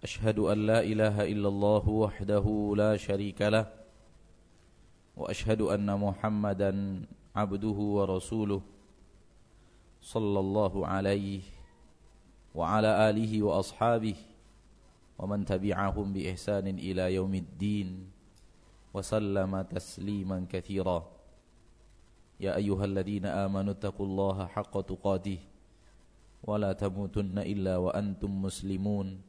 أشهد أن لا إله إلا الله وحده لا شريك له وأشهد أن محمدا عبده ورسوله صلى الله عليه وعلى آله وأصحابه ومن تبعهم بإحسان إلى يوم الدين وسلم تسليما كثيرا. يا أيها الذين آمنوا اتقوا الله حق تقاته ولا تموتن إلا وأنتم مسلمون.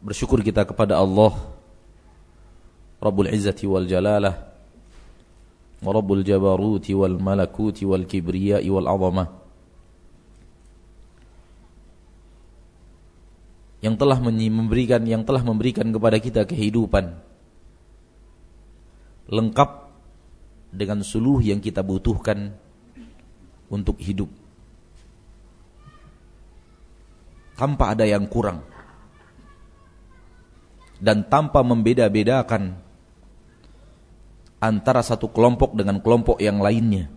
Bersyukur kita kepada Allah Rabbul Izzati wal Jalalah wa Rabbul Jabaruti wal Malakuti wal Kibriyai wal Azamah. Yang telah memberikan yang telah memberikan kepada kita kehidupan lengkap dengan seluruh yang kita butuhkan untuk hidup. Tanpa ada yang kurang dan tanpa membeda-bedakan antara satu kelompok dengan kelompok yang lainnya.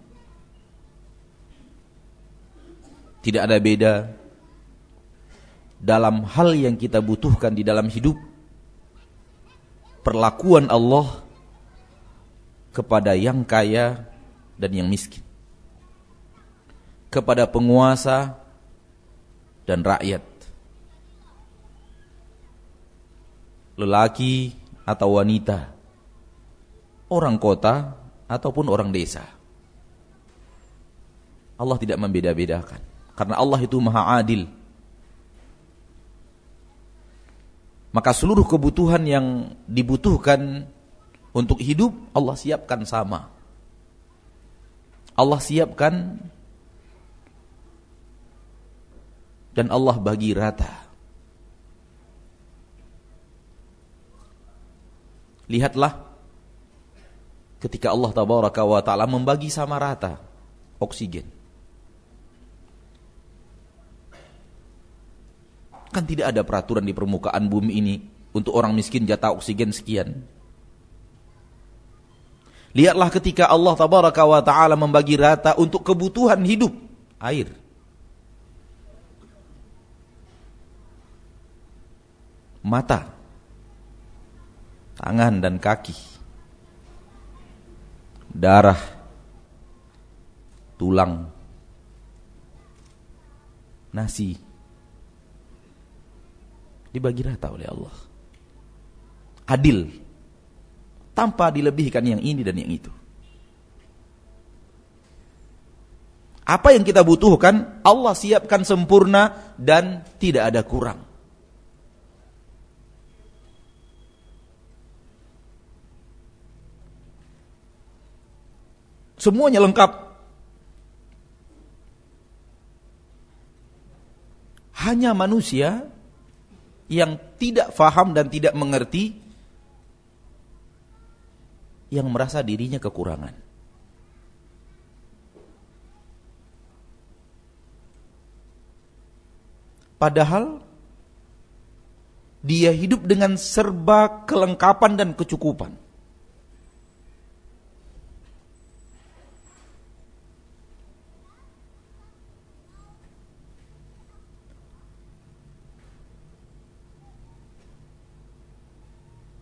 Tidak ada beda dalam hal yang kita butuhkan di dalam hidup. Perlakuan Allah kepada yang kaya dan yang miskin. Kepada penguasa dan rakyat. Lelaki atau wanita, orang kota ataupun orang desa. Allah tidak membeda-bedakan. Karena Allah itu maha adil. Maka seluruh kebutuhan yang dibutuhkan untuk hidup, Allah siapkan sama. Allah siapkan dan Allah bagi rata. Lihatlah ketika Allah tabaraka wa taala membagi sama rata oksigen. Kan tidak ada peraturan di permukaan bumi ini untuk orang miskin jatah oksigen sekian. Lihatlah ketika Allah tabaraka wa taala membagi rata untuk kebutuhan hidup, air. Mata tangan dan kaki, darah, tulang, nasi, dibagi rata oleh Allah. Adil, tanpa dilebihkan yang ini dan yang itu. Apa yang kita butuhkan, Allah siapkan sempurna dan tidak ada kurang. Semuanya lengkap. Hanya manusia yang tidak faham dan tidak mengerti yang merasa dirinya kekurangan. Padahal dia hidup dengan serba kelengkapan dan kecukupan.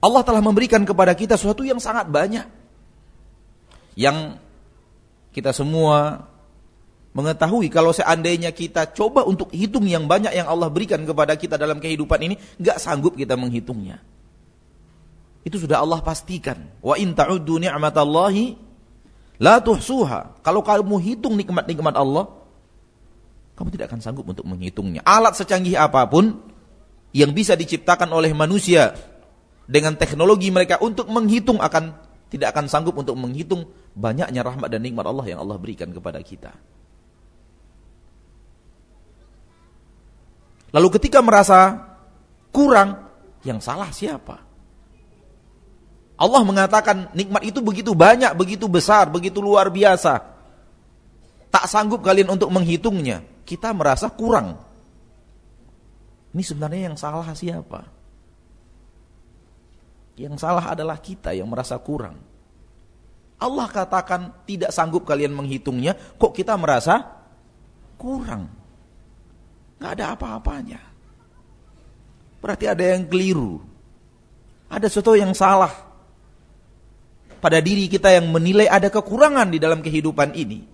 Allah telah memberikan kepada kita sesuatu yang sangat banyak. Yang kita semua mengetahui kalau seandainya kita coba untuk hitung yang banyak yang Allah berikan kepada kita dalam kehidupan ini, nggak sanggup kita menghitungnya. Itu sudah Allah pastikan. Wa in ta'uddu ni'matallahi la tuhsuha. Kalau kamu hitung nikmat-nikmat Allah, kamu tidak akan sanggup untuk menghitungnya. Alat secanggih apa pun yang bisa diciptakan oleh manusia dengan teknologi mereka untuk menghitung akan tidak akan sanggup untuk menghitung banyaknya rahmat dan nikmat Allah yang Allah berikan kepada kita. Lalu ketika merasa kurang, yang salah siapa? Allah mengatakan nikmat itu begitu banyak, begitu besar, begitu luar biasa. Tak sanggup kalian untuk menghitungnya. Kita merasa kurang. Ini sebenarnya yang salah siapa? Yang salah adalah kita yang merasa kurang. Allah katakan tidak sanggup kalian menghitungnya, kok kita merasa kurang. Gak ada apa-apanya. Berarti ada yang keliru. Ada sesuatu yang salah pada diri kita yang menilai ada kekurangan di dalam kehidupan ini.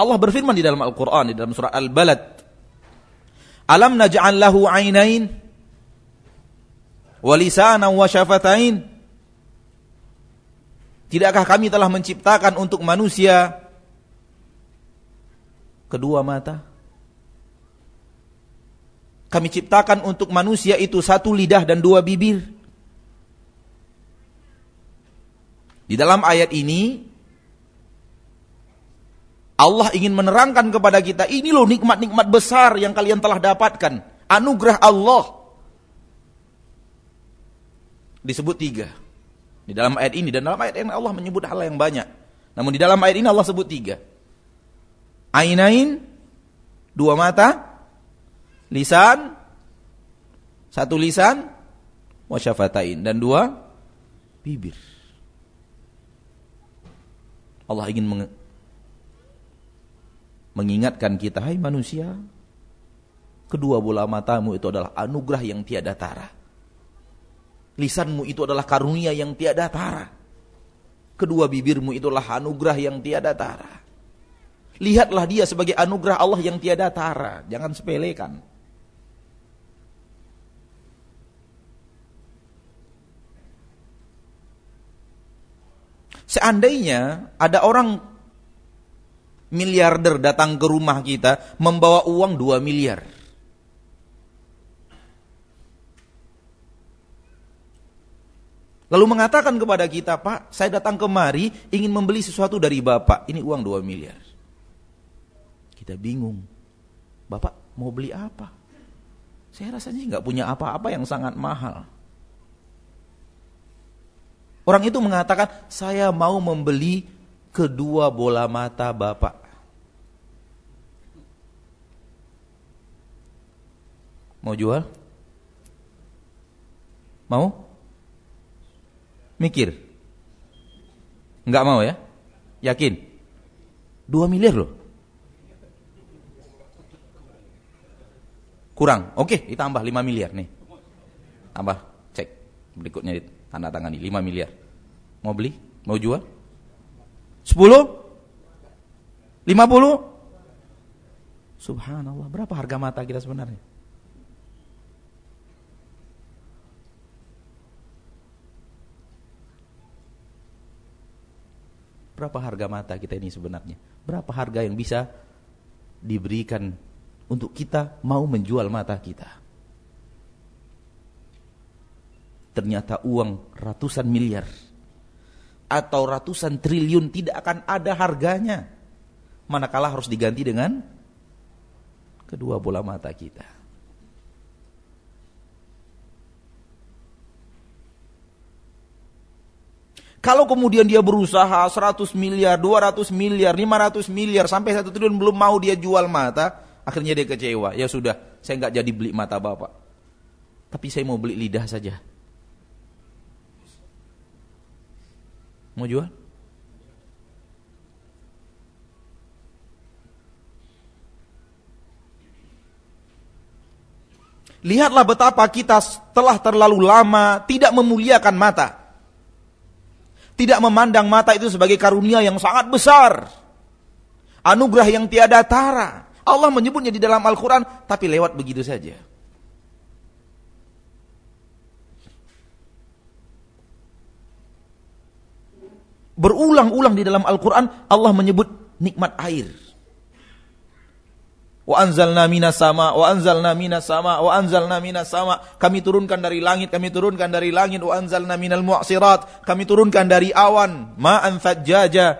Allah berfirman di dalam Al-Quran, di dalam surah Al-Balad. Alam naj'al lahu ainain, walisana wa syafatain. Tidakkah kami telah menciptakan untuk manusia kedua mata? Kami ciptakan untuk manusia itu satu lidah dan dua bibir. Di dalam ayat ini Allah ingin menerangkan kepada kita, ini loh nikmat-nikmat besar yang kalian telah dapatkan. Anugerah Allah. Disebut tiga. Di dalam ayat ini dan dalam ayat ini Allah menyebut hal yang banyak. Namun di dalam ayat ini Allah sebut tiga. Ainain, dua mata, lisan, satu lisan, wasyafatain, dan dua bibir. Allah ingin mengingatkan kita, hai manusia, kedua bola matamu itu adalah anugerah yang tiada tara. Lisanmu itu adalah karunia yang tiada tara. Kedua bibirmu itulah anugerah yang tiada tara. Lihatlah dia sebagai anugerah Allah yang tiada tara. Jangan sepelekan. Seandainya ada orang miliarder datang ke rumah kita membawa uang 2 miliar. Lalu mengatakan kepada kita, Pak, saya datang kemari ingin membeli sesuatu dari Bapak. Ini uang 2 miliar. Kita bingung. Bapak mau beli apa? Saya rasanya nggak punya apa-apa yang sangat mahal. Orang itu mengatakan, saya mau membeli kedua bola mata Bapak. Mau jual? Mau? Mikir? Enggak mau ya? Yakin? Dua miliar loh. Kurang. Oke, ditambah lima miliar nih. Tambah. Cek. Berikutnya tanda tangani lima miliar. Mau beli? Mau jual? Sepuluh? Lima puluh? Subhanallah. Berapa harga mata kita sebenarnya? Berapa harga mata kita ini sebenarnya? Berapa harga yang bisa diberikan untuk kita mau menjual mata kita? Ternyata uang ratusan miliar atau ratusan triliun tidak akan ada harganya. Manakala harus diganti dengan kedua bola mata kita. Kalau kemudian dia berusaha 100 miliar, 200 miliar, 500 miliar, sampai satu triliun belum mau dia jual mata, akhirnya dia kecewa. Ya sudah, saya nggak jadi beli mata bapak. Tapi saya mau beli lidah saja. Mau jual? Lihatlah betapa kita telah terlalu lama tidak memuliakan mata. Tidak memandang mata itu sebagai karunia yang sangat besar. Anugerah yang tiada tara. Allah menyebutnya di dalam Al-Quran, tapi lewat begitu saja. Berulang-ulang di dalam Al-Quran, Allah menyebut nikmat air. Wa anzalna minas sama, wa anzalna minas sama, wa anzalna minas sama. Kami turunkan dari langit, kami turunkan dari langit. Wa anzalna minal mu'asirat. Kami turunkan dari awan. Ma'an fajjaja.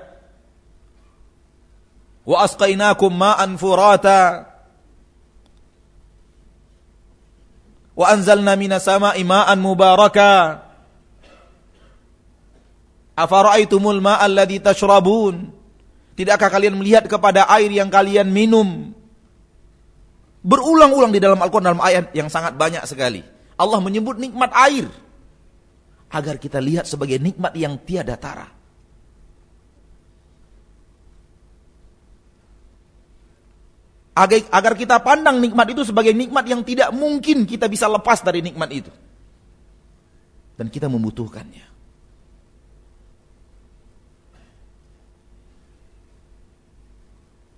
Wa asqainakum ma'an furata. Wa anzalna minas sama ma'an mubaraka. Afara'aitumul ladhi tashrabun. Tidakkah kalian melihat kepada air yang kalian minum? Berulang-ulang di dalam Al-Quran dalam ayat yang sangat banyak sekali. Allah menyebut nikmat air. Agar kita lihat sebagai nikmat yang tiada tara. Agar kita pandang nikmat itu sebagai nikmat yang tidak mungkin kita bisa lepas dari nikmat itu. Dan kita membutuhkannya.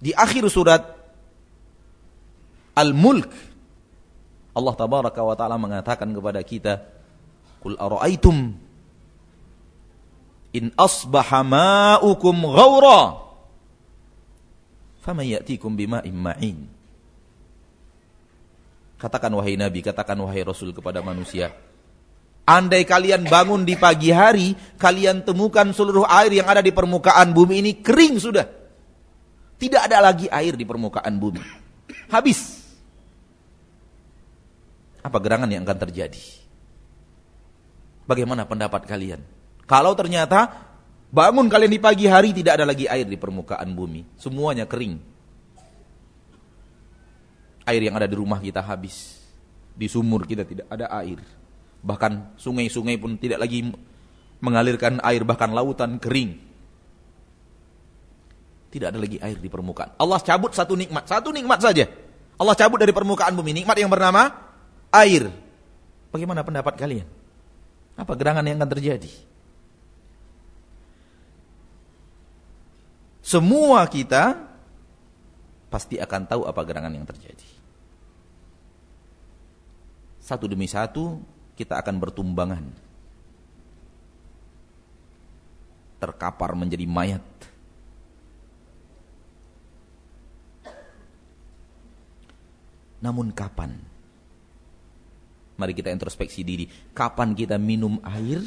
Di akhir surat Al-Mulk. Allah tabaraka wa taala mengatakan kepada kita, "Qul ara'aitum in asbaha ma'ukum ghaura faman ya'tikum bima'in ma'in." Katakan wahai Nabi, katakan wahai Rasul kepada manusia, Andai kalian bangun di pagi hari, kalian temukan seluruh air yang ada di permukaan bumi ini kering sudah. Tidak ada lagi air di permukaan bumi. Habis. Apa gerangan yang akan terjadi? Bagaimana pendapat kalian? Kalau ternyata bangun kalian di pagi hari tidak ada lagi air di permukaan bumi, semuanya kering. Air yang ada di rumah kita habis. Di sumur kita tidak ada air. Bahkan sungai-sungai pun tidak lagi mengalirkan air, bahkan lautan kering. Tidak ada lagi air di permukaan. Allah cabut satu nikmat, satu nikmat saja. Allah cabut dari permukaan bumi nikmat yang bernama air. Bagaimana pendapat kalian? Apa gerangan yang akan terjadi? Semua kita pasti akan tahu apa gerangan yang terjadi. Satu demi satu kita akan bertumbangan. Terkapar menjadi mayat. Namun kapan Mari kita introspeksi diri. Kapan kita minum air,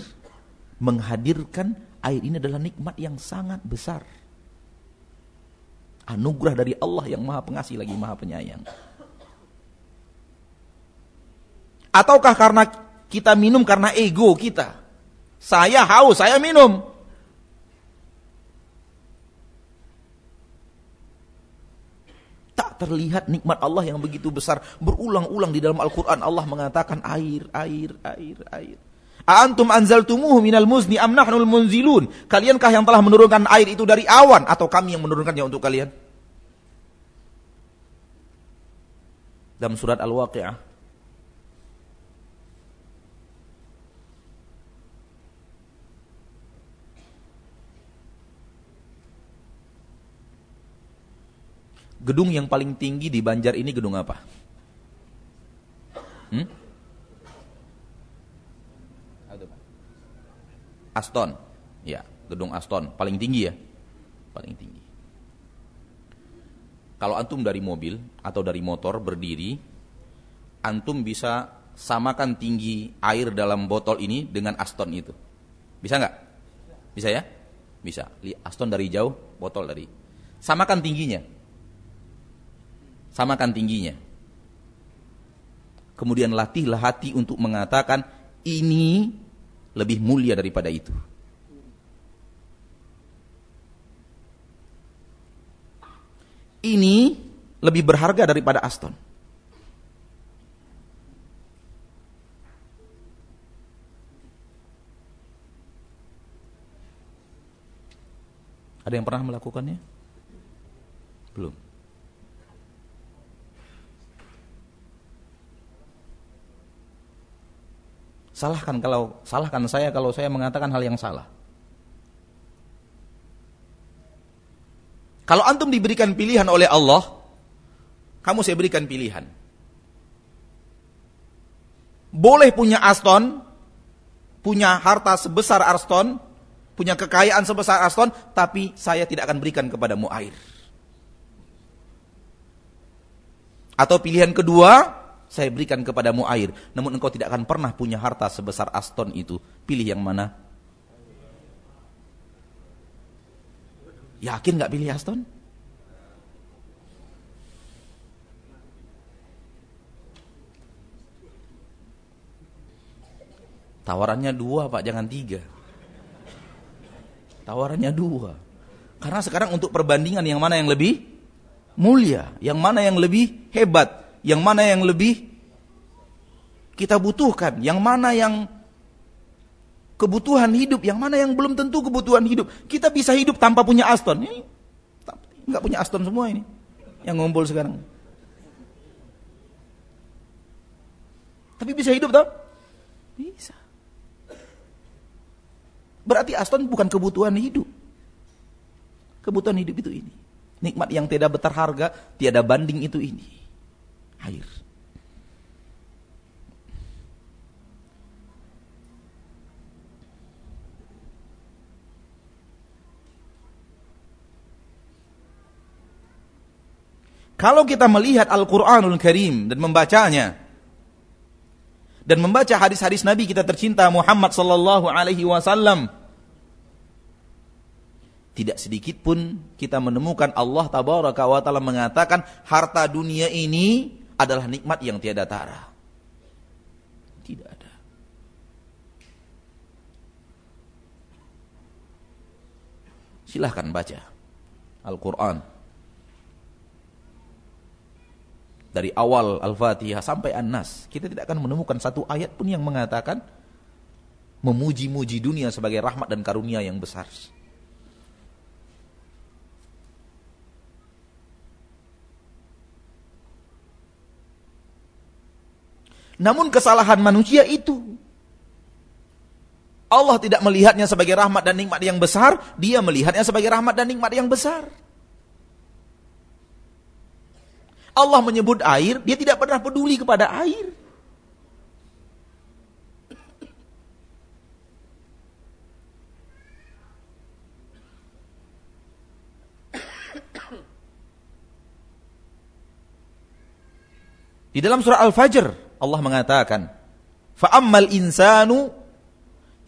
menghadirkan air ini adalah nikmat yang sangat besar. Anugerah dari Allah yang maha pengasih lagi maha penyayang. Ataukah karena kita minum karena ego kita. Saya haus, saya minum. Terlihat nikmat Allah yang begitu besar. Berulang-ulang di dalam Al-Quran Allah mengatakan air, air, air, air. Antum anzaltumuhu minal muzni am nahnul munzilun. Kaliankah yang telah menurunkan air itu dari awan atau kami yang menurunkannya untuk kalian? Dalam surat Al-Waqi'ah Gedung yang paling tinggi di Banjar ini gedung apa? Hmm? Aston. Ya, gedung Aston paling tinggi ya. Paling tinggi. Kalau antum dari mobil atau dari motor berdiri, antum bisa samakan tinggi air dalam botol ini dengan Aston itu. Bisa nggak? Bisa ya? Bisa. Aston dari jauh, botol dari. Samakan tingginya Samakan tingginya. Kemudian latihlah hati untuk mengatakan ini lebih mulia daripada itu. Ini lebih berharga daripada Aston. Ada yang pernah melakukannya? Belum. Salahkan kalau salahkan saya kalau saya mengatakan hal yang salah. Kalau antum diberikan pilihan oleh Allah, kamu saya berikan pilihan. Boleh punya Aston, punya harta sebesar Aston, punya kekayaan sebesar Aston, tapi saya tidak akan berikan kepadamu air. Atau pilihan kedua, saya berikan kepadamu air, namun engkau tidak akan pernah punya harta sebesar Aston itu. Pilih yang mana? Yakin nggak pilih Aston? Tawarannya dua pak, jangan tiga. Tawarannya dua. Karena sekarang untuk perbandingan yang mana yang lebih mulia, yang mana yang lebih hebat, yang mana yang lebih kita butuhkan, yang mana yang kebutuhan hidup, yang mana yang belum tentu kebutuhan hidup. Kita bisa hidup tanpa punya Aston. Ini nggak punya Aston semua ini yang ngumpul sekarang. Tapi bisa hidup toh? Bisa. Berarti Aston bukan kebutuhan hidup. Kebutuhan hidup itu ini. Nikmat yang tidak berharga, tiada banding itu ini. Air. Kalau kita melihat Al-Quranul Karim dan membacanya, dan membaca hadis-hadis Nabi kita tercinta Muhammad sallallahu alaihi wasallam, tidak sedikit pun kita menemukan Allah tabaraka wa taala mengatakan harta dunia ini adalah nikmat yang tiada tara. Tidak ada. Silahkan baca Al-Quran dari awal Al-Fatihah sampai An-Nas, kita tidak akan menemukan satu ayat pun yang mengatakan memuji-muji dunia sebagai rahmat dan karunia yang besar. Namun kesalahan manusia itu Allah tidak melihatnya sebagai rahmat dan nikmat yang besar, dia melihatnya sebagai rahmat dan nikmat yang besar. Allah menyebut air, dia tidak pernah peduli kepada air. Di dalam surah Al-Fajr Allah mengatakan, "Fa'ammal insanu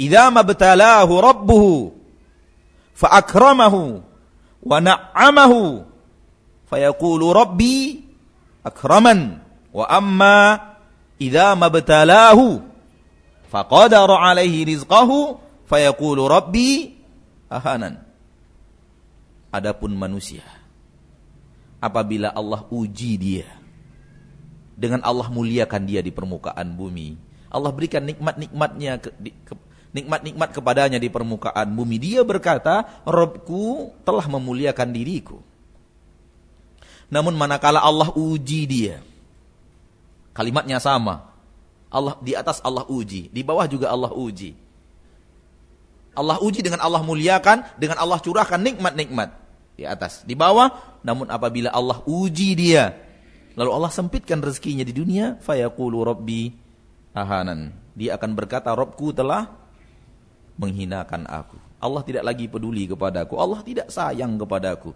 idza mabtalahu rabbuhu fa'akramahu wa na'amahu fayaqulu rabbi akraman wa amma idza mabtalahu faqadara alaihi rizqahu fayaqulu rabbi ahanan. Adapun manusia apabila Allah uji dia dengan Allah muliakan dia di permukaan bumi Allah berikan nikmat-nikmatnya nikmat-nikmat kepadanya di permukaan bumi dia berkata Robku telah memuliakan diriku namun manakala Allah uji dia, kalimatnya sama. Allah di atas Allah uji, di bawah juga Allah uji. Allah uji dengan Allah muliakan, dengan Allah curahkan nikmat-nikmat di atas, di bawah. Namun apabila Allah uji dia, lalu Allah sempitkan rezekinya di dunia, fayaqulu rabbi ahanan. Dia akan berkata, Robku telah menghinakan aku. Allah tidak lagi peduli kepadaku. Allah tidak sayang kepadaku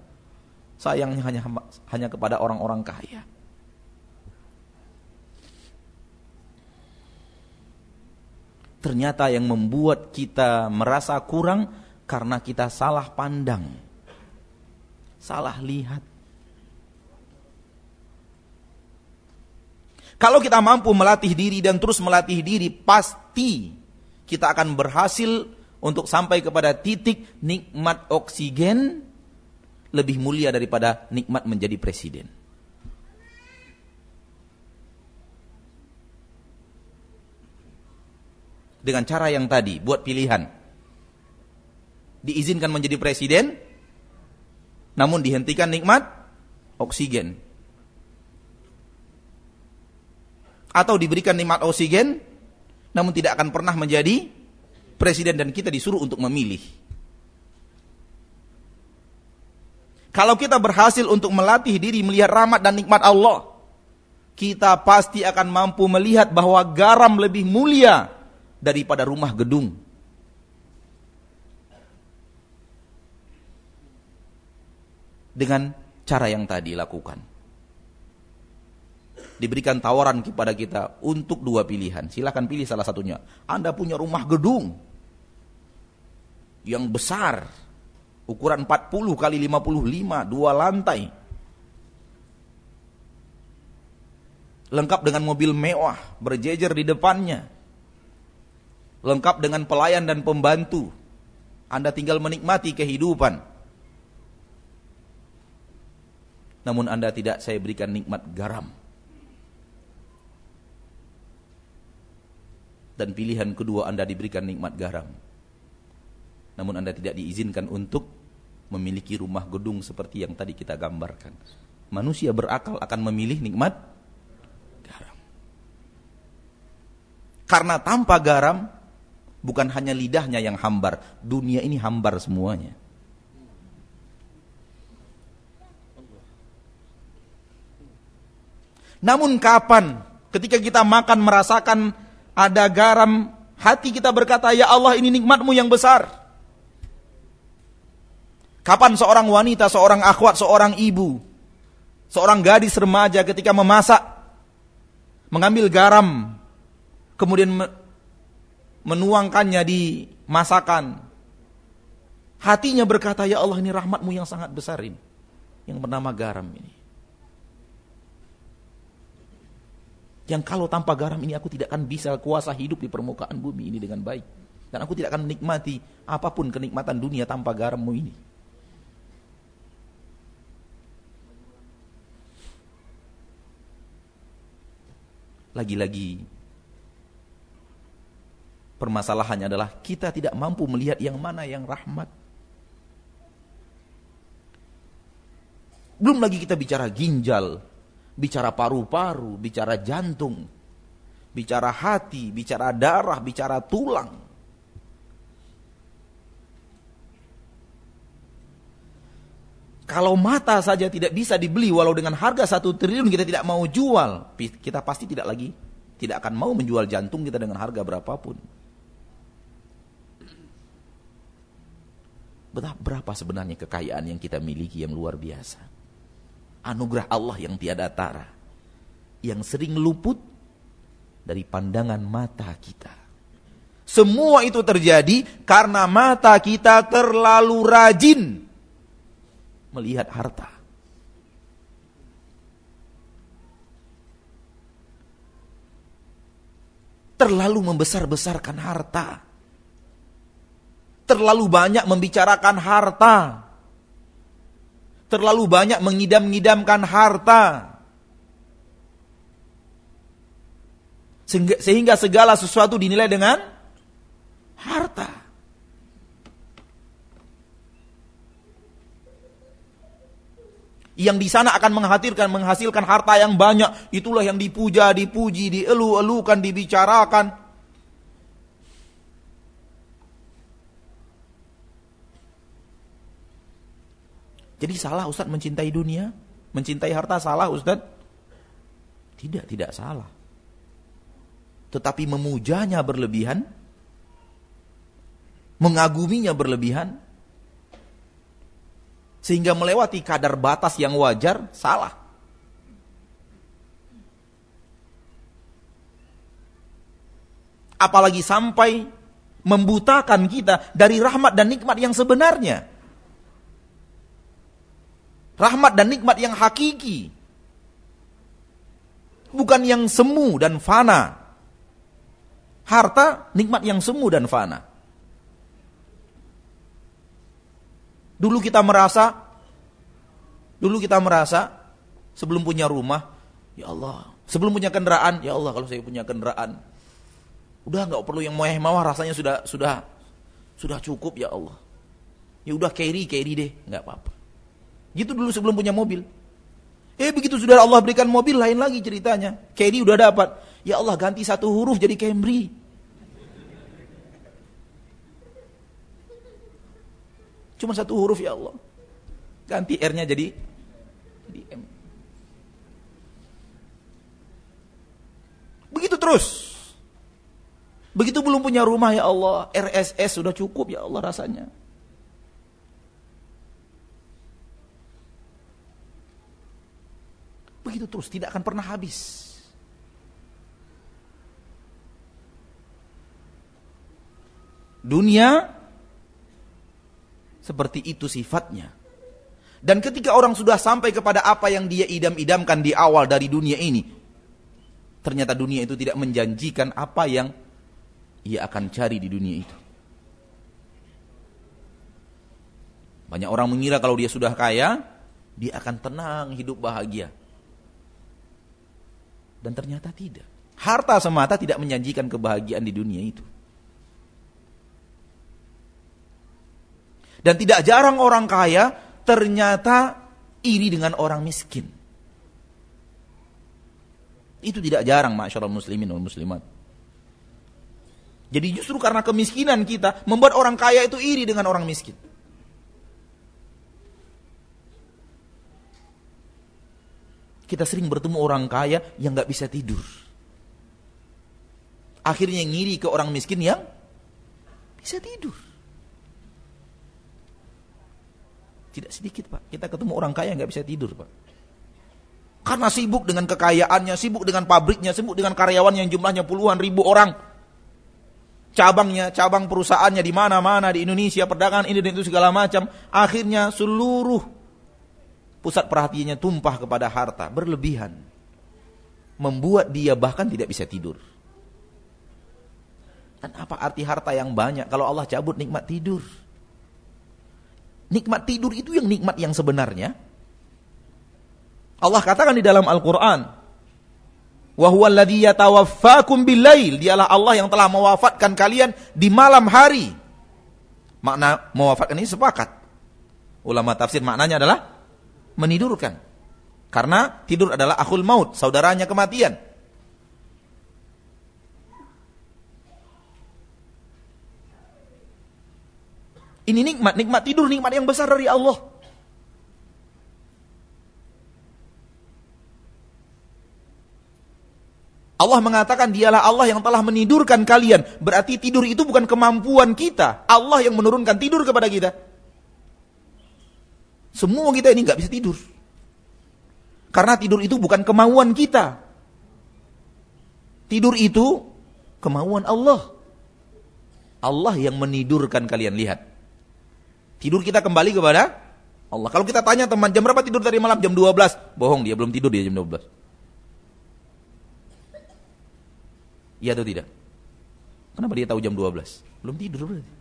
sayangnya hanya hanya kepada orang-orang kaya. Ternyata yang membuat kita merasa kurang karena kita salah pandang. Salah lihat. Kalau kita mampu melatih diri dan terus melatih diri, pasti kita akan berhasil untuk sampai kepada titik nikmat oksigen lebih mulia daripada nikmat menjadi presiden. Dengan cara yang tadi, buat pilihan. Diizinkan menjadi presiden, namun dihentikan nikmat oksigen. Atau diberikan nikmat oksigen, namun tidak akan pernah menjadi presiden dan kita disuruh untuk memilih. Kalau kita berhasil untuk melatih diri melihat rahmat dan nikmat Allah, kita pasti akan mampu melihat bahwa garam lebih mulia daripada rumah gedung. Dengan cara yang tadi lakukan. Diberikan tawaran kepada kita untuk dua pilihan. Silahkan pilih salah satunya. Anda punya rumah gedung yang besar ukuran 40 kali 55, dua lantai. Lengkap dengan mobil mewah, berjejer di depannya. Lengkap dengan pelayan dan pembantu. Anda tinggal menikmati kehidupan. Namun Anda tidak saya berikan nikmat garam. Dan pilihan kedua Anda diberikan nikmat garam. Namun Anda tidak diizinkan untuk memiliki rumah gedung seperti yang tadi kita gambarkan. Manusia berakal akan memilih nikmat garam. Karena tanpa garam, bukan hanya lidahnya yang hambar, dunia ini hambar semuanya. Namun kapan ketika kita makan merasakan ada garam, hati kita berkata, "Ya Allah, ini nikmatmu yang besar." Kapan seorang wanita, seorang akhwat, seorang ibu, seorang gadis remaja ketika memasak, mengambil garam, kemudian menuangkannya di masakan. Hatinya berkata, ya Allah ini rahmatmu yang sangat besar ini. Yang bernama garam ini. Yang kalau tanpa garam ini aku tidak akan bisa kuasa hidup di permukaan bumi ini dengan baik. Dan aku tidak akan menikmati apa pun kenikmatan dunia tanpa garammu ini. Lagi-lagi permasalahannya adalah kita tidak mampu melihat yang mana yang rahmat. Belum lagi kita bicara ginjal, bicara paru-paru, bicara jantung, bicara hati, bicara darah, bicara tulang. Kalau mata saja tidak bisa dibeli walau dengan harga satu triliun kita tidak mau jual, kita pasti tidak lagi tidak akan mau menjual jantung kita dengan harga berapapun. Berapa sebenarnya kekayaan yang kita miliki yang luar biasa? Anugerah Allah yang tiada tara. Yang sering luput dari pandangan mata kita. Semua itu terjadi karena mata kita terlalu rajin melihat harta. Terlalu membesar-besarkan harta. Terlalu banyak membicarakan harta. Terlalu banyak mengidam-ngidamkan harta. Sehingga segala sesuatu dinilai dengan harta. yang di sana akan menghasilkan menghasilkan harta yang banyak itulah yang dipuja dipuji dielu-elukan dibicarakan jadi salah Ustaz mencintai dunia? Mencintai harta salah Ustaz tidak tidak salah. Tetapi memujanya berlebihan? Mengaguminya berlebihan? Sehingga melewati kadar batas yang wajar salah. Apalagi sampai membutakan kita dari rahmat dan nikmat yang sebenarnya. Rahmat dan nikmat yang hakiki. Bukan yang semu dan fana. Harta nikmat yang semu dan fana. Dulu kita merasa Dulu kita merasa sebelum punya rumah, ya Allah, sebelum punya kendaraan, ya Allah kalau saya punya kendaraan, udah nggak perlu yang mewah-mewah rasanya sudah sudah sudah cukup ya Allah. Ya udah carry carry deh, nggak apa-apa. Gitu dulu sebelum punya mobil. Eh begitu sudah Allah berikan mobil lain lagi ceritanya. Carry udah dapat. Ya Allah ganti satu huruf jadi Camry. Cuma satu huruf ya Allah. Ganti R-nya jadi di M. Begitu terus. Begitu belum punya rumah ya Allah, RSS sudah cukup ya Allah rasanya. Begitu terus, tidak akan pernah habis. Dunia seperti itu sifatnya. Dan ketika orang sudah sampai kepada apa yang dia idam-idamkan di awal dari dunia ini, ternyata dunia itu tidak menjanjikan apa yang ia akan cari di dunia itu. Banyak orang mengira kalau dia sudah kaya, dia akan tenang, hidup bahagia. Dan ternyata tidak. Harta semata tidak menjanjikan kebahagiaan di dunia itu. Dan tidak jarang orang kaya ternyata iri dengan orang miskin. Itu tidak jarang masyarakat muslimin dan muslimat. Jadi justru karena kemiskinan kita membuat orang kaya itu iri dengan orang miskin. Kita sering bertemu orang kaya yang nggak bisa tidur. Akhirnya ngiri ke orang miskin yang bisa tidur. Tidak sedikit pak. Kita ketemu orang kaya nggak bisa tidur pak. Karena sibuk dengan kekayaannya, sibuk dengan pabriknya, sibuk dengan karyawan yang jumlahnya puluhan ribu orang. Cabangnya, cabang perusahaannya di mana-mana di Indonesia, perdagangan ini dan itu segala macam. Akhirnya seluruh pusat perhatiannya tumpah kepada harta, berlebihan. Membuat dia bahkan tidak bisa tidur. Dan apa arti harta yang banyak kalau Allah cabut nikmat tidur? Nikmat tidur itu yang nikmat yang sebenarnya. Allah katakan di dalam Al-Quran. Dialah Allah yang telah mewafatkan kalian di malam hari. Makna mewafatkan ini sepakat. Ulama tafsir maknanya adalah menidurkan. Karena tidur adalah akhul maut, saudaranya kematian. Ini nikmat, nikmat tidur, nikmat yang besar dari Allah. Allah mengatakan dialah Allah yang telah menidurkan kalian. Berarti tidur itu bukan kemampuan kita. Allah yang menurunkan tidur kepada kita. Semua kita ini nggak bisa tidur. Karena tidur itu bukan kemauan kita. Tidur itu kemauan Allah. Allah yang menidurkan kalian. Lihat. Tidur kita kembali kepada Allah. Kalau kita tanya teman jam berapa tidur tadi malam? Jam 12. Bohong dia belum tidur dia jam 12. Iya atau tidak? Kenapa dia tahu jam 12? Belum tidur berarti.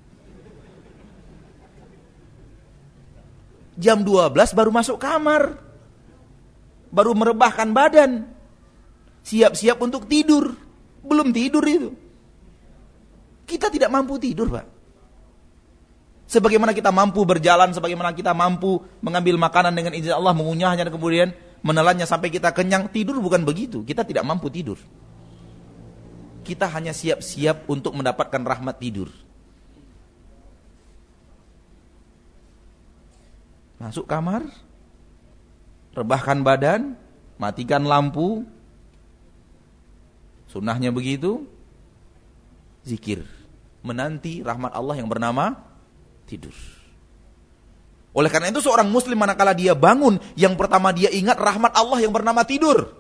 Jam 12 baru masuk kamar. Baru merebahkan badan. Siap-siap untuk tidur. Belum tidur itu. Kita tidak mampu tidur, Pak. Sebagaimana kita mampu berjalan, sebagaimana kita mampu mengambil makanan dengan izin Allah, mengunyahnya dan kemudian menelannya sampai kita kenyang. Tidur bukan begitu. Kita tidak mampu tidur. Kita hanya siap-siap untuk mendapatkan rahmat tidur. Masuk kamar, rebahkan badan, matikan lampu. Sunnahnya begitu. Zikir. Menanti rahmat Allah yang bernama tidur. Oleh karena itu seorang muslim manakala dia bangun, yang pertama dia ingat rahmat Allah yang bernama tidur.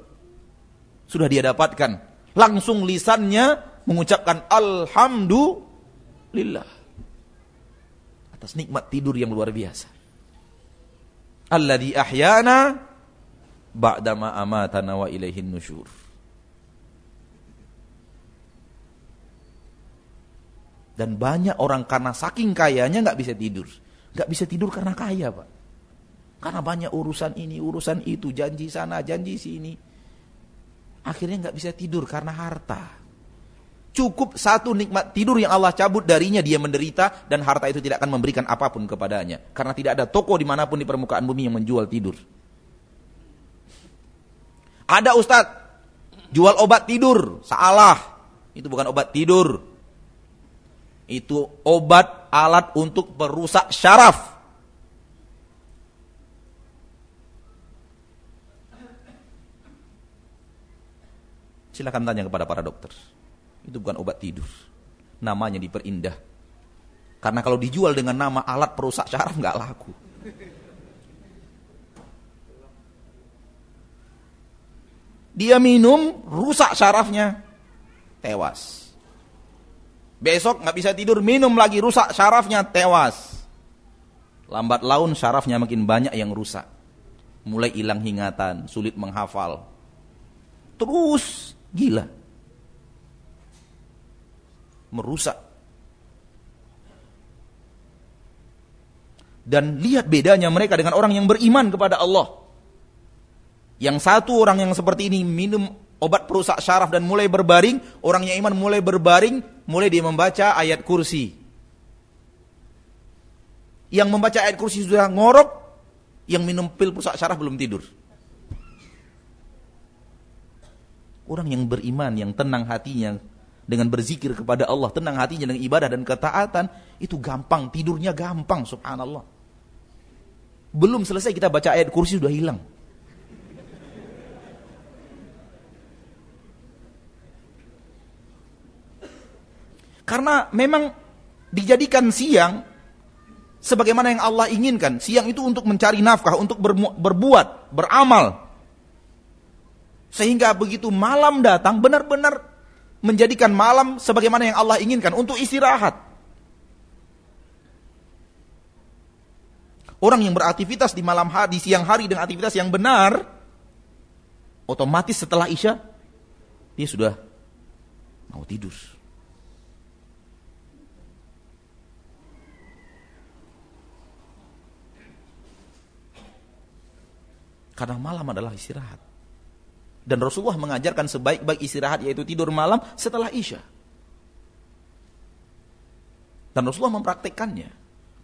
Sudah dia dapatkan. Langsung lisannya mengucapkan Alhamdulillah. Atas nikmat tidur yang luar biasa. Alladhi ahyana ba'dama amatana wa ilaihin nusyur. Dan banyak orang karena saking kayanya nggak bisa tidur. Nggak bisa tidur karena kaya, Pak. Karena banyak urusan ini, urusan itu, janji sana, janji sini. Akhirnya nggak bisa tidur karena harta. Cukup satu nikmat tidur yang Allah cabut darinya dia menderita dan harta itu tidak akan memberikan apa pun kepadanya. Karena tidak ada toko di mana pun di permukaan bumi yang menjual tidur. Ada ustadz jual obat tidur, salah. Itu bukan obat tidur. Itu obat alat untuk perusak syaraf. Silahkan tanya kepada para dokter. Itu bukan obat tidur. Namanya diperindah. Karena kalau dijual dengan nama alat perusak syaraf nggak laku. Dia minum, rusak syarafnya, tewas. Besok nggak bisa tidur, minum lagi, rusak syarafnya, tewas. Lambat laun syarafnya makin banyak yang rusak. Mulai hilang ingatan, sulit menghafal. Terus gila merusak. Dan lihat bedanya mereka dengan orang yang beriman kepada Allah. Yang satu orang yang seperti ini minum obat perusak syaraf dan mulai berbaring, orang yang iman mulai berbaring, mulai dia membaca ayat kursi. Yang membaca ayat kursi sudah ngorok, yang minum pil perusak syaraf belum tidur. Orang yang beriman, yang tenang hatinya, dengan berzikir kepada Allah, tenang hatinya dengan ibadah dan ketaatan, itu gampang, tidurnya gampang, subhanallah. Belum selesai kita baca ayat kursi sudah hilang. Karena memang dijadikan siang sebagaimana yang Allah inginkan. Siang itu untuk mencari nafkah, untuk berbuat, beramal. Sehingga begitu malam datang benar-benar menjadikan malam sebagaimana yang Allah inginkan untuk istirahat. Orang yang beraktivitas di malam hari, di siang hari dengan aktivitas yang benar, otomatis setelah Isya dia sudah mau tidur. Karena malam adalah istirahat. Dan Rasulullah mengajarkan sebaik-baik istirahat yaitu tidur malam setelah Isya. Dan Rasulullah mempraktekkannya.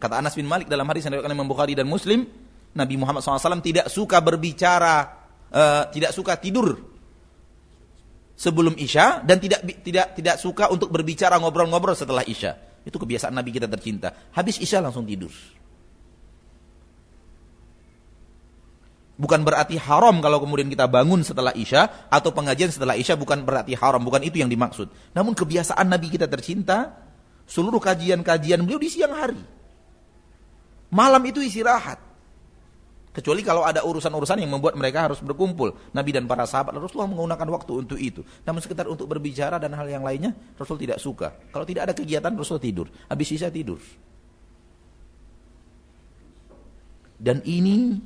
Kata Anas bin Malik dalam hadis yang diriwayatkan Imam Bukhari dan Muslim, Nabi Muhammad SAW tidak suka berbicara, uh, tidak suka tidur sebelum Isya dan tidak tidak tidak suka untuk berbicara ngobrol-ngobrol setelah Isya. Itu kebiasaan Nabi kita tercinta. Habis Isya langsung tidur. Bukan berarti haram kalau kemudian kita bangun setelah Isya atau pengajian setelah Isya bukan berarti haram, bukan itu yang dimaksud. Namun kebiasaan Nabi kita tercinta, seluruh kajian-kajian beliau di siang hari. Malam itu istirahat. Kecuali kalau ada urusan-urusan yang membuat mereka harus berkumpul. Nabi dan para sahabat Rasulullah menggunakan waktu untuk itu. Namun sekitar untuk berbicara dan hal yang lainnya, Rasul tidak suka. Kalau tidak ada kegiatan, Rasul tidur. Habis Isya tidur. Dan ini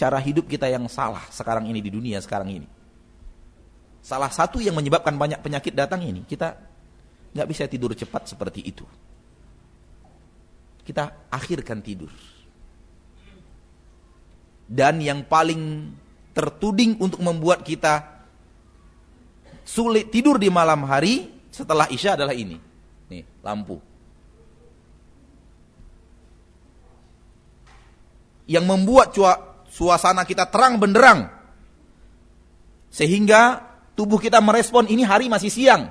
cara hidup kita yang salah sekarang ini di dunia sekarang ini. Salah satu yang menyebabkan banyak penyakit datang ini, kita nggak bisa tidur cepat seperti itu. Kita akhirkan tidur. Dan yang paling tertuding untuk membuat kita sulit tidur di malam hari setelah Isya adalah ini. Nih, lampu. Yang membuat cua suasana kita terang benderang. Sehingga tubuh kita merespon ini hari masih siang.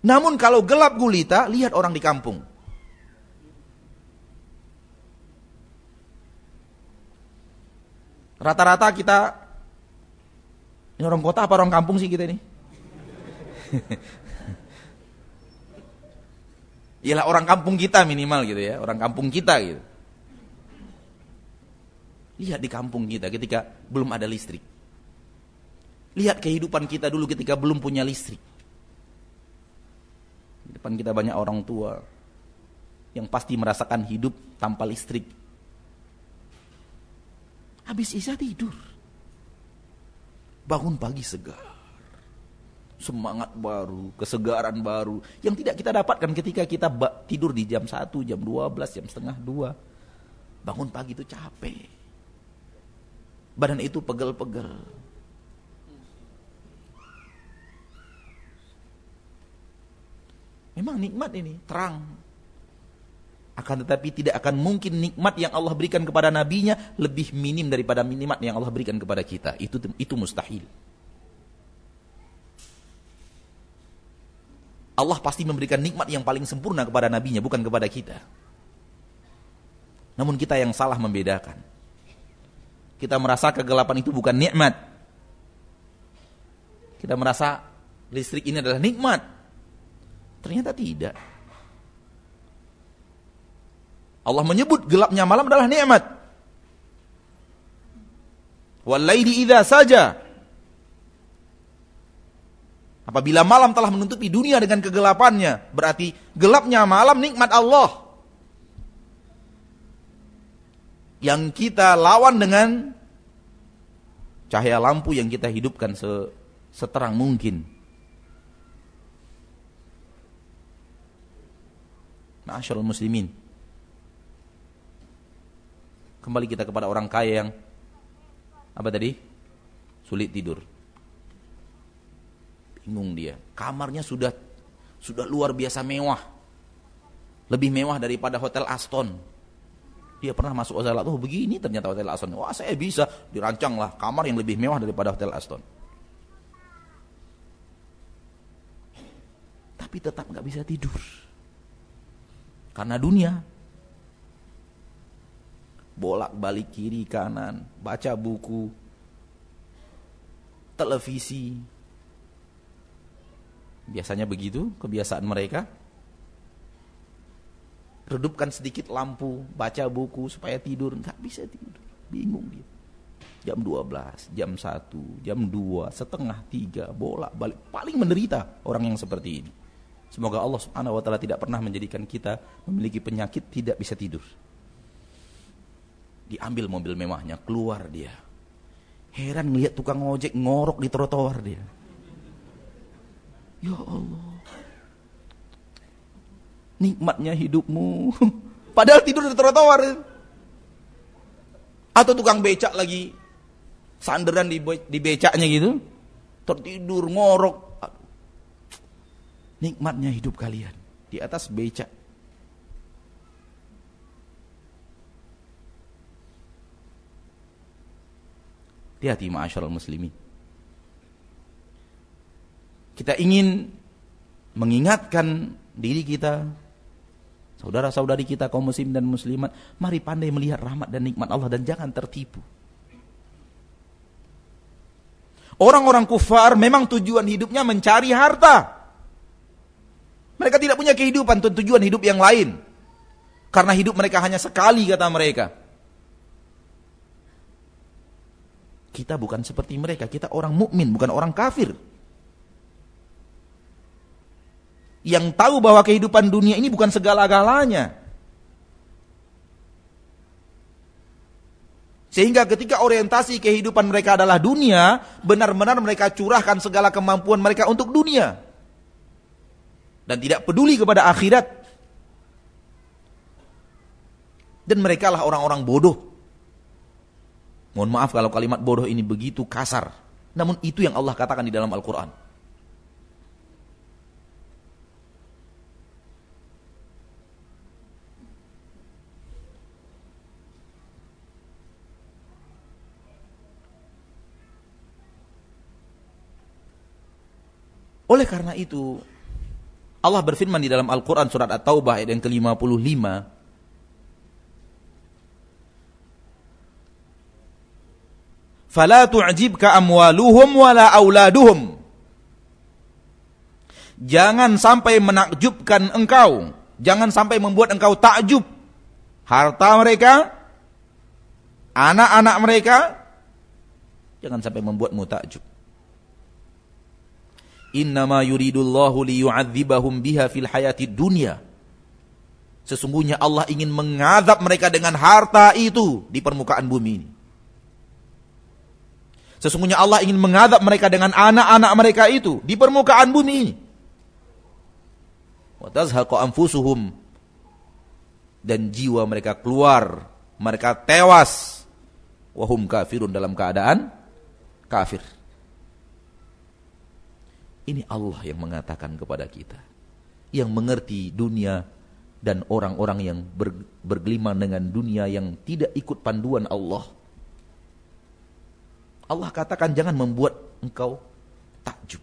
Namun kalau gelap gulita, lihat orang di kampung. Rata-rata kita ini orang kota apa orang kampung sih kita ini? Ialah orang kampung kita minimal gitu ya, orang kampung kita gitu. Lihat di kampung kita ketika belum ada listrik. Lihat kehidupan kita dulu ketika belum punya listrik. Di depan kita banyak orang tua yang pasti merasakan hidup tanpa listrik. Habis isya tidur. Bangun pagi segar. Semangat baru, kesegaran baru yang tidak kita dapatkan ketika kita tidur di jam 1, jam 12, jam setengah 2. Bangun pagi itu capek. Badan itu pegel-pegel. Memang nikmat ini, terang. Akan tetapi tidak akan mungkin nikmat yang Allah berikan kepada nabinya lebih minim daripada nikmat yang Allah berikan kepada kita. Itu itu mustahil. Allah pasti memberikan nikmat yang paling sempurna kepada nabinya, bukan kepada kita. Namun kita yang salah membedakan. Kita merasa kegelapan itu bukan nikmat. Kita merasa listrik ini adalah nikmat. Ternyata tidak. Allah menyebut gelapnya malam adalah nikmat. Walaili idza saja Apabila malam telah menutupi dunia dengan kegelapannya, berarti gelapnya malam nikmat Allah. Yang kita lawan dengan cahaya lampu yang kita hidupkan seterang mungkin. Ma'asyarul muslimin. Kembali kita kepada orang kaya yang apa tadi? Sulit tidur bingung dia. Kamarnya sudah sudah luar biasa mewah. Lebih mewah daripada hotel Aston. Dia pernah masuk hotel Aston, oh begini ternyata hotel Aston. Wah saya bisa, dirancanglah kamar yang lebih mewah daripada hotel Aston. Tapi tetap nggak bisa tidur. Karena dunia. Bolak-balik kiri kanan, baca buku, televisi, Biasanya begitu kebiasaan mereka. Redupkan sedikit lampu, baca buku supaya tidur, nggak bisa tidur. Bingung dia. Jam 12, jam 1, jam 2, setengah 3, bolak balik. Paling menderita orang yang seperti ini. Semoga Allah Subhanahu wa taala tidak pernah menjadikan kita memiliki penyakit tidak bisa tidur. Diambil mobil mewahnya, keluar dia. Heran ngelihat tukang ojek ngorok di trotoar dia. Ya Allah. Nikmatnya hidupmu. Padahal tidur di trotoar. Atau tukang becak lagi sanderan di, di becaknya gitu. Tertidur, ngorok. Nikmatnya hidup kalian. Di atas becak. Hati-hati ma'asyarul muslimin. Kita ingin mengingatkan diri kita, saudara-saudari kita kaum muslim dan muslimat, mari pandai melihat rahmat dan nikmat Allah dan jangan tertipu. Orang-orang kufar memang tujuan hidupnya mencari harta. Mereka tidak punya kehidupan, tujuan hidup yang lain. Karena hidup mereka hanya sekali kata mereka. Kita bukan seperti mereka, kita orang mukmin, bukan orang kafir. Yang tahu bahwa kehidupan dunia ini bukan segala-galanya. Sehingga ketika orientasi kehidupan mereka adalah dunia, benar-benar mereka curahkan segala kemampuan mereka untuk dunia. Dan tidak peduli kepada akhirat. Dan mereka lah orang-orang bodoh. Mohon maaf kalau kalimat bodoh ini begitu kasar. Namun itu yang Allah katakan di dalam Al-Quran. Oleh karena itu, Allah berfirman di dalam Al-Quran surat At-Taubah ayat yang ke-55. Fala tu'jibka amwaluhum wala auladuhum. Jangan sampai menakjubkan engkau. Jangan sampai membuat engkau takjub. Harta mereka, anak-anak mereka, jangan sampai membuatmu takjub. Innama yuridullahu liyu'adzibahum biha fil hayati dunya. Sesungguhnya Allah ingin mengadab mereka dengan harta itu di permukaan bumi ini. Sesungguhnya Allah ingin mengadab mereka dengan anak-anak mereka itu di permukaan bumi ini. Wa tazhaqu anfusuhum dan jiwa mereka keluar, mereka tewas wahum kafirun dalam keadaan kafir. Ini Allah yang mengatakan kepada kita yang mengerti dunia dan orang-orang yang ber, bergelimang dengan dunia yang tidak ikut panduan Allah. Allah katakan jangan membuat engkau takjub.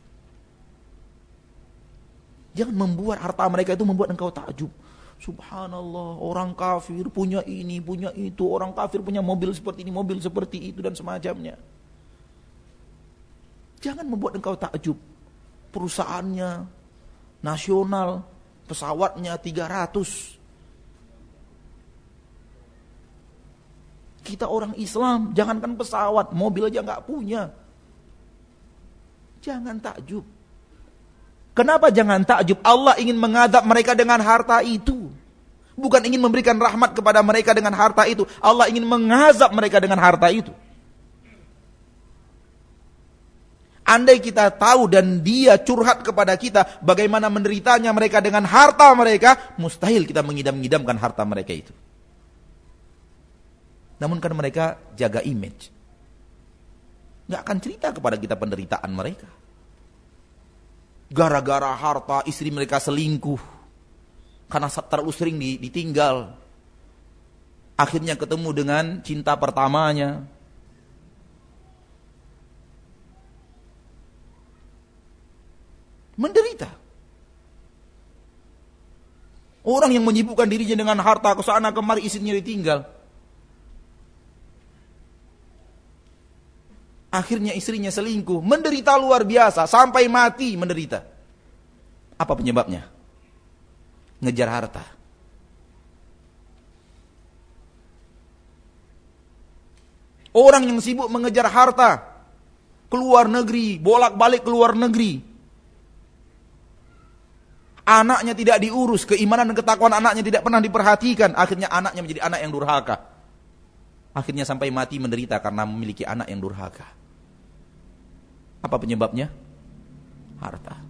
Jangan membuat harta mereka itu membuat engkau takjub. Subhanallah, orang kafir punya ini, punya itu, orang kafir punya mobil seperti ini, mobil seperti itu dan semacamnya. Jangan membuat engkau takjub. Perusahaannya nasional, pesawatnya 300. Kita orang Islam, jangankan pesawat, mobil aja nggak punya. Jangan takjub. Kenapa jangan takjub? Allah ingin mengadab mereka dengan harta itu. Bukan ingin memberikan rahmat kepada mereka dengan harta itu. Allah ingin mengazab mereka dengan harta itu. Andai kita tahu dan dia curhat kepada kita bagaimana menderitanya mereka dengan harta mereka, mustahil kita mengidam-ngidamkan harta mereka itu. Namun kan mereka jaga image. Gak akan cerita kepada kita penderitaan mereka. Gara-gara harta istri mereka selingkuh. Karena terlalu sering ditinggal. Akhirnya ketemu dengan cinta pertamanya. Menderita. Orang yang menyibukkan dirinya dengan harta ke sana kemari istrinya ditinggal. Akhirnya istrinya selingkuh, menderita luar biasa, sampai mati menderita. Apa penyebabnya? Ngejar harta. Orang yang sibuk mengejar harta, keluar negeri, bolak-balik keluar negeri. Anaknya tidak diurus, keimanan dan ketakwaan anaknya tidak pernah diperhatikan. Akhirnya anaknya menjadi anak yang durhaka. Akhirnya sampai mati menderita karena memiliki anak yang durhaka. Apa penyebabnya? Harta.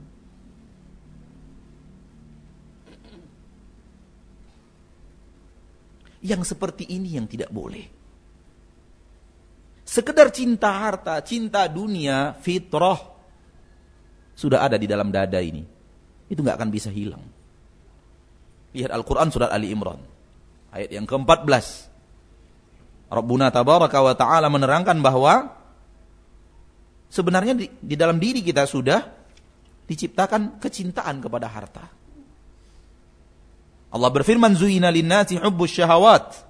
Yang seperti ini yang tidak boleh. Sekedar cinta harta, cinta dunia, fitrah sudah ada di dalam dada ini. Itu nggak akan bisa hilang. Lihat Al-Quran surat Ali Imran. Ayat yang ke-14. Rabbuna tabaraka wa ta'ala menerangkan bahwa Sebenarnya di, di dalam diri kita sudah diciptakan kecintaan kepada harta. Allah berfirman zuina linnasi hubbus syahawat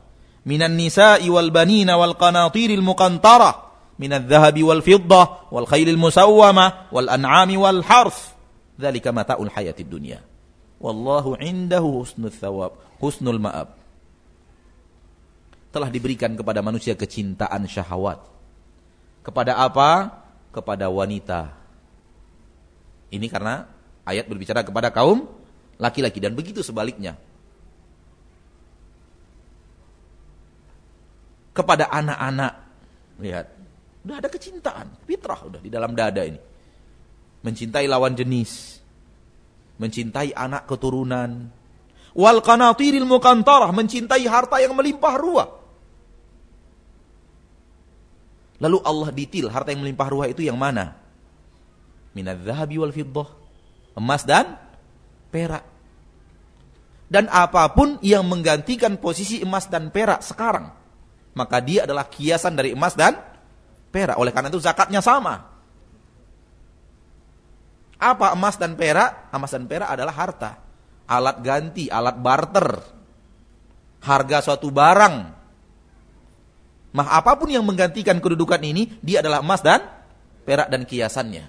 minan nisa'i wal banina wal qanatiril muqantarah minadh dhahabi wal fiddah wal khailil musawwamah wal an'ami wal harf dzalika mata'ul hayatid dunya wallahu indahu husnul thawab husnul ma'ab telah diberikan kepada manusia kecintaan syahwat kepada apa kepada wanita. Ini karena ayat berbicara kepada kaum laki-laki dan begitu sebaliknya. Kepada anak-anak, lihat, udah ada kecintaan, fitrah udah di dalam dada ini. Mencintai lawan jenis, mencintai anak keturunan, wal qanatiril mukantarah, mencintai harta yang melimpah ruah. Lalu Allah ditil harta yang melimpah ruah itu yang mana? Minadz zahabi wal fiddah. Emas dan perak. Dan apa pun yang menggantikan posisi emas dan perak sekarang, maka dia adalah kiasan dari emas dan perak. Oleh karena itu zakatnya sama. Apa emas dan perak? Emas dan perak adalah harta. Alat ganti, alat barter. Harga suatu barang Mah apa pun yang menggantikan kedudukan ini, dia adalah emas dan perak dan kiasannya.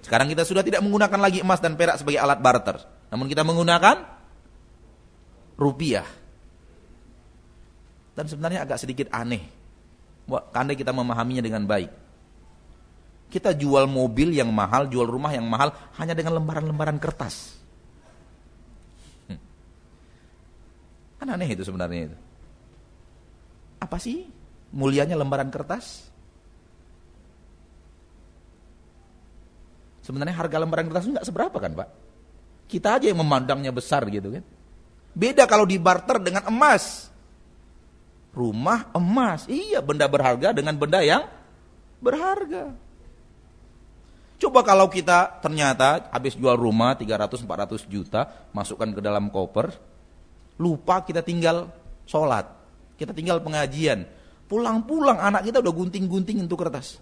Sekarang kita sudah tidak menggunakan lagi emas dan perak sebagai alat barter. Namun kita menggunakan rupiah. Dan sebenarnya agak sedikit aneh. Karena kita memahaminya dengan baik. Kita jual mobil yang mahal, jual rumah yang mahal hanya dengan lembaran-lembaran kertas. Kan aneh itu sebenarnya itu. Apa sih mulianya lembaran kertas? Sebenarnya harga lembaran kertas itu nggak seberapa kan Pak? Kita aja yang memandangnya besar gitu kan. Beda kalau dibarter dengan emas. Rumah emas, iya benda berharga dengan benda yang berharga. Coba kalau kita ternyata habis jual rumah 300-400 juta, masukkan ke dalam koper, lupa kita tinggal sholat, kita tinggal pengajian, pulang-pulang anak kita udah gunting-gunting untuk kertas.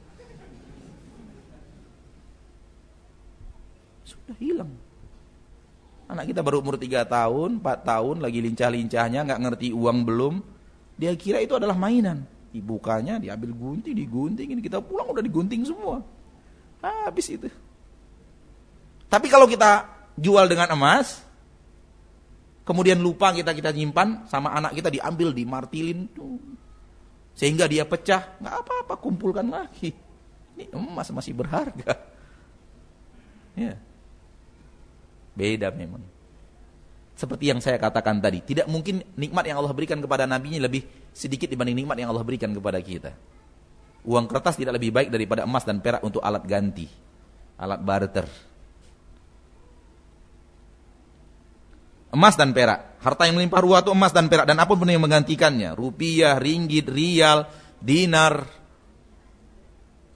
Sudah hilang. Anak kita baru umur 3 tahun, 4 tahun, lagi lincah-lincahnya, nggak ngerti uang belum. Dia kira itu adalah mainan. Dibukanya, diambil gunting, digunting, ini kita pulang udah digunting semua. Habis itu. Tapi kalau kita jual dengan emas, kemudian lupa kita kita nyimpan sama anak kita diambil, dimartilin tuh. Sehingga dia pecah, nggak apa-apa, kumpulkan lagi. Ini emas masih berharga. Ya. Beda memang. Seperti yang saya katakan tadi, tidak mungkin nikmat yang Allah berikan kepada nabinya lebih sedikit dibanding nikmat yang Allah berikan kepada kita. Uang kertas tidak lebih baik daripada emas dan perak untuk alat ganti, alat barter. Emas dan perak, harta yang melimpah ruah itu emas dan perak dan apa pun yang menggantikannya, rupiah, ringgit, rial, dinar,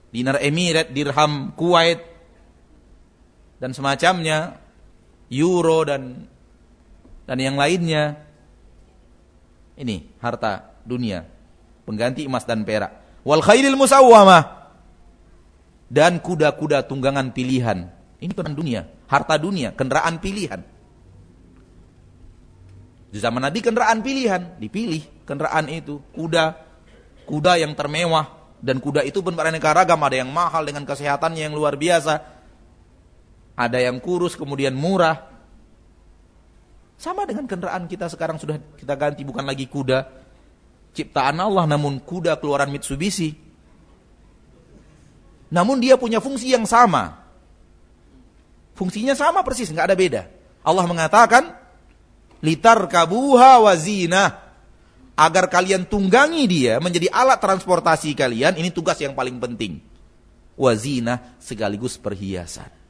dinar Emirat, dirham Kuwait dan semacamnya euro dan dan yang lainnya. Ini harta dunia, pengganti emas dan perak. Wal khairil musawwamah dan kuda-kuda tunggangan pilihan. Ini bukan dunia, harta dunia, kendaraan pilihan. Di zaman Nabi kendaraan pilihan, dipilih kendaraan itu, kuda, kuda yang termewah dan kuda itu pun beraneka ragam, ada yang mahal dengan kesehatannya yang luar biasa, ada yang kurus kemudian murah. Sama dengan kendaraan kita sekarang sudah kita ganti bukan lagi kuda ciptaan Allah namun kuda keluaran Mitsubishi. Namun dia punya fungsi yang sama. Fungsinya sama persis, nggak ada beda. Allah mengatakan litar kabuha wazina agar kalian tunggangi dia menjadi alat transportasi kalian ini tugas yang paling penting wazina sekaligus perhiasan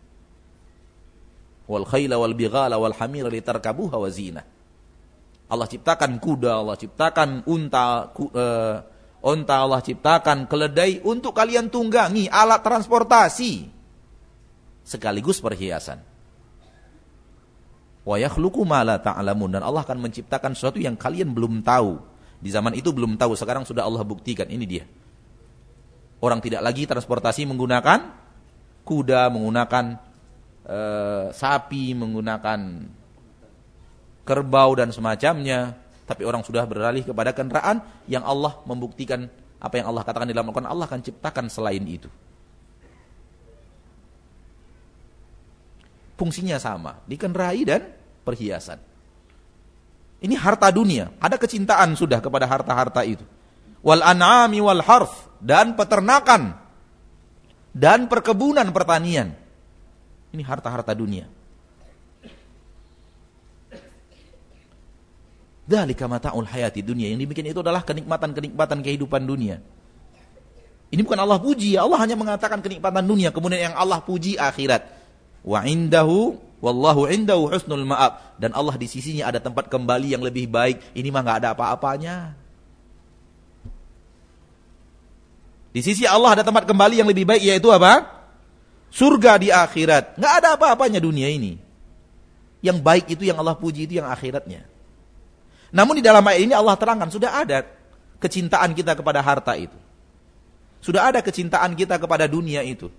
wal khayla wal bighala wal hamira litarkabuha wa zina. Allah ciptakan kuda, Allah ciptakan unta, ku, uh, unta Allah ciptakan keledai untuk kalian tunggangi alat transportasi sekaligus perhiasan. Wa yakhluqu ma la ta'lamun dan Allah akan menciptakan sesuatu yang kalian belum tahu. Di zaman itu belum tahu, sekarang sudah Allah buktikan. Ini dia. Orang tidak lagi transportasi menggunakan kuda, menggunakan Eh, sapi, menggunakan kerbau dan semacamnya, tapi orang sudah beralih kepada kendaraan yang Allah membuktikan apa yang Allah katakan dalam Al-Quran, Allah akan ciptakan selain itu. Fungsinya sama, dikendarai dan perhiasan. Ini harta dunia, ada kecintaan sudah kepada harta-harta itu. Wal an'ami wal harf dan peternakan dan perkebunan pertanian. Ini harta-harta dunia. Dzalika mata'ul hayati dunia. Yang demikian itu adalah kenikmatan-kenikmatan kehidupan dunia. Ini bukan Allah puji, Allah hanya mengatakan kenikmatan dunia, kemudian yang Allah puji akhirat. Wa indahu wallahu indahu husnul ma'ab dan Allah di sisinya ada tempat kembali yang lebih baik. Ini mah nggak ada apa-apanya. Di sisi Allah ada tempat kembali yang lebih baik yaitu apa? surga di akhirat. Nggak ada apa-apanya dunia ini. Yang baik itu yang Allah puji itu yang akhiratnya. Namun di dalam ayat ini Allah terangkan sudah ada kecintaan kita kepada harta itu. Sudah ada kecintaan kita kepada dunia itu.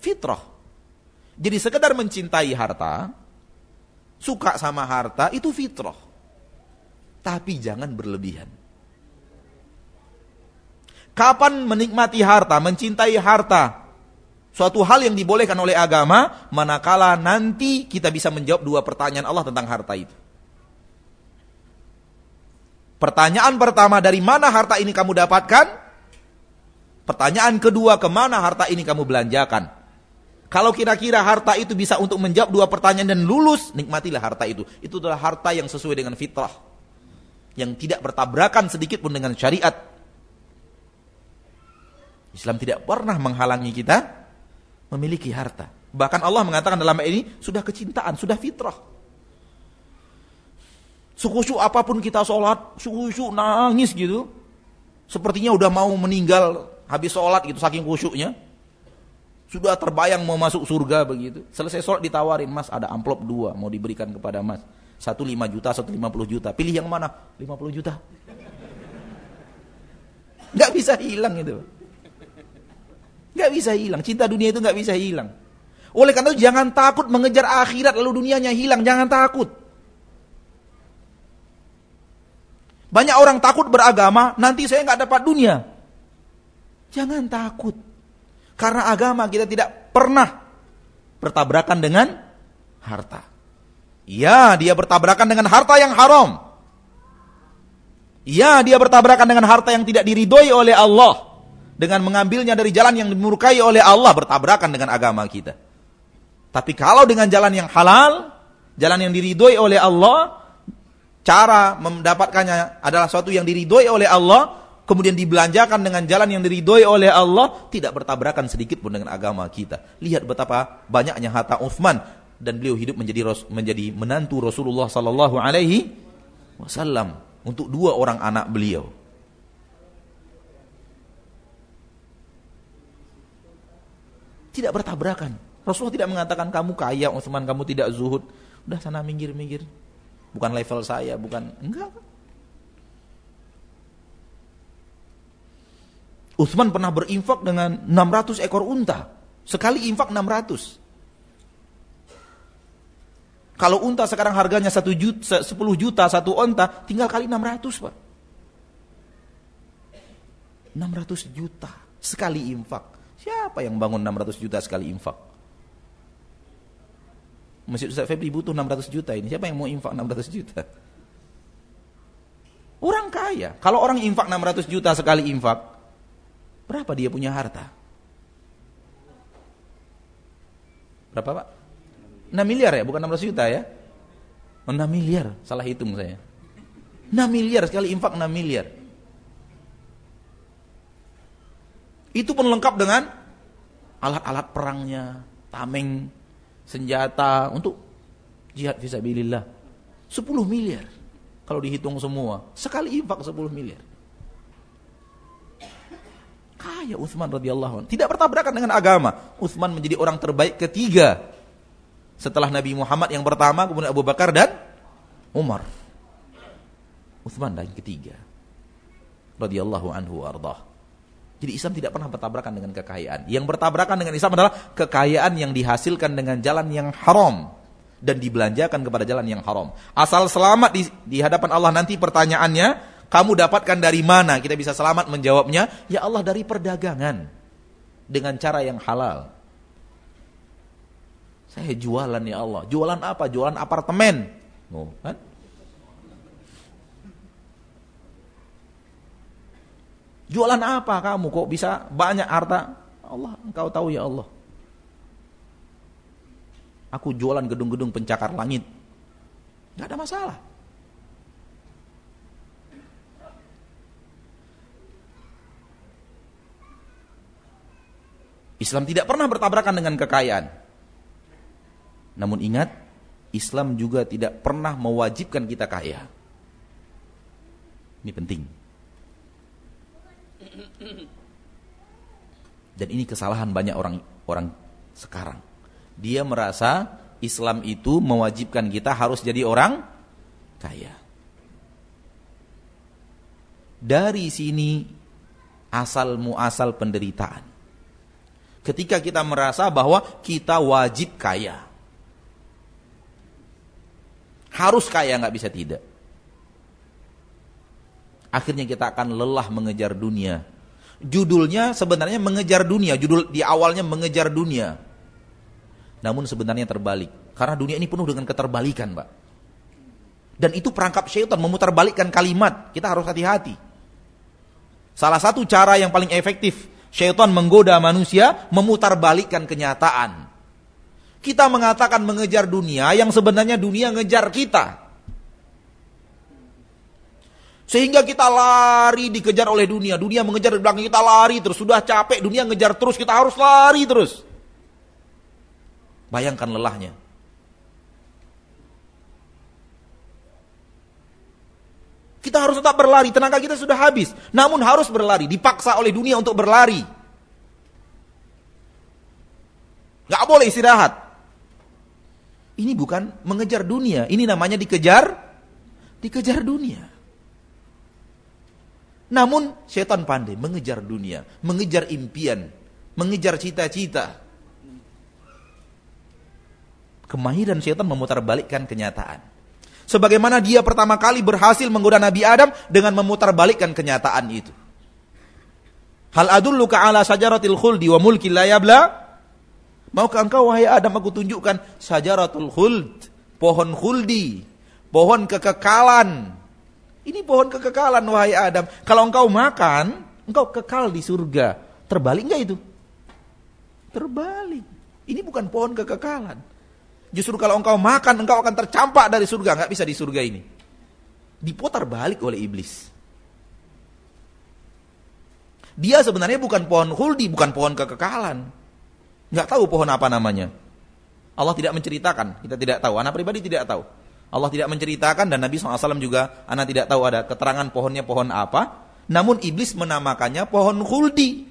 Fitrah. Jadi sekedar mencintai harta, suka sama harta itu fitrah. Tapi jangan berlebihan. Kapan menikmati harta, mencintai harta? Suatu hal yang dibolehkan oleh agama, manakala nanti kita bisa menjawab dua pertanyaan Allah tentang harta itu. Pertanyaan pertama, dari mana harta ini kamu dapatkan? Pertanyaan kedua, ke mana harta ini kamu belanjakan? Kalau kira-kira harta itu bisa untuk menjawab dua pertanyaan dan lulus, nikmatilah harta itu. Itu adalah harta yang sesuai dengan fitrah. yang tidak bertabrakan sedikit pun dengan syariat. Islam tidak pernah menghalangi kita memiliki harta. Bahkan Allah mengatakan dalam ini sudah kecintaan, sudah fitrah. Suku apa pun kita sholat, suku nangis gitu. Sepertinya udah mau meninggal habis sholat gitu saking khusyuknya. Sudah terbayang mau masuk surga begitu. Selesai sholat ditawarin, mas ada amplop dua mau diberikan kepada mas. Satu lima juta, satu lima puluh juta. Pilih yang mana? Lima puluh juta. Gak bisa hilang itu. Gak bisa hilang. Cinta dunia itu gak bisa hilang. Oleh karena itu jangan takut mengejar akhirat lalu dunianya hilang. Jangan takut. Banyak orang takut beragama, nanti saya nggak dapat dunia. Jangan takut. Karena agama kita tidak pernah bertabrakan dengan harta. Ya, dia bertabrakan dengan harta yang haram. Ya, dia bertabrakan dengan harta yang tidak diridhoi oleh Allah. Dengan mengambilnya dari jalan yang dimurkai oleh Allah, bertabrakan dengan agama kita. Tapi kalau dengan jalan yang halal, jalan yang diridhoi oleh Allah, cara mendapatkannya adalah suatu yang diridhoi oleh Allah, kemudian dibelanjakan dengan jalan yang diridhoi oleh Allah, tidak bertabrakan sedikit pun dengan agama kita. Lihat betapa banyaknya harta Uthman dan beliau hidup menjadi menjadi menantu Rasulullah sallallahu alaihi wasallam untuk dua orang anak beliau. Tidak bertabrakan. Rasulullah tidak mengatakan kamu kaya, Utsman kamu tidak zuhud. Udah sana minggir-minggir. Bukan level saya, bukan enggak. Utsman pernah berinfak dengan 600 ekor unta. Sekali infak 600. Kalau unta sekarang harganya 1 juta, 10 juta satu unta, tinggal kali 600 Pak. 600 juta sekali infak. Siapa yang bangun 600 juta sekali infak? Masjid Ustaz Febri butuh 600 juta ini. Siapa yang mau infak 600 juta? Orang kaya. Kalau orang infak 600 juta sekali infak, Berapa dia punya harta? Berapa pak? 6 miliar ya, bukan 16 juta ya? 6 miliar, salah hitung saya. 6 miliar sekali infak 6 miliar. Itu pun lengkap dengan alat-alat perangnya, tameng, senjata untuk jihad visabilillah. 10 miliar kalau dihitung semua. Sekali infak 10 miliar. Kaya Uthman radhiyallahu anhu. Tidak bertabrakan dengan agama. Uthman menjadi orang terbaik ketiga. Setelah Nabi Muhammad yang pertama, kemudian Abu Bakar dan Umar. Uthman dan ketiga. Radhiyallahu anhu ardah. Jadi Islam tidak pernah bertabrakan dengan kekayaan. Yang bertabrakan dengan Islam adalah kekayaan yang dihasilkan dengan jalan yang haram dan dibelanjakan kepada jalan yang haram. Asal selamat di, di hadapan Allah nanti pertanyaannya, kamu dapatkan dari mana? Kita bisa selamat menjawabnya, ya Allah dari perdagangan dengan cara yang halal. Saya jualan ya Allah. Jualan apa? Jualan apartemen. Oh, kan? Jualan apa kamu kok bisa banyak harta? Allah, engkau tahu ya Allah. Aku jualan gedung-gedung pencakar langit. Gak ada masalah. Islam tidak pernah bertabrakan dengan kekayaan. Namun ingat, Islam juga tidak pernah mewajibkan kita kaya. Ini penting. Dan ini kesalahan banyak orang orang sekarang. Dia merasa Islam itu mewajibkan kita harus jadi orang kaya. Dari sini asal muasal penderitaan ketika kita merasa bahwa kita wajib kaya. Harus kaya nggak bisa tidak. Akhirnya kita akan lelah mengejar dunia. Judulnya sebenarnya mengejar dunia, judul di awalnya mengejar dunia. Namun sebenarnya terbalik. Karena dunia ini penuh dengan keterbalikan, Pak. Dan itu perangkap syaitan memutarbalikkan kalimat. Kita harus hati-hati. Salah satu cara yang paling efektif Syaitan menggoda manusia memutarbalikkan kenyataan. Kita mengatakan mengejar dunia yang sebenarnya dunia ngejar kita. Sehingga kita lari dikejar oleh dunia. Dunia mengejar di belakang kita lari terus. Sudah capek, dunia ngejar terus. Kita harus lari terus. Bayangkan lelahnya. Kita harus tetap berlari. Tenaga kita sudah habis. Namun harus berlari. Dipaksa oleh dunia untuk berlari. Gak boleh istirahat. Ini bukan mengejar dunia. Ini namanya dikejar. Dikejar dunia. Namun setan pandai mengejar dunia, mengejar impian, mengejar cita-cita. Kemahiran setan memutarbalikkan kenyataan. Sebagaimana dia pertama kali berhasil menggoda Nabi Adam dengan memutarbalikkan kenyataan itu. Hal adulluka ala sajaratil khuldi wa mulki la yabla? Maukah engkau wahai Adam aku tunjukkan sajaratul khuld, pohon khuldi, pohon kekekalan, ini pohon kekekalan wahai Adam. Kalau engkau makan, engkau kekal di surga. Terbalik enggak itu? Terbalik. Ini bukan pohon kekekalan. Justru kalau engkau makan, engkau akan tercampak dari surga. Enggak bisa di surga ini. Diputar balik oleh iblis. Dia sebenarnya bukan pohon huldi, bukan pohon kekekalan. Enggak tahu pohon apa namanya. Allah tidak menceritakan, kita tidak tahu. Anak pribadi tidak tahu. Allah tidak menceritakan dan Nabi SAW juga anak tidak tahu ada keterangan pohonnya pohon apa. Namun iblis menamakannya pohon khuldi.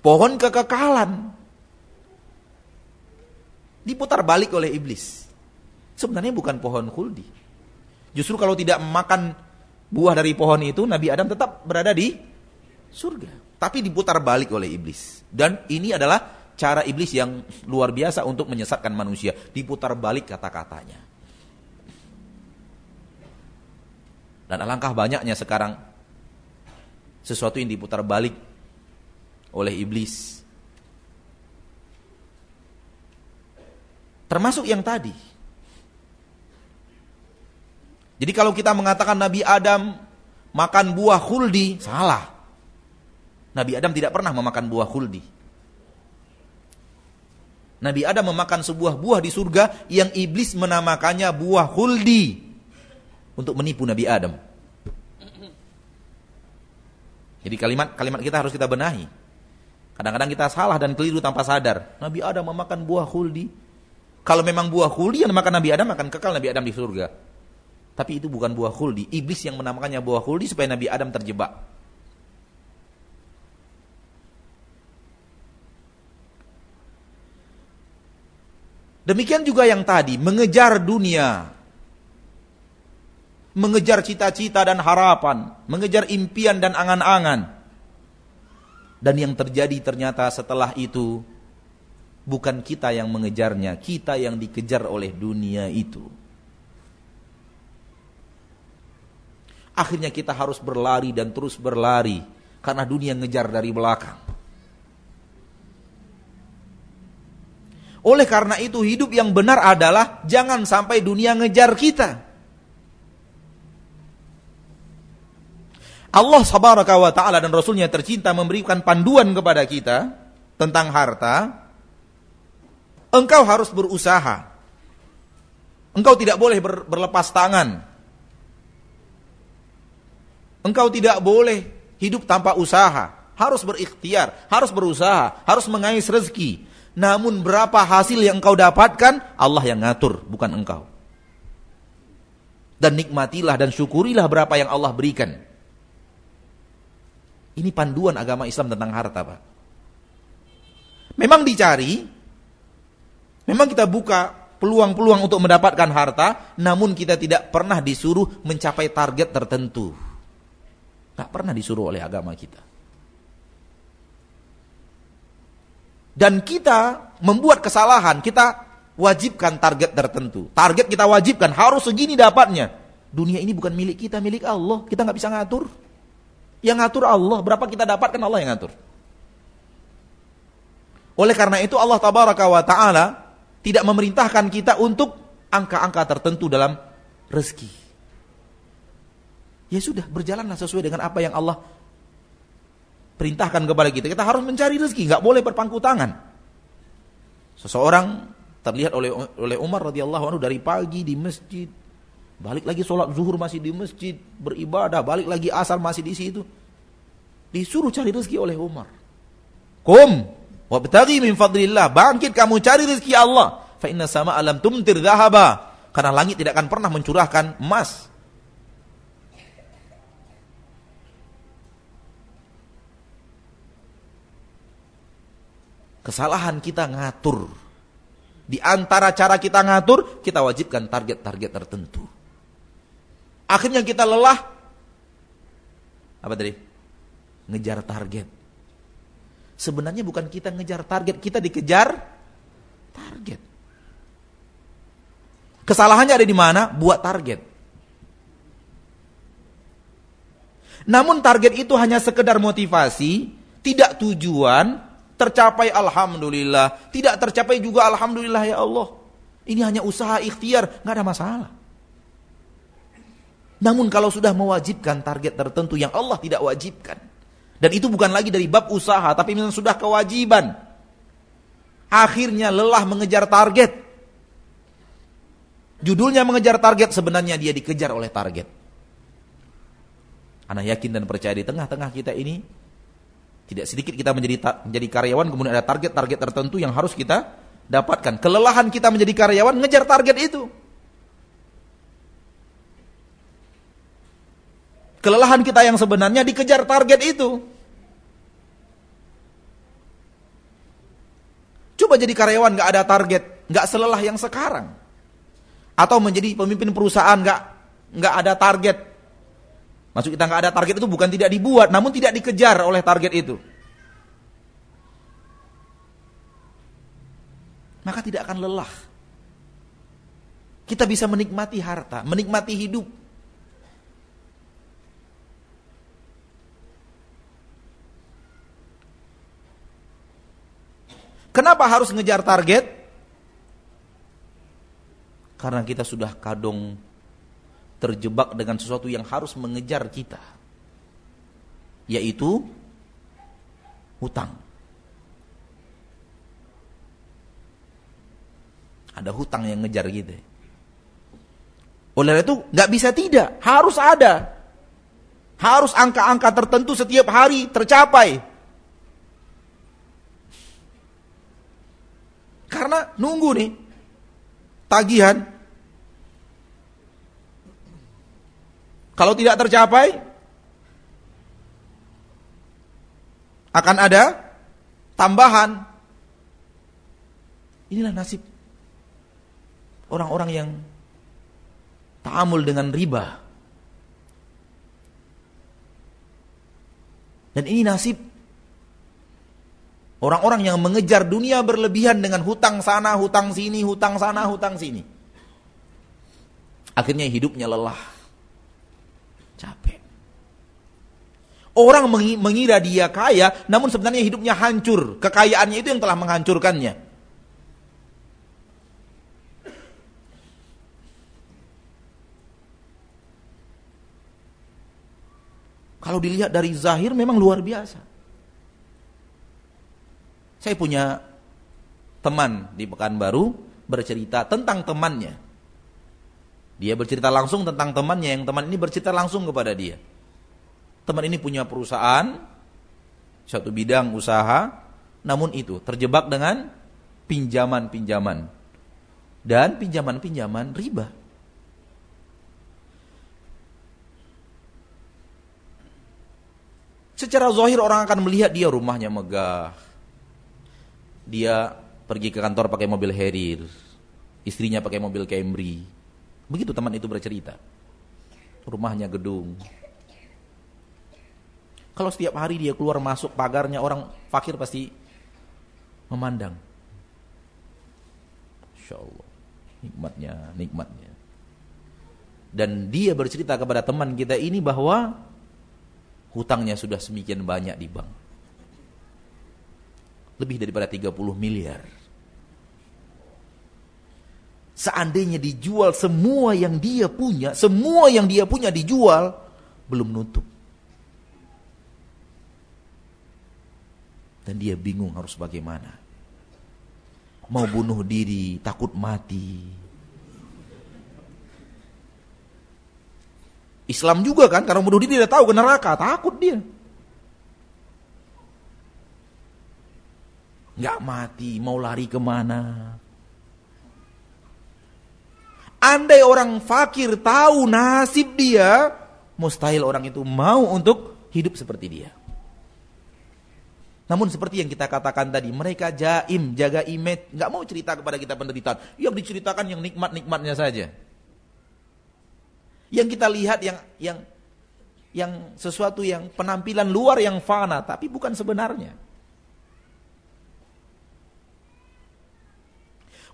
Pohon kekekalan. Diputar balik oleh iblis. Sebenarnya bukan pohon khuldi. Justru kalau tidak memakan buah dari pohon itu, Nabi Adam tetap berada di surga. Tapi diputar balik oleh iblis. Dan ini adalah cara iblis yang luar biasa untuk menyesatkan manusia. Diputar balik kata-katanya. Dan alangkah banyaknya sekarang sesuatu yang diputar balik oleh iblis. Termasuk yang tadi. Jadi kalau kita mengatakan Nabi Adam makan buah khuldi, salah. Nabi Adam tidak pernah memakan buah khuldi. Nabi Adam memakan sebuah buah di surga yang iblis menamakannya buah huldi untuk menipu Nabi Adam. Jadi kalimat kalimat kita harus kita benahi. Kadang-kadang kita salah dan keliru tanpa sadar. Nabi Adam memakan buah huldi. Kalau memang buah huldi yang makan Nabi Adam akan kekal Nabi Adam di surga. Tapi itu bukan buah huldi. Iblis yang menamakannya buah huldi supaya Nabi Adam terjebak. Demikian juga yang tadi, mengejar dunia. Mengejar cita-cita dan harapan, mengejar impian dan angan-angan. Dan yang terjadi ternyata setelah itu bukan kita yang mengejarnya, kita yang dikejar oleh dunia itu. Akhirnya kita harus berlari dan terus berlari karena dunia ngejar dari belakang. Oleh karena itu hidup yang benar adalah jangan sampai dunia ngejar kita. Allah sabaraka wa ta'ala dan Rasulnya tercinta memberikan panduan kepada kita tentang harta. Engkau harus berusaha. Engkau tidak boleh ber, berlepas tangan. Engkau tidak boleh hidup tanpa usaha. Harus berikhtiar, harus berusaha, harus mengais rezeki. Namun berapa hasil yang engkau dapatkan, Allah yang ngatur, bukan engkau. Dan nikmatilah dan syukurilah berapa yang Allah berikan. Ini panduan agama Islam tentang harta, Pak. Memang dicari, memang kita buka peluang-peluang untuk mendapatkan harta, namun kita tidak pernah disuruh mencapai target tertentu. Tidak pernah disuruh oleh agama kita. Dan kita membuat kesalahan, kita wajibkan target tertentu. Target kita wajibkan, harus segini dapatnya. Dunia ini bukan milik kita, milik Allah. Kita nggak bisa ngatur. Yang ngatur Allah, berapa kita dapatkan Allah yang ngatur. Oleh karena itu Allah tabaraka wa ta'ala tidak memerintahkan kita untuk angka-angka tertentu dalam rezeki. Ya sudah, berjalanlah sesuai dengan apa yang Allah perintahkan kepada kita. Kita harus mencari rezeki, nggak boleh berpangku tangan. Seseorang terlihat oleh oleh Umar radhiyallahu anhu dari pagi di masjid Balik lagi sholat zuhur masih di masjid, beribadah, balik lagi asal masih di situ. Disuruh cari rezeki oleh Umar. Kum, wabtaghi min fadlillah. Bangkit kamu cari rezeki Allah. Fa inna sama alam tumtir dhahaba. Karena langit tidak akan pernah mencurahkan emas. Kesalahan kita ngatur. Di antara cara kita ngatur, kita wajibkan target-target tertentu. Akhirnya kita lelah. Apa tadi? Ngejar target. Sebenarnya bukan kita ngejar target, kita dikejar target. Kesalahannya ada di mana? Buat target. Namun target itu hanya sekedar motivasi, tidak tujuan, Tercapai Alhamdulillah. Tidak tercapai juga Alhamdulillah ya Allah. Ini hanya usaha ikhtiar, nggak ada masalah. Namun kalau sudah mewajibkan target tertentu yang Allah tidak wajibkan. Dan itu bukan lagi dari bab usaha, tapi memang sudah kewajiban. Akhirnya lelah mengejar target. Judulnya mengejar target, sebenarnya dia dikejar oleh target. Anak yakin dan percaya di tengah-tengah kita ini tidak sedikit kita menjadi menjadi karyawan kemudian ada target-target tertentu yang harus kita dapatkan. Kelelahan kita menjadi karyawan ngejar target itu. Kelelahan kita yang sebenarnya dikejar target itu. Coba jadi karyawan nggak ada target, nggak selelah yang sekarang. Atau menjadi pemimpin perusahaan nggak nggak ada target, Maksud kita nggak ada target itu bukan tidak dibuat, namun tidak dikejar oleh target itu. Maka tidak akan lelah. Kita bisa menikmati harta, menikmati hidup. Kenapa harus ngejar target? Karena kita sudah kadung terjebak dengan sesuatu yang harus mengejar kita yaitu hutang. Ada hutang yang ngejar gitu oleh itu nggak bisa tidak. Harus ada. Harus angka-angka tertentu setiap hari tercapai. Karena nunggu nih tagihan Kalau tidak tercapai, akan ada tambahan. Inilah nasib orang-orang yang ta'amul dengan riba. Dan ini nasib orang-orang yang mengejar dunia berlebihan dengan hutang sana, hutang sini, hutang sana, hutang sini. Akhirnya hidupnya lelah. Capek. Orang mengira dia kaya, namun sebenarnya hidupnya hancur. Kekayaannya itu yang telah menghancurkannya. Kalau dilihat dari zahir memang luar biasa. Saya punya teman di Pekanbaru bercerita tentang temannya. Dia bercerita langsung tentang temannya yang teman ini bercerita langsung kepada dia. Teman ini punya perusahaan, satu bidang usaha, namun itu terjebak dengan pinjaman-pinjaman dan pinjaman-pinjaman riba. Secara zahir orang akan melihat dia rumahnya megah. Dia pergi ke kantor pakai mobil Harrier. Istrinya pakai mobil Camry. Begitu teman itu bercerita. Rumahnya gedung. Kalau setiap hari dia keluar masuk pagarnya orang fakir pasti memandang. Insya Allah. Nikmatnya, nikmatnya. Dan dia bercerita kepada teman kita ini bahwa hutangnya sudah semikian banyak di bank. Lebih daripada 30 miliar. Seandainya dijual semua yang dia punya, semua yang dia punya dijual, belum nutup. Dan dia bingung harus bagaimana. Mau bunuh diri, takut mati. Islam juga kan, karena bunuh diri dia tahu ke neraka, takut dia. Nggak mati, mau lari ke mana? Andai orang fakir tahu nasib dia, mustahil orang itu mau untuk hidup seperti dia. Namun seperti yang kita katakan tadi, mereka jaim, jaga image, nggak mau cerita kepada kita penderitaan. Yang diceritakan yang nikmat-nikmatnya saja. Yang kita lihat yang yang yang sesuatu yang penampilan luar yang fana, tapi bukan sebenarnya.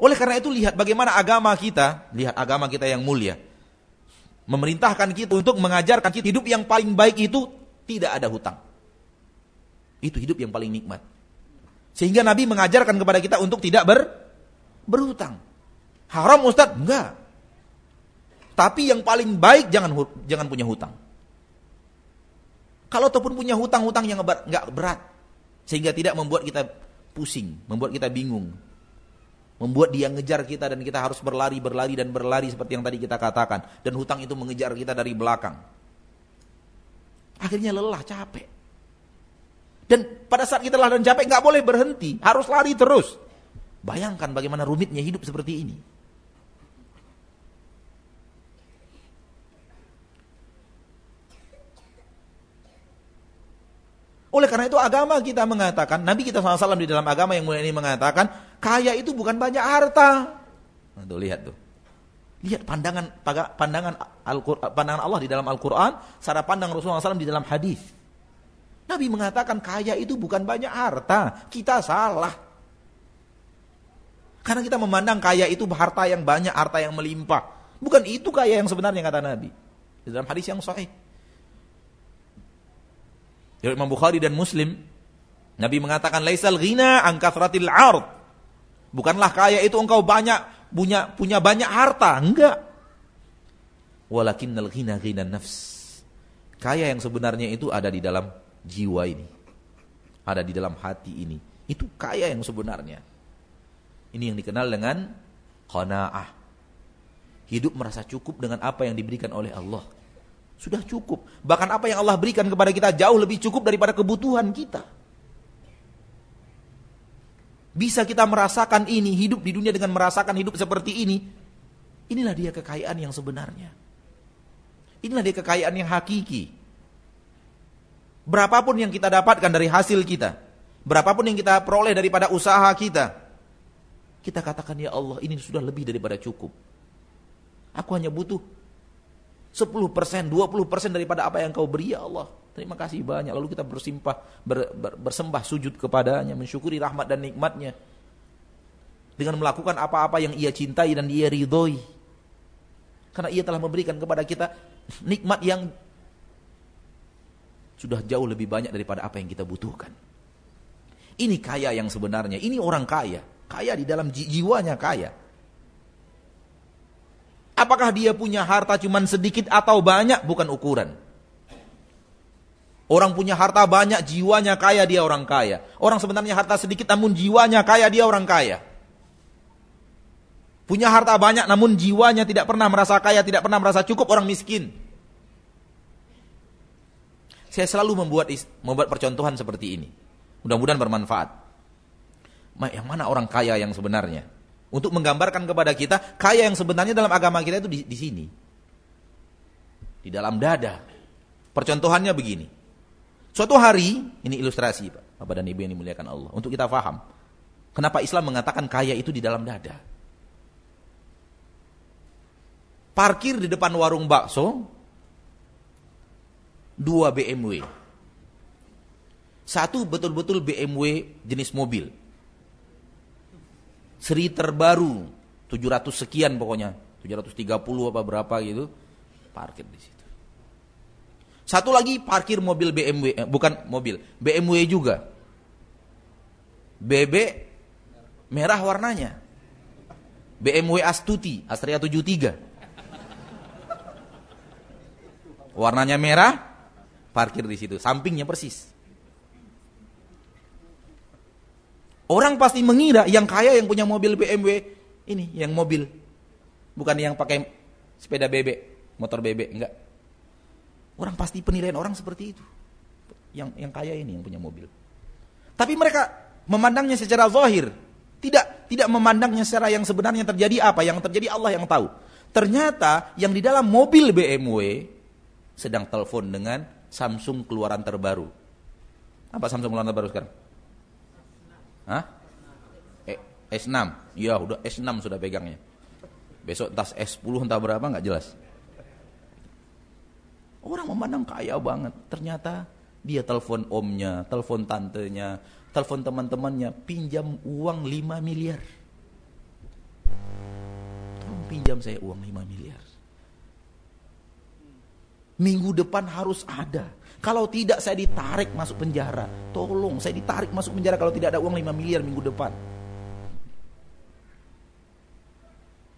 Oleh karena itu lihat bagaimana agama kita, lihat agama kita yang mulia. Memerintahkan kita untuk mengajarkan kita hidup yang paling baik itu tidak ada hutang. Itu hidup yang paling nikmat. Sehingga Nabi mengajarkan kepada kita untuk tidak ber, berhutang. Haram Ustaz? Enggak. Tapi yang paling baik jangan jangan punya hutang. Kalau ataupun punya hutang-hutang yang enggak berat sehingga tidak membuat kita pusing, membuat kita bingung. Membuat dia ngejar kita dan kita harus berlari, berlari dan berlari seperti yang tadi kita katakan dan hutang itu mengejar kita dari belakang. Akhirnya lelah, capek. Dan pada saat kita lelah dan capek nggak boleh berhenti, harus lari terus. Bayangkan bagaimana rumitnya hidup seperti ini. Oleh karena itu agama kita mengatakan, Nabi kita SAW di dalam agama yang mulia ini mengatakan, kaya itu bukan banyak harta. Nah, tuh lihat tuh. Lihat pandangan pandangan Al pandangan Allah di dalam Al-Qur'an, cara pandang Rasulullah SAW di dalam hadis. Nabi mengatakan kaya itu bukan banyak harta, kita salah. Karena kita memandang kaya itu harta yang banyak, harta yang melimpah. Bukan itu kaya yang sebenarnya kata Nabi. Dalam hadis yang sahih. Dari Imam Bukhari dan Muslim, Nabi mengatakan laisal ghina an kathratil ard. Bukanlah kaya itu engkau banyak punya punya banyak harta, enggak. Walakinnal ghina ghina nafs. Kaya yang sebenarnya itu ada di dalam jiwa ini. Ada di dalam hati ini. Itu kaya yang sebenarnya. Ini yang dikenal dengan qanaah. Hidup merasa cukup dengan apa yang diberikan oleh Allah. Sudah cukup. Bahkan apa yang Allah berikan kepada kita jauh lebih cukup daripada kebutuhan kita. Bisa kita merasakan ini, hidup di dunia dengan merasakan hidup seperti ini. Inilah dia kekayaan yang sebenarnya. Inilah dia kekayaan yang hakiki. Berapapun yang kita dapatkan dari hasil kita, berapapun yang kita peroleh daripada usaha kita, kita katakan ya Allah ini sudah lebih daripada cukup. Aku hanya butuh 10%, 20% daripada apa yang kau beri ya Allah. Terima kasih banyak. Lalu kita bersimpah, ber, ber, bersembah sujud kepadanya, mensyukuri rahmat dan nikmatnya. Dengan melakukan apa-apa yang ia cintai dan ia ridhoi. Karena ia telah memberikan kepada kita nikmat yang sudah jauh lebih banyak daripada apa yang kita butuhkan. Ini kaya yang sebenarnya. Ini orang kaya. Kaya di dalam jiwanya kaya. Apakah dia punya harta cuma sedikit atau banyak bukan ukuran. Orang punya harta banyak, jiwanya kaya, dia orang kaya. Orang sebenarnya harta sedikit namun jiwanya kaya, dia orang kaya. Punya harta banyak namun jiwanya tidak pernah merasa kaya, tidak pernah merasa cukup, orang miskin. Saya selalu membuat membuat percontohan seperti ini. Mudah-mudahan bermanfaat. Yang mana orang kaya yang sebenarnya? Untuk menggambarkan kepada kita kaya yang sebenarnya dalam agama kita itu di, di sini. Di dalam dada. Percontohannya begini. Suatu hari, ini ilustrasi Pak, Bapak dan Ibu yang dimuliakan Allah. Untuk kita faham. Kenapa Islam mengatakan kaya itu di dalam dada. Parkir di depan warung bakso, dua BMW. Satu betul-betul BMW jenis mobil. Seri terbaru 700 sekian pokoknya. 730 apa berapa gitu parkir di situ. Satu lagi parkir mobil BMW eh, bukan mobil BMW juga. BB merah warnanya. BMW Astuti Astrea 73 warnanya merah parkir di situ sampingnya persis Orang pasti mengira yang kaya yang punya mobil BMW ini, yang mobil. Bukan yang pakai sepeda bebek, motor bebek, enggak. Orang pasti penilaian orang seperti itu. Yang yang kaya ini yang punya mobil. Tapi mereka memandangnya secara zahir, tidak tidak memandangnya secara yang sebenarnya terjadi apa, yang terjadi Allah yang tahu. Ternyata yang di dalam mobil BMW sedang telepon dengan Samsung keluaran terbaru. Apa Samsung keluaran terbaru sekarang? Hah? Eh, S6. Ya, udah S6 sudah pegangnya. Besok tas S10 entah berapa nggak jelas. Orang memandang kaya banget. Ternyata dia telepon omnya, telepon tantenya, telepon teman-temannya, pinjam uang 5 miliar. Tolong pinjam saya uang 5 miliar. Minggu depan harus ada. Kalau tidak saya ditarik masuk penjara. Tolong saya ditarik masuk penjara kalau tidak ada uang 5 miliar minggu depan.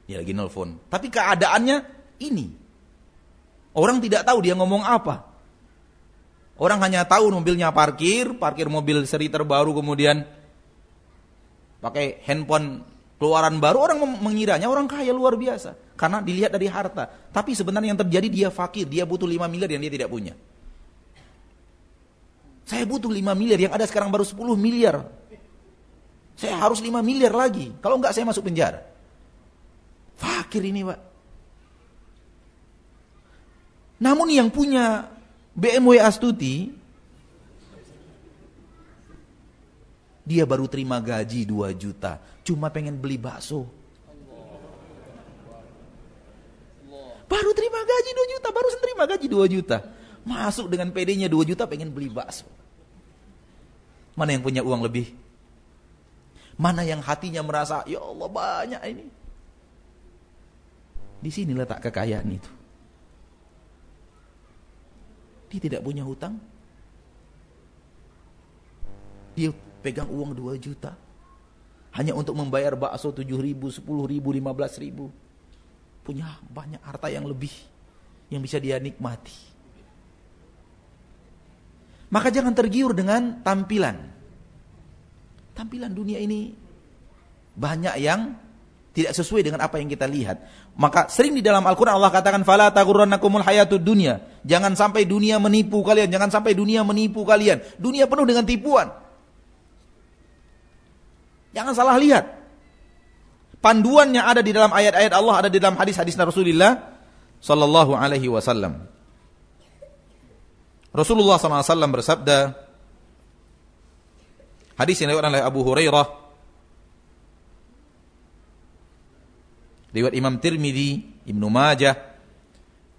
Dia lagi nelpon. Tapi keadaannya ini. Orang tidak tahu dia ngomong apa. Orang hanya tahu mobilnya parkir, parkir mobil seri terbaru kemudian pakai handphone keluaran baru orang mengiranya orang kaya luar biasa karena dilihat dari harta. Tapi sebenarnya yang terjadi dia fakir, dia butuh 5 miliar yang dia tidak punya. Saya butuh 5 miliar yang ada sekarang baru 10 miliar. Saya harus 5 miliar lagi. Kalau enggak saya masuk penjara. Fakir ini, Pak. Namun yang punya BMW Astuti, dia baru terima gaji 2 juta, cuma pengen beli bakso. Baru terima gaji 2 juta, baru terima gaji 2 juta. Masuk dengan PD-nya 2 juta pengen beli bakso. Mana yang punya uang lebih? Mana yang hatinya merasa, ya Allah banyak ini. Di sini letak kekayaan itu. Dia tidak punya hutang. Dia pegang uang 2 juta. Hanya untuk membayar bakso 7 ribu, 10 ribu, 15 ribu. Punya banyak harta yang lebih. Yang bisa dia nikmati. Maka jangan tergiur dengan tampilan. Tampilan dunia ini banyak yang tidak sesuai dengan apa yang kita lihat. Maka sering di dalam Al-Qur'an Allah katakan fala. Jangan sampai dunia menipu kalian, jangan sampai dunia menipu kalian. Dunia penuh dengan tipuan. Jangan salah lihat. Panduannya ada di dalam ayat-ayat Allah, ada di dalam hadis-hadis Rasulullah sallallahu alaihi wasallam. Rasulullah SAW bersabda, hadis yang dilakukan oleh Abu Hurairah, riwayat Imam Tirmidzi, Ibnu Majah,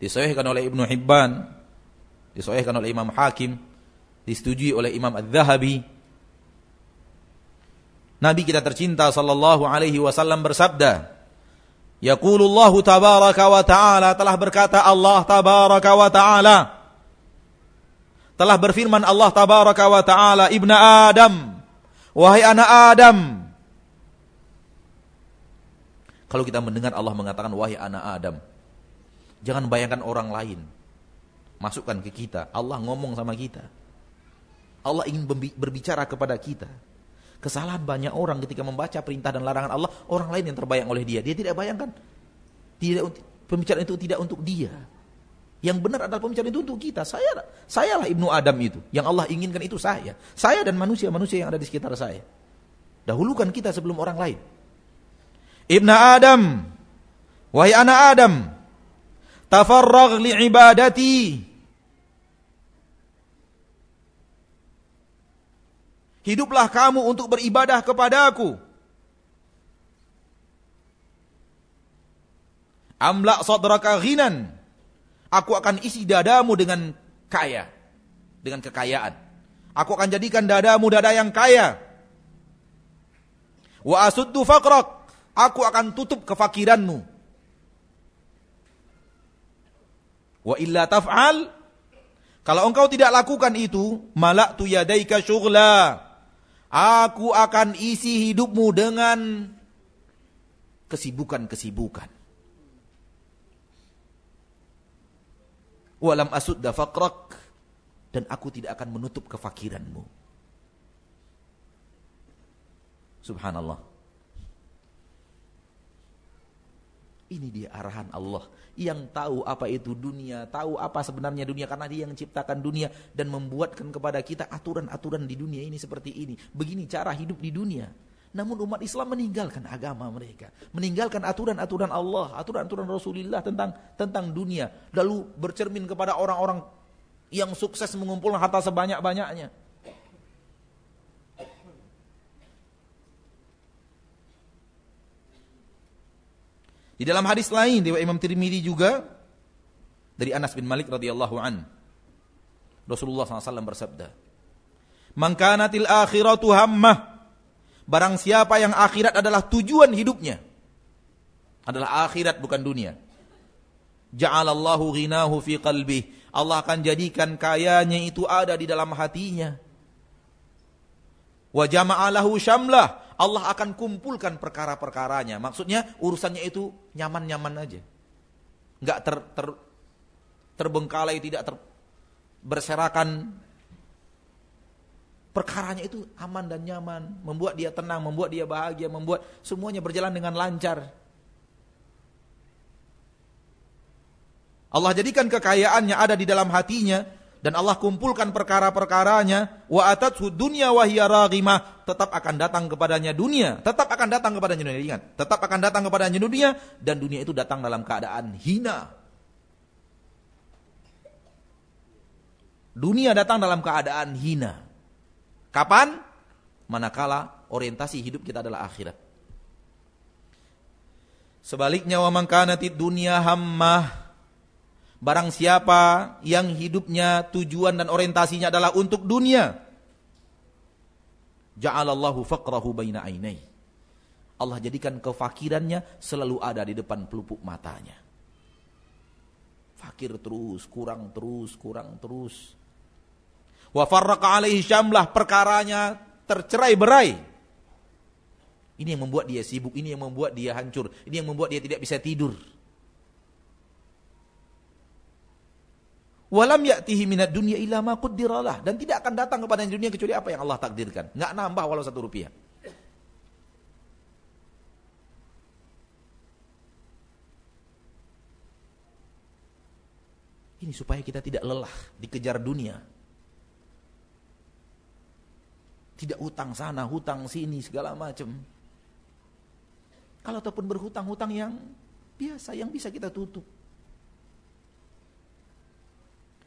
disahihkan oleh Ibnu Hibban, disahihkan oleh Imam Hakim, disetujui oleh Imam Az-Zahabi. Nabi kita tercinta sallallahu alaihi wasallam bersabda, Yaqulullahu tabaraka wa ta'ala telah berkata Allah tabaraka wa ta'ala telah berfirman Allah tabaraka wa ta'ala ibna Adam wahai anak Adam kalau kita mendengar Allah mengatakan wahai anak Adam, jangan bayangkan orang lain. Masukkan ke kita, Allah ngomong sama kita. Allah ingin berbicara kepada kita. Kesalahan banyak orang ketika membaca perintah dan larangan Allah, orang lain yang terbayang oleh dia. Dia tidak bayangkan. Tidak pembicaraan itu tidak untuk dia. Yang benar adalah pembicaraan itu untuk kita. Saya sayalah Ibnu Adam itu. Yang Allah inginkan itu saya. Saya dan manusia-manusia yang ada di sekitar saya. Dahulukan kita sebelum orang lain. Ibna Adam, wahai anak Adam, tafarrag li ibadati. Hiduplah kamu untuk beribadah kepadaku. Amla sadraka ghinan. Aku akan isi dadamu dengan kaya. Dengan kekayaan. Aku akan jadikan dadamu dada yang kaya. Wa asuddu faqrak aku akan tutup kefakiranmu. Wa illa taf'al, kalau engkau tidak lakukan itu, malak tu yadaika syughla. Aku akan isi hidupmu dengan kesibukan-kesibukan. Walam asudda faqrak dan aku tidak akan menutup kefakiranmu. Subhanallah. Ini dia arahan Allah yang tahu apa itu dunia, tahu apa sebenarnya dunia karena dia yang menciptakan dunia dan membuatkan kepada kita aturan-aturan di dunia ini seperti ini. Begini cara hidup di dunia. Namun umat Islam meninggalkan agama mereka, meninggalkan aturan-aturan Allah, aturan-aturan Rasulullah tentang tentang dunia, lalu bercermin kepada orang-orang yang sukses mengumpulkan harta sebanyak-banyaknya. Di dalam hadis lain dari Imam Tirmidzi juga dari Anas bin Malik radhiyallahu an. Rasulullah SAW bersabda, "Man kanatil akhiratu hammah." Barang siapa yang akhirat adalah tujuan hidupnya. Adalah akhirat bukan dunia. Ja'alallahu ghinahu fi qalbi. Allah akan jadikan kayanya itu ada di dalam hatinya. Wa jama'alahu syamlah Allah akan kumpulkan perkara-perkaranya. Maksudnya urusannya itu nyaman-nyaman aja. Enggak ter, ter, terbengkalai, tidak ter, berserakan. Perkaranya itu aman dan nyaman. Membuat dia tenang, membuat dia bahagia, membuat semuanya berjalan dengan lancar. Allah jadikan kekayaannya ada di dalam hatinya dan Allah kumpulkan perkara-perkaranya wa atathu dunya wa tetap akan datang kepadanya dunia tetap akan datang kepadanya dunia. Ingat tetap akan datang kepadanya dunia dan dunia itu datang dalam keadaan hina. Dunia datang dalam keadaan hina. Kapan? Manakala orientasi hidup kita adalah akhirat. Sebaliknya wa man kanatid dunya hammah Barang siapa yang hidupnya tujuan dan orientasinya adalah untuk dunia. Ja'alallahu faqrahu baina ainai. Allah jadikan kefakirannya selalu ada di depan pelupuk matanya. Fakir terus, kurang terus, kurang terus. Wa farraqa alaihi syamlah perkaranya tercerai berai. Ini yang membuat dia sibuk, ini yang membuat dia hancur, ini yang membuat dia tidak bisa tidur. Walam ya'tihi minat dunia illa ma qaddiralah dan tidak akan datang kepada dunia kecuali apa yang Allah takdirkan. Enggak nambah walau satu rupiah. Ini supaya kita tidak lelah dikejar dunia. Tidak hutang sana, hutang sini, segala macam. Kalau ataupun berhutang-hutang yang biasa, yang bisa kita tutup.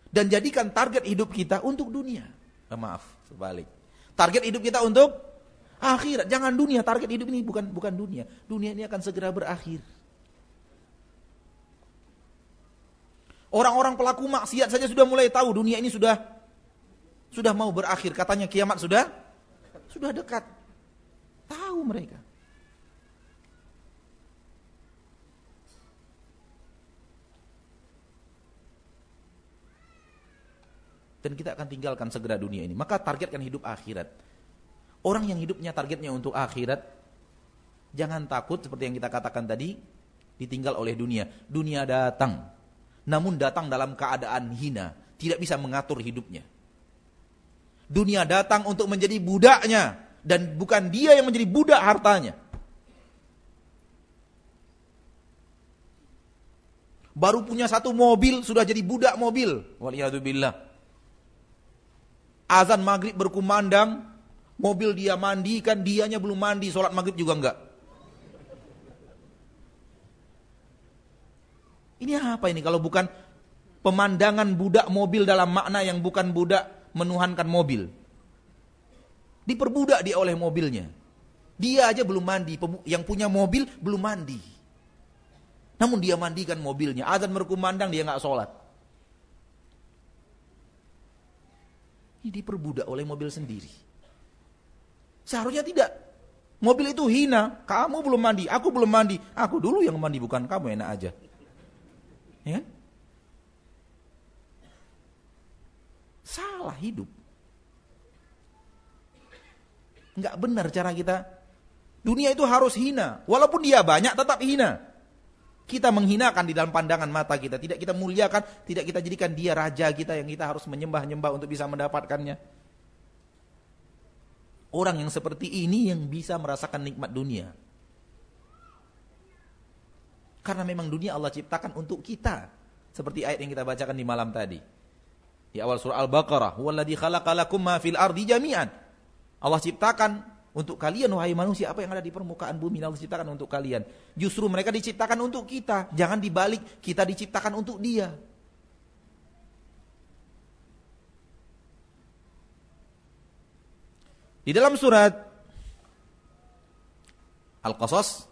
Dan jadikan target hidup kita untuk dunia. Eh, maaf, sebalik. Target hidup kita untuk akhirat. Jangan dunia, target hidup ini bukan bukan dunia. Dunia ini akan segera berakhir. Orang-orang pelaku maksiat saja sudah mulai tahu dunia ini sudah sudah mau berakhir. Katanya kiamat sudah sudah dekat. Tahu mereka. Dan kita akan tinggalkan segera dunia ini. Maka targetkan hidup akhirat. Orang yang hidupnya targetnya untuk akhirat, jangan takut seperti yang kita katakan tadi, ditinggal oleh dunia. Dunia datang, namun datang dalam keadaan hina, tidak bisa mengatur hidupnya. Dunia datang untuk menjadi budaknya, dan bukan dia yang menjadi budak hartanya. Baru punya satu mobil, sudah jadi budak mobil. Waliyahdubillah azan maghrib berkumandang, mobil dia mandikan, dianya belum mandi, sholat maghrib juga enggak. Ini apa ini kalau bukan pemandangan budak mobil dalam makna yang bukan budak menuhankan mobil. Diperbudak dia oleh mobilnya. Dia aja belum mandi, yang punya mobil belum mandi. Namun dia mandikan mobilnya, azan berkumandang dia nggak sholat. Ini diperbudak oleh mobil sendiri. Seharusnya tidak. Mobil itu hina. Kamu belum mandi, aku belum mandi. Aku dulu yang mandi, bukan kamu enak aja. Ya kan? Salah hidup. Enggak benar cara kita. Dunia itu harus hina. Walaupun dia banyak tetap hina. Kita menghinakan di dalam pandangan mata kita, tidak kita muliakan, tidak kita jadikan dia raja kita yang kita harus menyembah-nyembah untuk bisa mendapatkannya. Orang yang seperti ini yang bisa merasakan nikmat dunia. Karena memang dunia Allah ciptakan untuk kita. Seperti ayat yang kita bacakan di malam tadi. Di awal surah Al-Baqarah, "Huwallazi khalaqalakum ma fil ardi jami'an." Allah ciptakan untuk kalian wahai manusia apa yang ada di permukaan bumi Allah ciptakan untuk kalian. Justru mereka diciptakan untuk kita. Jangan dibalik, kita diciptakan untuk dia. Di dalam surat Al-Qasas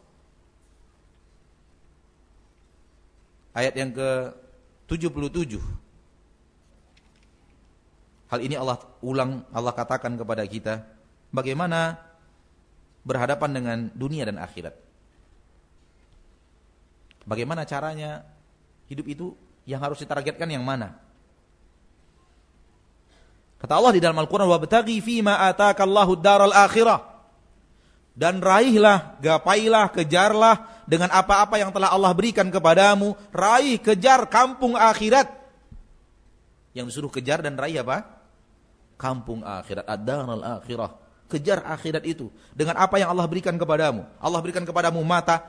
ayat yang ke-77 Hal ini Allah ulang, Allah katakan kepada kita bagaimana berhadapan dengan dunia dan akhirat. Bagaimana caranya hidup itu yang harus ditargetkan yang mana? Kata Allah di dalam Al-Quran, وَبْتَغِي فِي مَا آتَاكَ اللَّهُ الدَّارَ الْآخِرَةِ Dan raihlah, gapailah, kejarlah dengan apa-apa yang telah Allah berikan kepadamu. Raih, kejar kampung akhirat. Yang disuruh kejar dan raih apa? kampung akhirat, ad-daral akhirah. Kejar akhirat itu dengan apa yang Allah berikan kepadamu. Allah berikan kepadamu mata,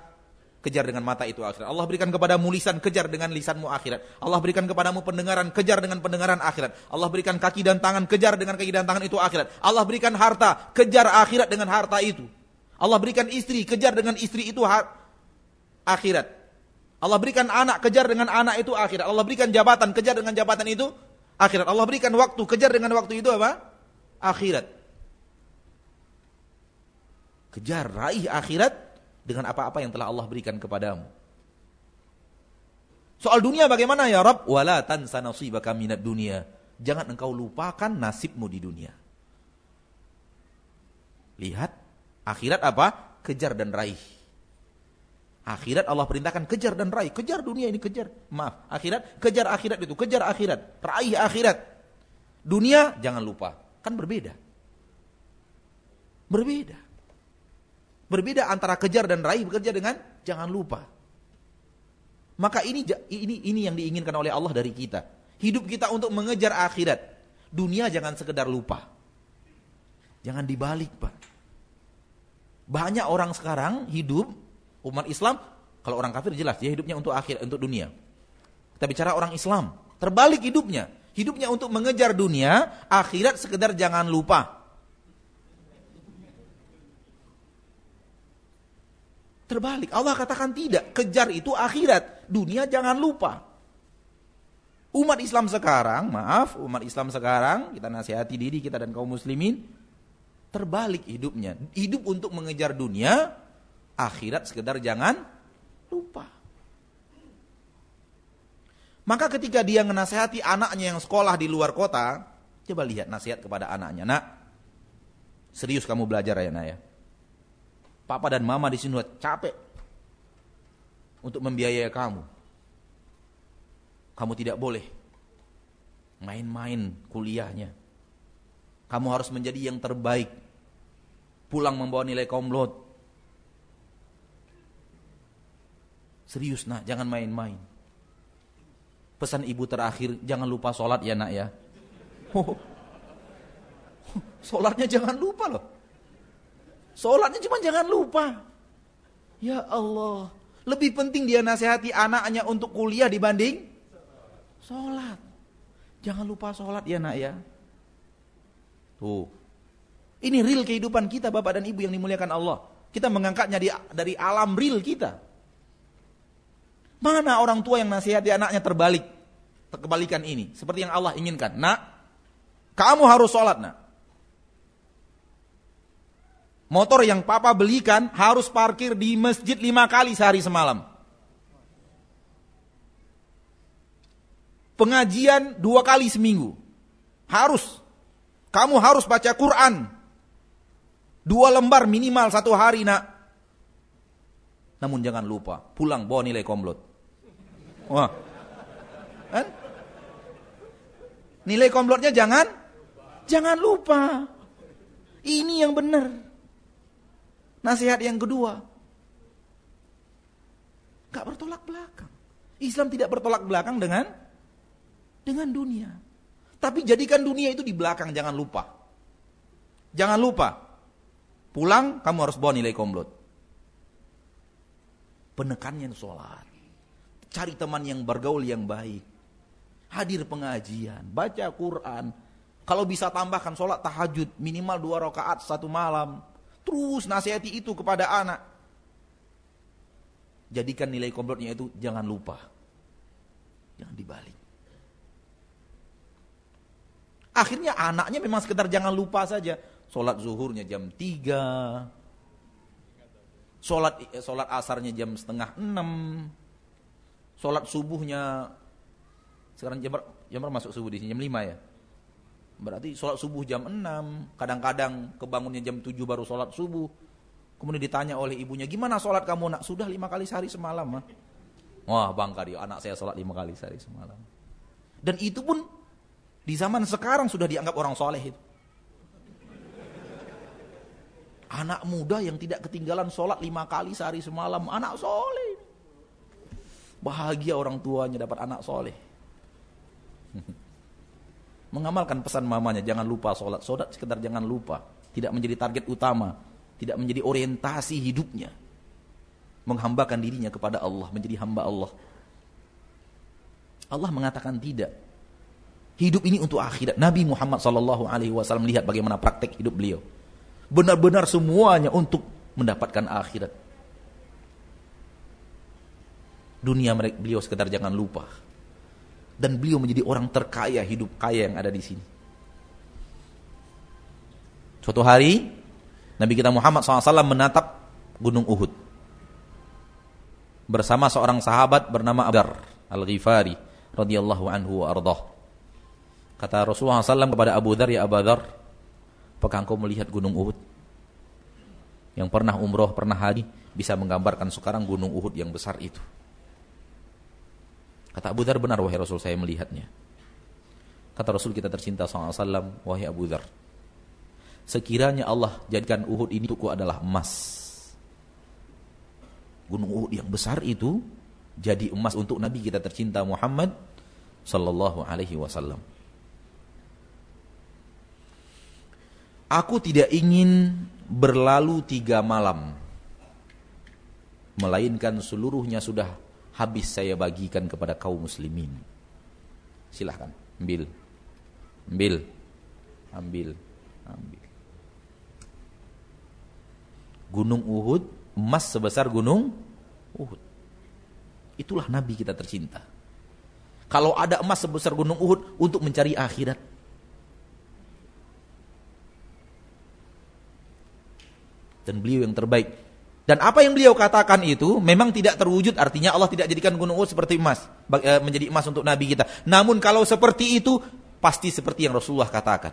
kejar dengan mata itu akhirat. Allah berikan kepadamu lisan, kejar dengan lisanmu akhirat. Allah berikan kepadamu pendengaran, kejar dengan pendengaran akhirat. Allah berikan kaki dan tangan, kejar dengan kaki dan tangan itu akhirat. Allah berikan harta, kejar akhirat dengan harta itu. Allah berikan istri, kejar dengan istri itu akhirat. Allah berikan anak, kejar dengan anak itu akhirat. Allah berikan jabatan, kejar dengan jabatan itu akhirat. Allah berikan waktu, kejar dengan waktu itu apa? Akhirat. Kejar, raih akhirat dengan apa-apa yang telah Allah berikan kepadamu. Soal dunia bagaimana ya Rabb? Wala tansa nasibaka minat dunia. Jangan engkau lupakan nasibmu di dunia. Lihat, akhirat apa? Kejar dan raih. Akhirat Allah perintahkan kejar dan raih. Kejar dunia ini kejar. Maaf, akhirat kejar akhirat itu, kejar akhirat, raih akhirat. Dunia jangan lupa, kan berbeda. Berbeda. Berbeda antara kejar dan raih bekerja dengan jangan lupa. Maka ini ini ini yang diinginkan oleh Allah dari kita. Hidup kita untuk mengejar akhirat. Dunia jangan sekedar lupa. Jangan dibalik, Pak. Banyak orang sekarang hidup Umat Islam, kalau orang kafir jelas dia hidupnya untuk akhir, untuk dunia. Kita bicara orang Islam, terbalik hidupnya. Hidupnya untuk mengejar dunia, akhirat sekedar jangan lupa. Terbalik, Allah katakan tidak, kejar itu akhirat, dunia jangan lupa. Umat Islam sekarang, maaf, umat Islam sekarang, kita nasihati diri kita dan kaum muslimin, terbalik hidupnya. Hidup untuk mengejar dunia, akhirat sekedar jangan lupa. Maka ketika dia menasehati anaknya yang sekolah di luar kota, coba lihat nasihat kepada anaknya, nak, serius kamu belajar ya nak ya. Papa dan mama di sini udah capek untuk membiayai kamu. Kamu tidak boleh main-main kuliahnya. Kamu harus menjadi yang terbaik. Pulang membawa nilai komplot. Serius nak, jangan main-main. Pesan ibu terakhir, jangan lupa sholat ya nak ya. Oh. Sholatnya jangan lupa loh. Sholatnya cuma jangan lupa. Ya Allah. Lebih penting dia nasihati anaknya untuk kuliah dibanding sholat. Jangan lupa sholat ya nak ya. Tuh. Ini real kehidupan kita bapak dan ibu yang dimuliakan Allah. Kita mengangkatnya dari alam real kita. Mana orang tua yang nasihati anaknya terbalik? Kebalikan ini. Seperti yang Allah inginkan. Nak, kamu harus sholat nak. Motor yang papa belikan harus parkir di masjid lima kali sehari semalam. Pengajian dua kali seminggu. Harus. Kamu harus baca Quran. Dua lembar minimal satu hari nak. Namun jangan lupa, pulang bawa nilai komplot. Wah. Kan? Nilai komplotnya jangan jangan lupa. Ini yang benar. Nasihat yang kedua. Gak bertolak belakang. Islam tidak bertolak belakang dengan dengan dunia. Tapi jadikan dunia itu di belakang, jangan lupa. Jangan lupa. Pulang kamu harus bawa nilai komplot. Penekannya sholat. cari teman yang bergaul yang baik. Hadir pengajian, baca Quran. Kalau bisa tambahkan sholat tahajud minimal dua rakaat satu malam. Terus nasihati itu kepada anak. Jadikan nilai komplotnya itu jangan lupa. Jangan dibalik. Akhirnya anaknya memang sekedar jangan lupa saja. Sholat zuhurnya jam 3. Sholat, eh, sholat asarnya jam setengah 6. Sholat subuhnya, sekarang jam, jam masuk subuh di sini? Jam 5 ya? Berarti sholat subuh jam 6. Kadang-kadang kebangunnya jam 7 baru sholat subuh. Kemudian ditanya oleh ibunya, gimana sholat kamu nak? Sudah lima kali sehari semalam. Ma. Wah bangga dia, anak saya sholat lima kali sehari semalam. Dan itu pun di zaman sekarang sudah dianggap orang soleh itu. Anak muda yang tidak ketinggalan sholat lima kali sehari semalam. Anak soleh. Bahagia orang tuanya dapat anak soleh. Mengamalkan pesan mamanya, jangan lupa sholat. Sholat sekedar jangan lupa. Tidak menjadi target utama. Tidak menjadi orientasi hidupnya. Menghambakan dirinya kepada Allah, menjadi hamba Allah. Allah mengatakan tidak. Hidup ini untuk akhirat. Nabi Muhammad sallallahu alaihi wasallam lihat bagaimana praktek hidup beliau. Benar-benar semuanya untuk mendapatkan akhirat. Dunia mereka beliau sekedar jangan lupa. Dan beliau menjadi orang terkaya, hidup kaya yang ada di sini. Suatu hari Nabi kita Muhammad SAW menatap Gunung Uhud bersama seorang sahabat bernama Abu Al-Ghifari radhiyallahu anhu wa. Kata Rasulullah SAW kepada Abu Dhar, ya Abu Dhar, apakah engkau melihat gunung Uhud? Yang pernah umroh, pernah haji, bisa menggambarkan sekarang gunung Uhud yang besar itu. Kata Abu Dhar, benar wahai Rasul saya melihatnya. Kata Rasul kita tercinta SAW, wahai Abu Dhar, sekiranya Allah jadikan Uhud ini tuku adalah emas. Gunung Uhud yang besar itu jadi emas untuk Nabi kita tercinta Muhammad sallallahu alaihi wasallam. Aku tidak ingin berlalu tiga malam. Melainkan seluruhnya sudah habis saya bagikan kepada kaum muslimin. Silahkan, ambil. Ambil. Ambil. Ambil. Gunung Uhud, emas sebesar gunung Uhud. Itulah Nabi kita tercinta. Kalau ada emas sebesar gunung Uhud untuk mencari akhirat. dan beliau yang terbaik. Dan apa yang beliau katakan itu memang tidak terwujud artinya Allah tidak jadikan gunung Uhud seperti emas eh, menjadi emas untuk nabi kita. Namun kalau seperti itu pasti seperti yang Rasulullah katakan.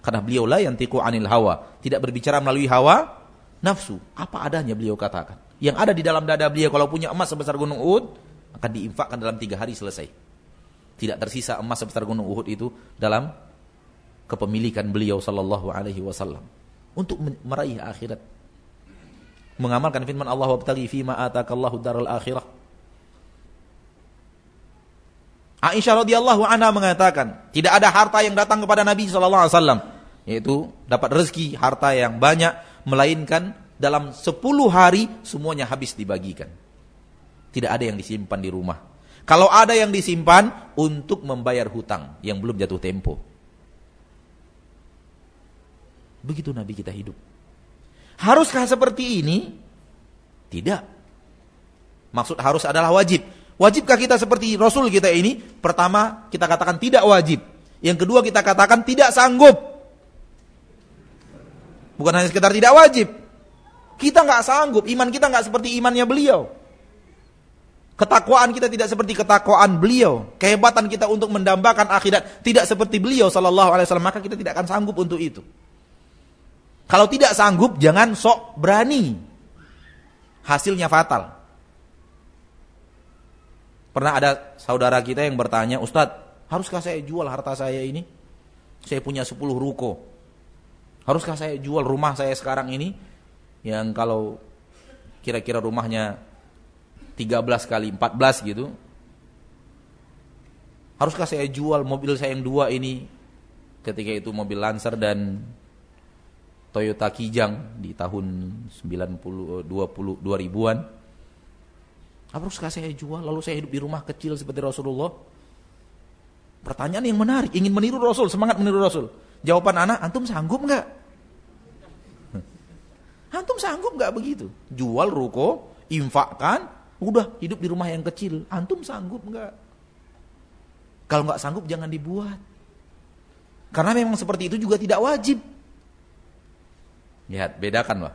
Karena beliau lah yang tiku anil hawa, tidak berbicara melalui hawa nafsu. Apa adanya beliau katakan. Yang ada di dalam dada beliau kalau punya emas sebesar gunung Uhud akan diinfakkan dalam tiga hari selesai. Tidak tersisa emas sebesar gunung Uhud itu dalam kepemilikan beliau sallallahu alaihi wasallam untuk meraih akhirat. Mengamalkan firman Allah wabtaghi fima atakallahu daral akhirah. Aisyah radhiyallahu anha mengatakan, tidak ada harta yang datang kepada Nabi sallallahu alaihi wasallam yaitu dapat rezeki harta yang banyak melainkan dalam 10 hari semuanya habis dibagikan. Tidak ada yang disimpan di rumah. Kalau ada yang disimpan untuk membayar hutang yang belum jatuh tempo. Begitu Nabi kita hidup. Haruskah seperti ini? Tidak. Maksud harus adalah wajib. Wajibkah kita seperti Rasul kita ini? Pertama, kita katakan tidak wajib. Yang kedua, kita katakan tidak sanggup. Bukan hanya sekedar tidak wajib. Kita nggak sanggup, iman kita nggak seperti imannya beliau. Ketakwaan kita tidak seperti ketakwaan beliau. Kehebatan kita untuk mendambakan akhirat tidak seperti beliau sallallahu alaihi wasallam, maka kita tidak akan sanggup untuk itu. Kalau tidak sanggup, jangan sok berani. Hasilnya fatal. Pernah ada saudara kita yang bertanya, Ustadz, haruskah saya jual harta saya ini? Saya punya 10 ruko. Haruskah saya jual rumah saya sekarang ini? Yang kalau kira-kira rumahnya 13 kali 14 gitu. Haruskah saya jual mobil saya yang dua ini? Ketika itu mobil Lancer dan Toyota Kijang di tahun 90 20 2000-an. Haruskah saya jual lalu saya hidup di rumah kecil seperti Rasulullah? Pertanyaan yang menarik, ingin meniru Rasul, semangat meniru Rasul. Jawaban anak, antum sanggup nggak? Antum sanggup nggak begitu? Jual ruko, infakkan, udah hidup di rumah yang kecil. Antum sanggup nggak? Kalau nggak sanggup jangan dibuat. Karena memang seperti itu juga tidak wajib. Lihat, bedakan lah.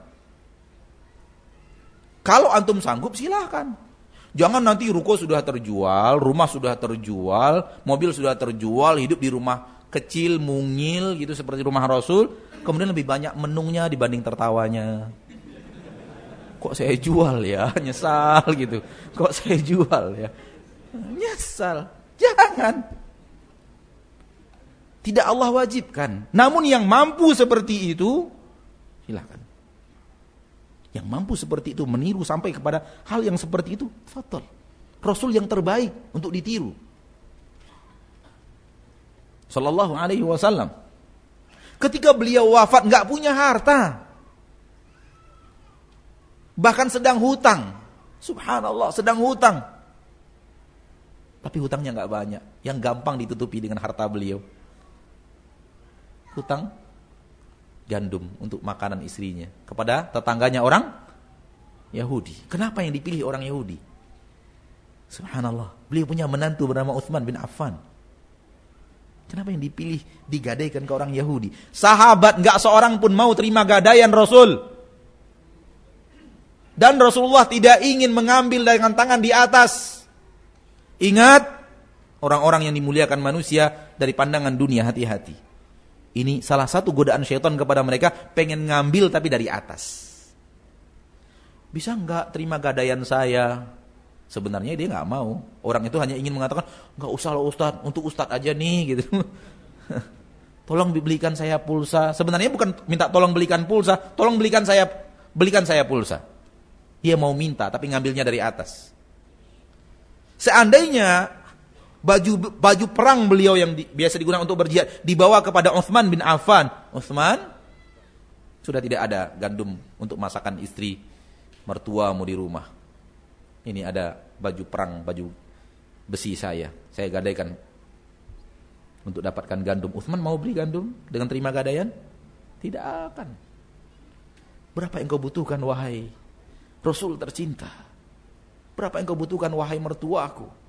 Kalau antum sanggup silahkan. Jangan nanti ruko sudah terjual, rumah sudah terjual, mobil sudah terjual, hidup di rumah kecil, mungil gitu seperti rumah Rasul, kemudian lebih banyak menungnya dibanding tertawanya. Kok saya jual ya? Nyesal gitu. Kok saya jual ya? Nyesal. Jangan. Tidak Allah wajibkan. Namun yang mampu seperti itu, silahkan. Yang mampu seperti itu meniru sampai kepada hal yang seperti itu, fatal. Rasul yang terbaik untuk ditiru. Sallallahu alaihi wasallam. Ketika beliau wafat nggak punya harta. Bahkan sedang hutang. Subhanallah, sedang hutang. Tapi hutangnya nggak banyak, yang gampang ditutupi dengan harta beliau. Hutang gandum untuk makanan istrinya kepada tetangganya orang Yahudi. Kenapa yang dipilih orang Yahudi? Subhanallah, beliau punya menantu bernama Uthman bin Affan. Kenapa yang dipilih digadaikan ke orang Yahudi? Sahabat nggak seorang pun mau terima gadaian Rasul. Dan Rasulullah tidak ingin mengambil dengan tangan di atas. Ingat, orang-orang yang dimuliakan manusia dari pandangan dunia hati-hati. Ini salah satu godaan syaitan kepada mereka pengen ngambil tapi dari atas. Bisa nggak terima gadaian saya? Sebenarnya dia nggak mau. Orang itu hanya ingin mengatakan nggak usah loh Ustad, untuk Ustad aja nih gitu. tolong belikan saya pulsa. Sebenarnya bukan minta tolong belikan pulsa, tolong belikan saya belikan saya pulsa. Dia mau minta tapi ngambilnya dari atas. Seandainya baju baju perang beliau yang di, biasa digunakan untuk berjihad dibawa kepada Uthman bin Affan. Uthman sudah tidak ada gandum untuk masakan istri mertuamu di rumah. Ini ada baju perang, baju besi saya. Saya gadaikan untuk dapatkan gandum. Uthman mau beli gandum dengan terima gadaian? Tidak akan. Berapa yang kau butuhkan wahai Rasul tercinta? Berapa yang kau butuhkan wahai mertuaku?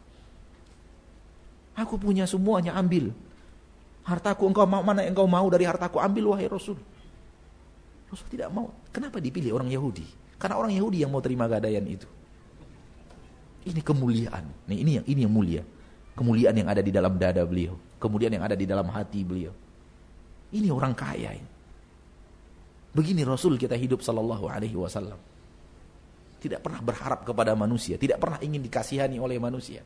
Aku punya semuanya, ambil. Hartaku engkau mau mana engkau mau dari hartaku ambil wahai Rasul. Rasul tidak mau. Kenapa dipilih orang Yahudi? Karena orang Yahudi yang mau terima gadaian itu. Ini kemuliaan. Nih, ini yang ini yang mulia. Kemuliaan yang ada di dalam dada beliau, kemudian yang ada di dalam hati beliau. Ini orang kaya. Ini. Begini Rasul kita hidup sallallahu alaihi wasallam. Tidak pernah berharap kepada manusia, tidak pernah ingin dikasihani oleh manusia.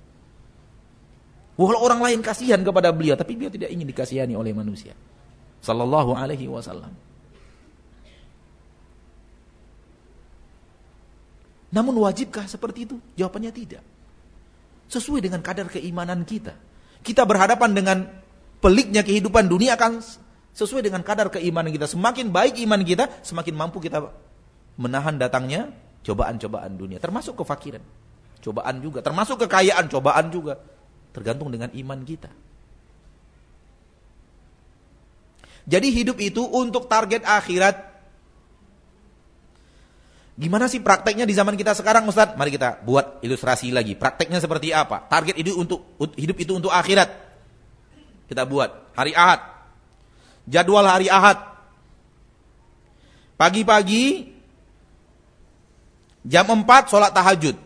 Walau orang lain kasihan kepada beliau, tapi beliau tidak ingin dikasihani oleh manusia. Sallallahu alaihi wasallam. Namun wajibkah seperti itu? Jawabannya tidak. Sesuai dengan kadar keimanan kita. Kita berhadapan dengan peliknya kehidupan dunia akan sesuai dengan kadar keimanan kita. Semakin baik iman kita, semakin mampu kita menahan datangnya cobaan-cobaan dunia. Termasuk kefakiran. Cobaan juga. Termasuk kekayaan, cobaan juga. Tergantung dengan iman kita. Jadi hidup itu untuk target akhirat. Gimana sih prakteknya di zaman kita sekarang Ustaz? Mari kita buat ilustrasi lagi. Prakteknya seperti apa? Target itu untuk hidup itu untuk akhirat. Kita buat hari Ahad. Jadwal hari Ahad. Pagi-pagi jam 4 sholat tahajud.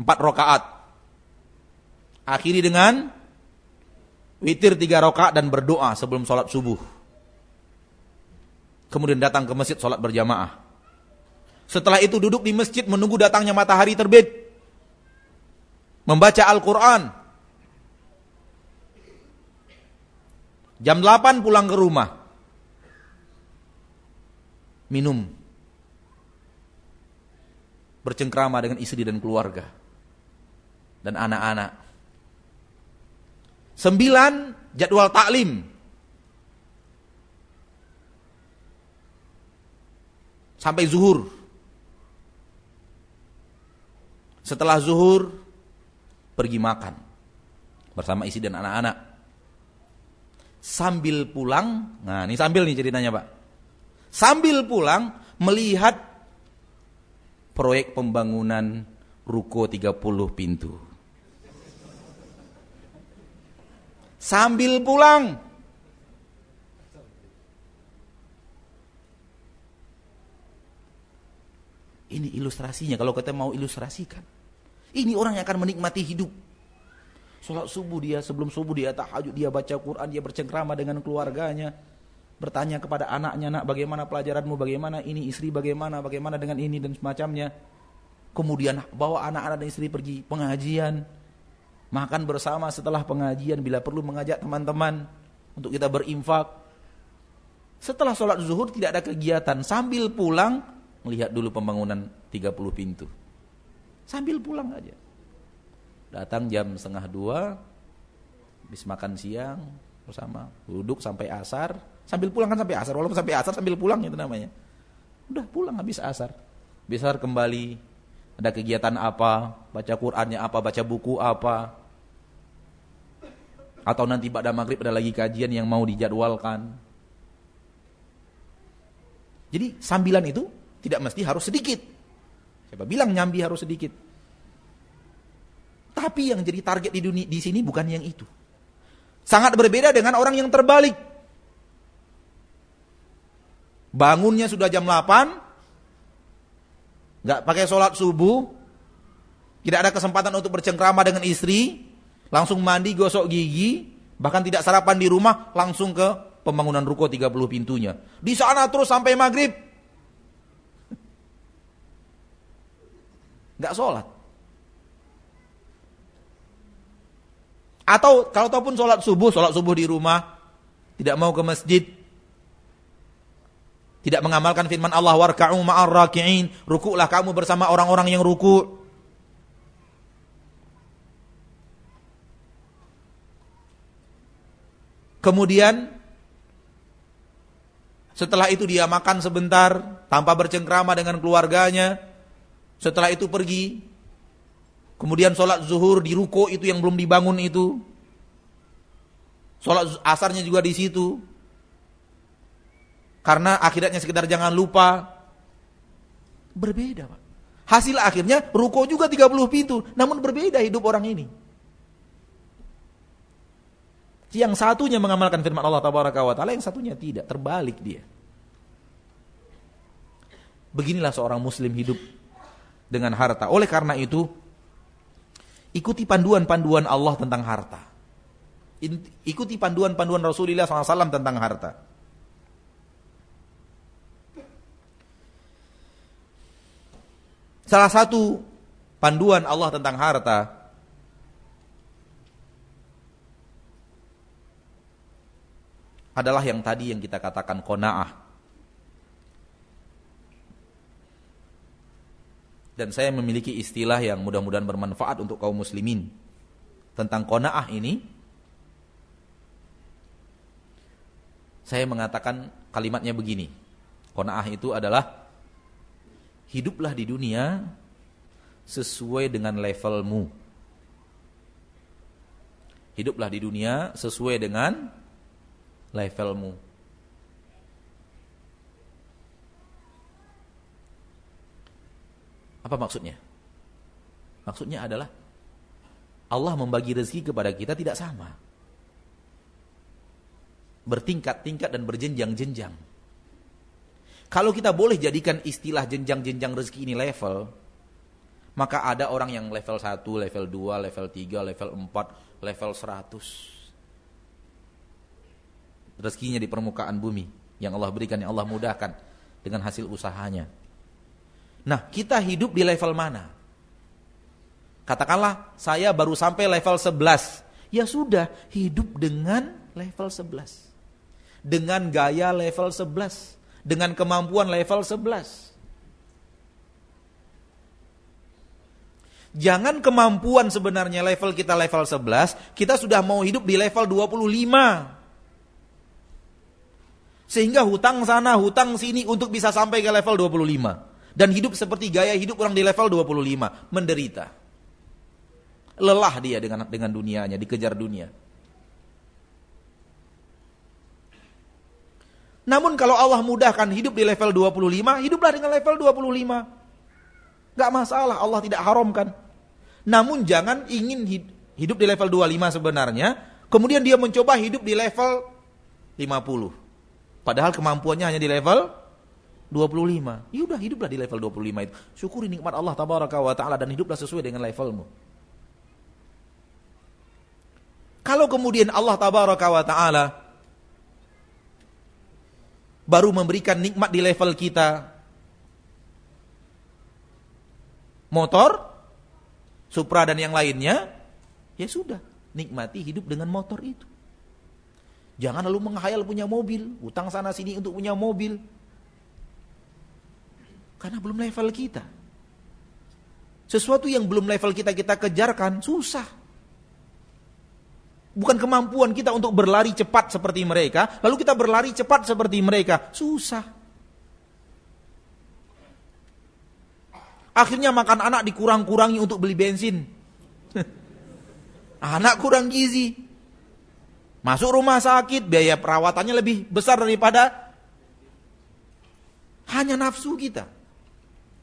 Empat rokaat. Akhiri dengan witir tiga rokaat dan berdoa sebelum sholat subuh. Kemudian datang ke masjid sholat berjamaah. Setelah itu duduk di masjid menunggu datangnya matahari terbit. Membaca Al-Quran. Jam 8 pulang ke rumah. Minum. Bercengkrama dengan istri dan keluarga dan anak-anak. Sembilan, jadwal taklim. Sampai zuhur. Setelah zuhur pergi makan bersama istri dan anak-anak. Sambil pulang, nah ini sambil nih ceritanya Pak. Sambil pulang melihat proyek pembangunan ruko 30 pintu. Sambil pulang Ini ilustrasinya kalau kita mau ilustrasikan. Ini orang yang akan menikmati hidup. Sholat subuh dia, sebelum subuh dia tahajud, dia baca Quran, dia bercengkrama dengan keluarganya. Bertanya kepada anaknya, nak bagaimana pelajaranmu, bagaimana ini, istri bagaimana, bagaimana dengan ini dan semacamnya. Kemudian bawa anak-anak dan istri pergi pengajian. Makan bersama setelah pengajian, bila perlu mengajak teman-teman untuk kita berinfak. Setelah sholat zuhur tidak ada kegiatan, sambil pulang melihat dulu pembangunan 30 pintu. Sambil pulang aja. Datang jam setengah dua, habis makan siang bersama, duduk sampai asar, sambil pulang kan sampai asar, walaupun sampai asar sambil pulang itu namanya. Udah pulang habis asar. Besar kembali, ada kegiatan apa, baca Qur'annya apa, baca buku apa. Atau nanti pada maghrib ada lagi kajian yang mau dijadwalkan. Jadi sambilan itu tidak mesti harus sedikit. Siapa bilang nyambi harus sedikit? Tapi yang jadi target di dunia di sini bukan yang itu. Sangat berbeda dengan orang yang terbalik. Bangunnya sudah jam 8, nggak pakai sholat subuh, tidak ada kesempatan untuk bercengkrama dengan istri, langsung mandi, gosok gigi, bahkan tidak sarapan di rumah, langsung ke pembangunan ruko 30 pintunya. Di sana terus sampai maghrib, nggak sholat. Atau kalau ataupun sholat subuh, sholat subuh di rumah, tidak mau ke masjid, tidak mengamalkan firman Allah warka'u ma'ar raki'in, rukuklah kamu bersama orang-orang yang ruku'. Kemudian setelah itu dia makan sebentar tanpa bercengkrama dengan keluarganya. Setelah itu pergi. Kemudian sholat zuhur di ruko itu yang belum dibangun itu. Sholat asarnya juga di situ. Karena akhiratnya sekedar jangan lupa. Berbeda Pak. Hasil akhirnya ruko juga 30 pintu. Namun berbeda hidup orang ini. Yang satunya mengamalkan firman Allah Taala, yang satunya tidak, terbalik dia. Beginilah seorang muslim hidup dengan harta. Oleh karena itu, ikuti panduan-panduan Allah tentang harta. Ikuti panduan-panduan Rasulullah SAW tentang harta. Salah satu panduan Allah tentang harta adalah yang tadi yang kita katakan kona'ah. dan saya memiliki istilah yang mudah-mudahan bermanfaat untuk kaum muslimin. Tentang kona'ah ini saya mengatakan kalimatnya begini. Kona'ah itu adalah hiduplah di dunia sesuai dengan levelmu. Hiduplah di dunia sesuai dengan levelmu Apa maksudnya? Maksudnya adalah Allah membagi rezeki kepada kita tidak sama. Bertingkat-tingkat dan berjenjang-jenjang. Kalau kita boleh jadikan istilah jenjang-jenjang rezeki ini level, maka ada orang yang level 1, level 2, level 3, level 4, level 100. Rezekinya di permukaan bumi yang Allah berikan, yang Allah mudahkan dengan hasil usahanya. Nah, kita hidup di level mana? Katakanlah saya baru sampai level 11. Ya sudah, hidup dengan level 11. Dengan gaya level 11. Dengan kemampuan level 11. Jangan kemampuan sebenarnya level kita level 11, kita sudah mau hidup di level 25. Sehingga hutang sana, hutang sini untuk bisa sampai ke level 25 dan hidup seperti gaya hidup orang di level 25, menderita. lelah dia dengan dengan dunianya, dikejar dunia. Namun kalau Allah mudahkan hidup di level 25, hiduplah dengan level 25. Gak masalah, Allah tidak haramkan. Namun jangan ingin hidup di level 25 sebenarnya, kemudian dia mencoba hidup di level 50. Padahal kemampuannya hanya di level 25. Ya udah hiduplah di level 25 itu. Syukuri nikmat Allah tabaraka wa taala dan hiduplah sesuai dengan levelmu. Kalau kemudian Allah tabaraka wa taala baru memberikan nikmat di level kita motor, Supra dan yang lainnya, ya sudah, nikmati hidup dengan motor itu. Jangan lalu menghayal punya mobil, utang sana sini untuk punya mobil. Karena belum level kita. Sesuatu yang belum level kita kita kejarkan susah. Bukan kemampuan kita untuk berlari cepat seperti mereka, lalu kita berlari cepat seperti mereka, susah. Akhirnya makan anak dikurang-kurangi untuk beli bensin. anak kurang gizi. Masuk rumah sakit, biaya perawatannya lebih besar daripada hanya nafsu kita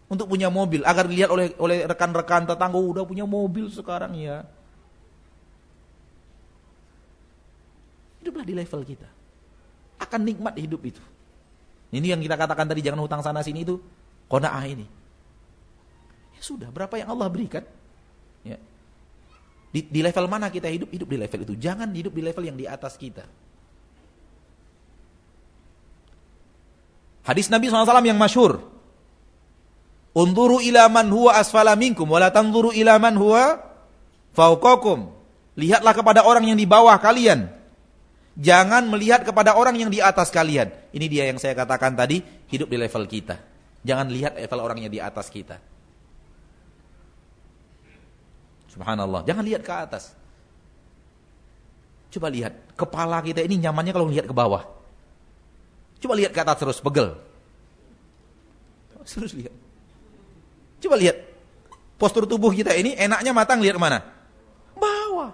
untuk punya mobil agar dilihat oleh oleh rekan-rekan tetangga oh, udah punya mobil sekarang ya. Hiduplah di level kita. Akan nikmat hidup itu. Ini yang kita katakan tadi jangan hutang sana sini itu qanaah ini. Ya sudah, berapa yang Allah berikan? Ya. Di, di level mana kita hidup? Hidup di level itu. Jangan hidup di level yang di atas kita. Hadis Nabi SAW yang masyur Unduru ila man huwa asfala minkum wala tanzuru ila man huwa fauqakum. Lihatlah kepada orang yang di bawah kalian. Jangan melihat kepada orang yang di atas kalian. Ini dia yang saya katakan tadi, hidup di level kita. Jangan lihat level orang yang di atas kita. Subhanallah, jangan lihat ke atas. Coba lihat, kepala kita ini nyamannya kalau lihat ke bawah. Coba lihat ke atas terus, pegel. Terus lihat. Coba lihat. Postur tubuh kita ini enaknya matang lihat mana? Bawah.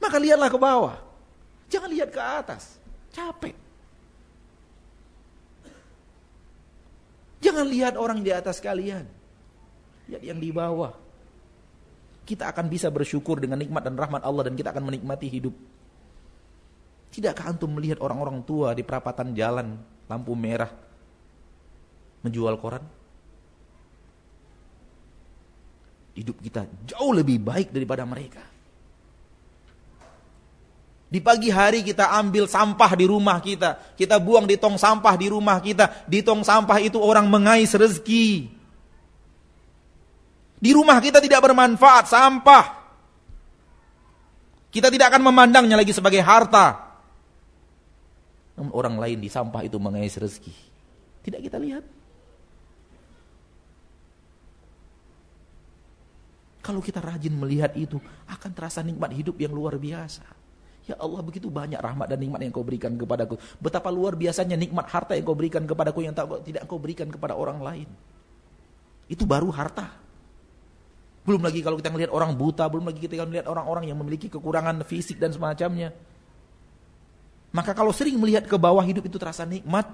Maka lihatlah ke bawah. Jangan lihat ke atas. Capek. Jangan lihat orang di atas kalian. Lihat yang di bawah. Kita akan bisa bersyukur dengan nikmat dan rahmat Allah dan kita akan menikmati hidup. Tidakkah antum melihat orang-orang tua di perapatan jalan, lampu merah, menjual koran? hidup kita jauh lebih baik daripada mereka. Di pagi hari kita ambil sampah di rumah kita, kita buang di tong sampah di rumah kita. Di tong sampah itu orang mengais rezeki. Di rumah kita tidak bermanfaat sampah. Kita tidak akan memandangnya lagi sebagai harta. Namun orang lain di sampah itu mengais rezeki. Tidak kita lihat. Kalau kita rajin melihat itu, akan terasa nikmat hidup yang luar biasa. Ya Allah begitu banyak rahmat dan nikmat yang kau berikan kepadaku. Betapa luar biasanya nikmat harta yang kau berikan kepadaku yang tak, tidak kau berikan kepada orang lain. Itu baru harta. Belum lagi kalau kita melihat orang buta, belum lagi kita melihat orang-orang yang memiliki kekurangan fisik dan semacamnya. Maka kalau sering melihat ke bawah hidup itu terasa nikmat,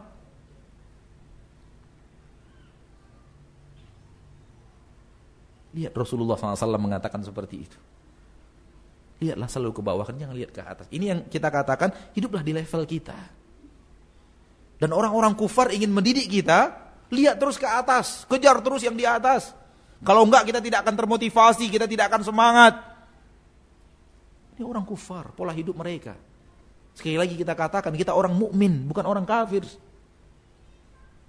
Lihat Rasulullah SAW mengatakan seperti itu. Lihatlah selalu ke bawah, kan jangan lihat ke atas. Ini yang kita katakan, hiduplah di level kita. Dan orang-orang kufar ingin mendidik kita, lihat terus ke atas, kejar terus yang di atas. Kalau enggak kita tidak akan termotivasi, kita tidak akan semangat. Ini orang kufar, pola hidup mereka. Sekali lagi kita katakan, kita orang mukmin, bukan orang kafir.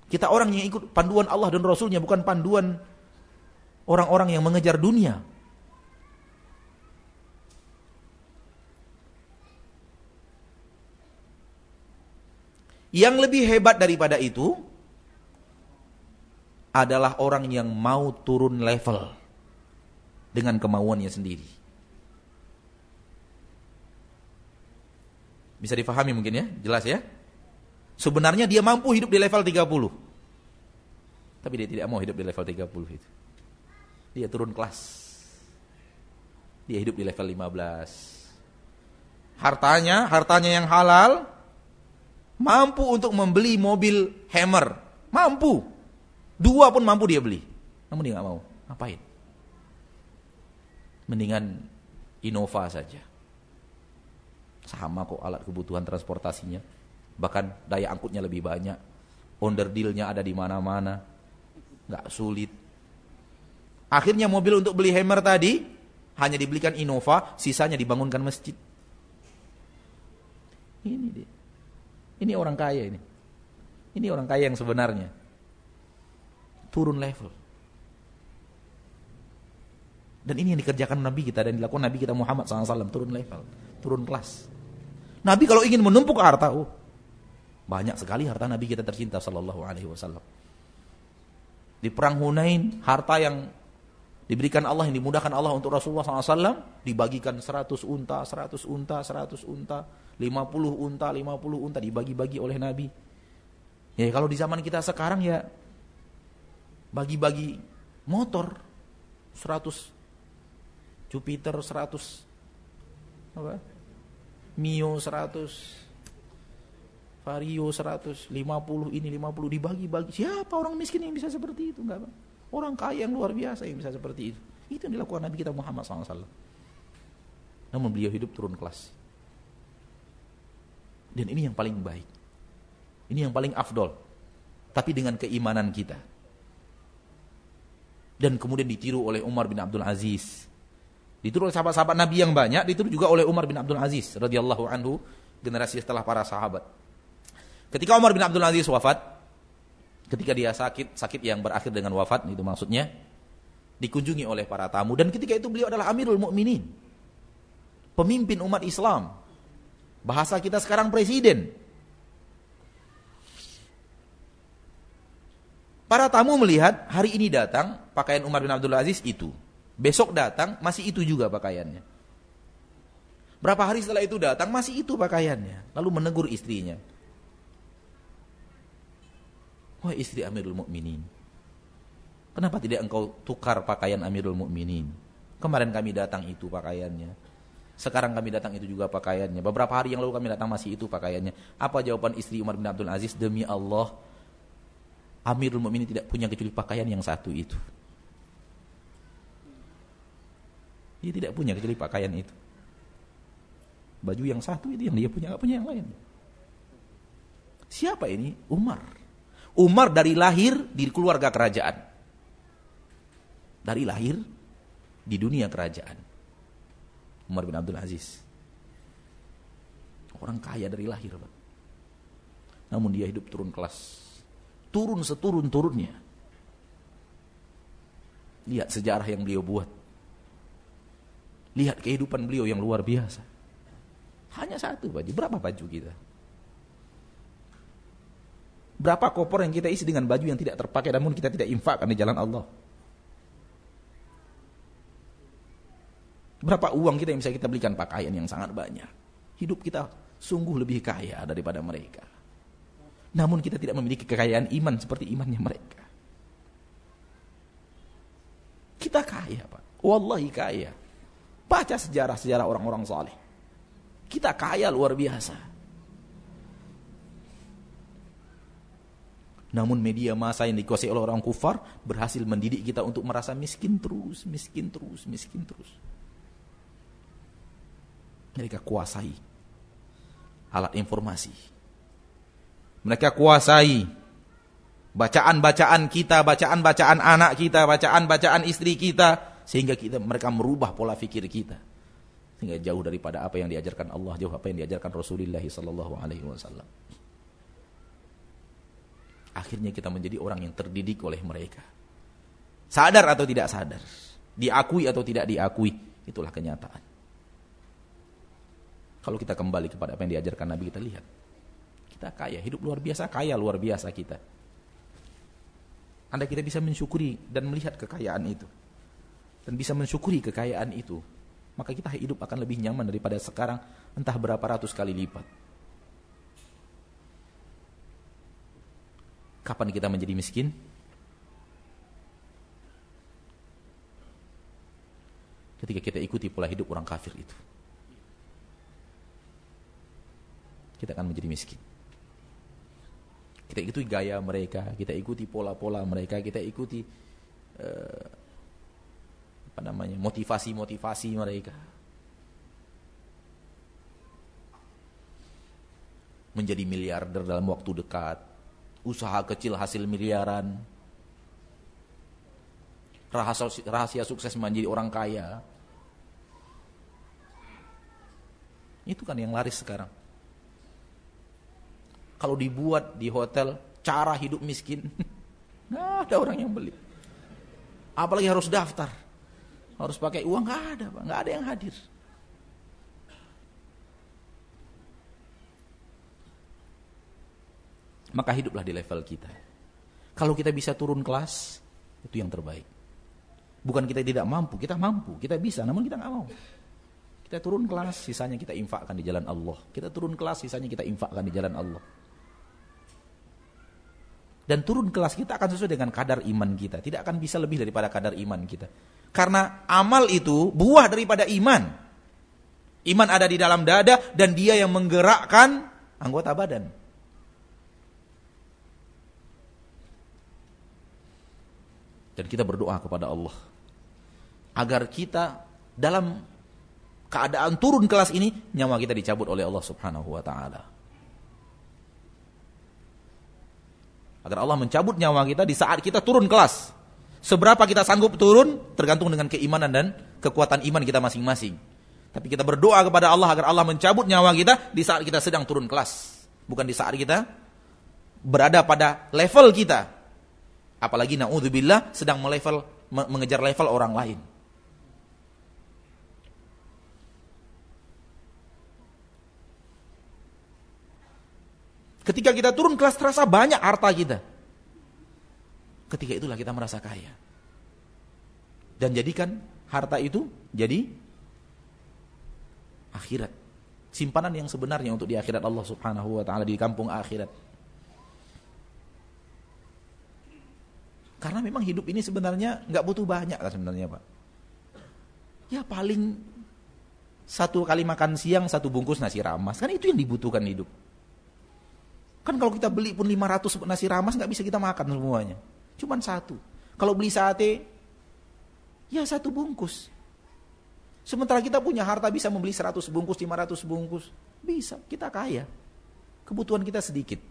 Kita orang yang ikut panduan Allah dan Rasulnya, bukan panduan orang-orang yang mengejar dunia. Yang lebih hebat daripada itu adalah orang yang mau turun level dengan kemauannya sendiri. Bisa difahami mungkin ya? Jelas ya? Sebenarnya dia mampu hidup di level 30. Tapi dia tidak mau hidup di level 30 itu dia turun kelas. dia hidup di level 15. Hartanya, hartanya yang halal, mampu untuk membeli mobil Hammer, mampu. Dua pun mampu dia beli. Namun dia nggak mau. Ngapain? Mendingan Innova saja. Sama kok alat kebutuhan transportasinya. Bahkan daya angkutnya lebih banyak. Onderdilnya ada di mana-mana. Nggak sulit. Akhirnya mobil untuk beli Hammer tadi hanya dibelikan Innova, sisanya dibangunkan masjid. Ini dia. Ini orang kaya ini. Ini orang kaya yang sebenarnya. Turun level. Dan ini yang dikerjakan Nabi kita dan dilakukan Nabi kita Muhammad SAW. Turun level, turun kelas. Nabi kalau ingin menumpuk harta, oh, banyak sekali harta Nabi kita tercinta Sallallahu Alaihi Wasallam. Di perang Hunain, harta yang diberikan Allah yang dimudahkan Allah untuk Rasulullah SAW dibagikan 100 unta, 100 unta, 100 unta, 50 unta, 50 unta dibagi-bagi oleh Nabi. Ya kalau di zaman kita sekarang ya bagi-bagi motor 100 Jupiter 100 apa? Mio 100 Vario 100 50 ini 50 dibagi-bagi. Siapa orang miskin yang bisa seperti itu? Enggak Bang? orang kaya yang luar biasa yang bisa seperti itu. Itu yang dilakukan Nabi kita Muhammad SAW namun beliau hidup turun kelas. Dan ini yang paling baik. Ini yang paling afdol. Tapi dengan keimanan kita dan kemudian ditiru oleh Umar bin Abdul Aziz Ditiru oleh sahabat-sahabat Nabi yang banyak, ditiru juga oleh Umar bin Abdul Aziz radhiyallahu anhu, generasi setelah para sahabat. Ketika Umar bin Abdul Aziz wafat, ketika dia sakit, sakit yang berakhir dengan wafat itu maksudnya, dikunjungi oleh para tamu dan ketika itu beliau adalah Amirul Mukminin. Pemimpin umat Islam. Bahasa kita sekarang presiden. Para tamu melihat hari ini datang pakaian Umar bin Abdul Aziz itu. Besok datang masih itu juga pakaiannya. Berapa hari setelah itu datang masih itu pakaiannya. Lalu menegur istrinya. Wah istri Amirul Mukminin. Kenapa tidak engkau tukar pakaian Amirul Mukminin? Kemarin kami datang itu pakaiannya. Sekarang kami datang itu juga pakaiannya. Beberapa hari yang lalu kami datang masih itu pakaiannya. Apa jawaban istri Umar bin Abdul Aziz? Demi Allah, Amirul Mukminin tidak punya kecuali pakaian yang satu itu. Dia tidak punya kecuali pakaian itu. Baju yang satu itu yang dia punya, nggak punya yang lain. Siapa ini? Umar. Umar dari lahir di keluarga kerajaan. Dari lahir di dunia kerajaan. Umar bin Abdul Aziz. Orang kaya dari lahir. Pak. Namun dia hidup turun kelas. Turun seturun-turunnya. Lihat sejarah yang beliau buat. Lihat kehidupan beliau yang luar biasa. Hanya satu baju. Berapa baju kita? Berapa koper yang kita isi dengan baju yang tidak terpakai namun kita tidak infakkan di jalan Allah? Berapa uang kita yang bisa kita belikan pakaian yang sangat banyak? Hidup kita sungguh lebih kaya daripada mereka. Namun kita tidak memiliki kekayaan iman seperti imannya mereka. Kita kaya, Pak. Wallahi kaya. Baca sejarah-sejarah orang-orang saleh. Kita kaya luar biasa. Namun media massa yang dikuasai oleh orang kufar berhasil mendidik kita untuk merasa miskin terus, miskin terus, miskin terus. Mereka kuasai alat informasi. Mereka kuasai bacaan-bacaan kita, bacaan-bacaan anak kita, bacaan-bacaan istri kita, sehingga kita mereka merubah pola pikir kita. Sehingga jauh daripada apa yang diajarkan Allah jauh apa yang diajarkan Rasulullah sallallahu akhirnya kita menjadi orang yang terdidik oleh mereka. Sadar atau tidak sadar diakui atau tidak diakui itulah kenyataan. Kalau kita kembali kepada apa yang diajarkan Nabi kita lihat kita kaya hidup luar biasa kaya luar biasa kita anda kita bisa mensyukuri dan melihat kekayaan itu dan bisa mensyukuri kekayaan itu, maka kita hidup akan lebih nyaman daripada sekarang entah berapa ratus kali lipat. Kapan kita menjadi miskin? ketika kita ikuti pola hidup orang kafir itu. Kita akan menjadi miskin. Kita ikuti gaya mereka, kita ikuti pola-pola mereka, kita ikuti uh, apa namanya motivasi-motivasi mereka. Menjadi miliarder dalam waktu dekat, usaha kecil hasil miliaran, rahasia, rahasia sukses menjadi orang kaya. Itu kan yang laris sekarang. Kalau dibuat di hotel cara hidup miskin, nggak ada orang yang beli. Apalagi harus daftar, harus pakai uang nggak ada, nggak ada yang hadir. Maka hiduplah di level kita. Kalau kita bisa turun kelas, itu yang terbaik. Bukan kita tidak mampu, kita mampu, kita bisa, namun kita nggak mau. Kita turun kelas, sisanya kita infakkan di jalan Allah. Kita turun kelas, sisanya kita infakkan di jalan Allah. Dan turun kelas kita akan sesuai dengan kadar iman kita. Tidak akan bisa lebih daripada kadar iman kita. Karena amal itu buah daripada iman. Iman ada di dalam dada dan dia yang menggerakkan anggota badan. Dan kita berdoa kepada Allah agar kita dalam keadaan turun kelas ini nyawa kita dicabut oleh Allah Subhanahu wa taala. Agar Allah mencabut nyawa kita di saat kita turun kelas. Seberapa kita sanggup turun tergantung dengan keimanan dan kekuatan iman kita masing-masing. Tapi kita berdoa kepada Allah agar Allah mencabut nyawa kita di saat kita sedang turun kelas, bukan di saat kita berada pada level kita. Apalagi naudzubillah sedang melevel mengejar level orang lain. Ketika kita turun kelas terasa banyak harta kita. Ketika itulah kita merasa kaya. Dan jadikan harta itu jadi akhirat. Simpanan yang sebenarnya untuk di akhirat Allah Subhanahu wa taala di kampung akhirat. Karena memang hidup ini sebenarnya nggak butuh banyak kan sebenarnya Pak. Ya paling satu kali makan siang satu bungkus nasi ramas kan itu yang dibutuhkan hidup. Kan kalau kita beli pun 500 nasi ramas nggak bisa kita makan semuanya. Cuman satu. Kalau beli sate, ya satu bungkus. Sementara kita punya harta bisa membeli 100 bungkus, 500 bungkus. Bisa, kita kaya. Kebutuhan kita sedikit.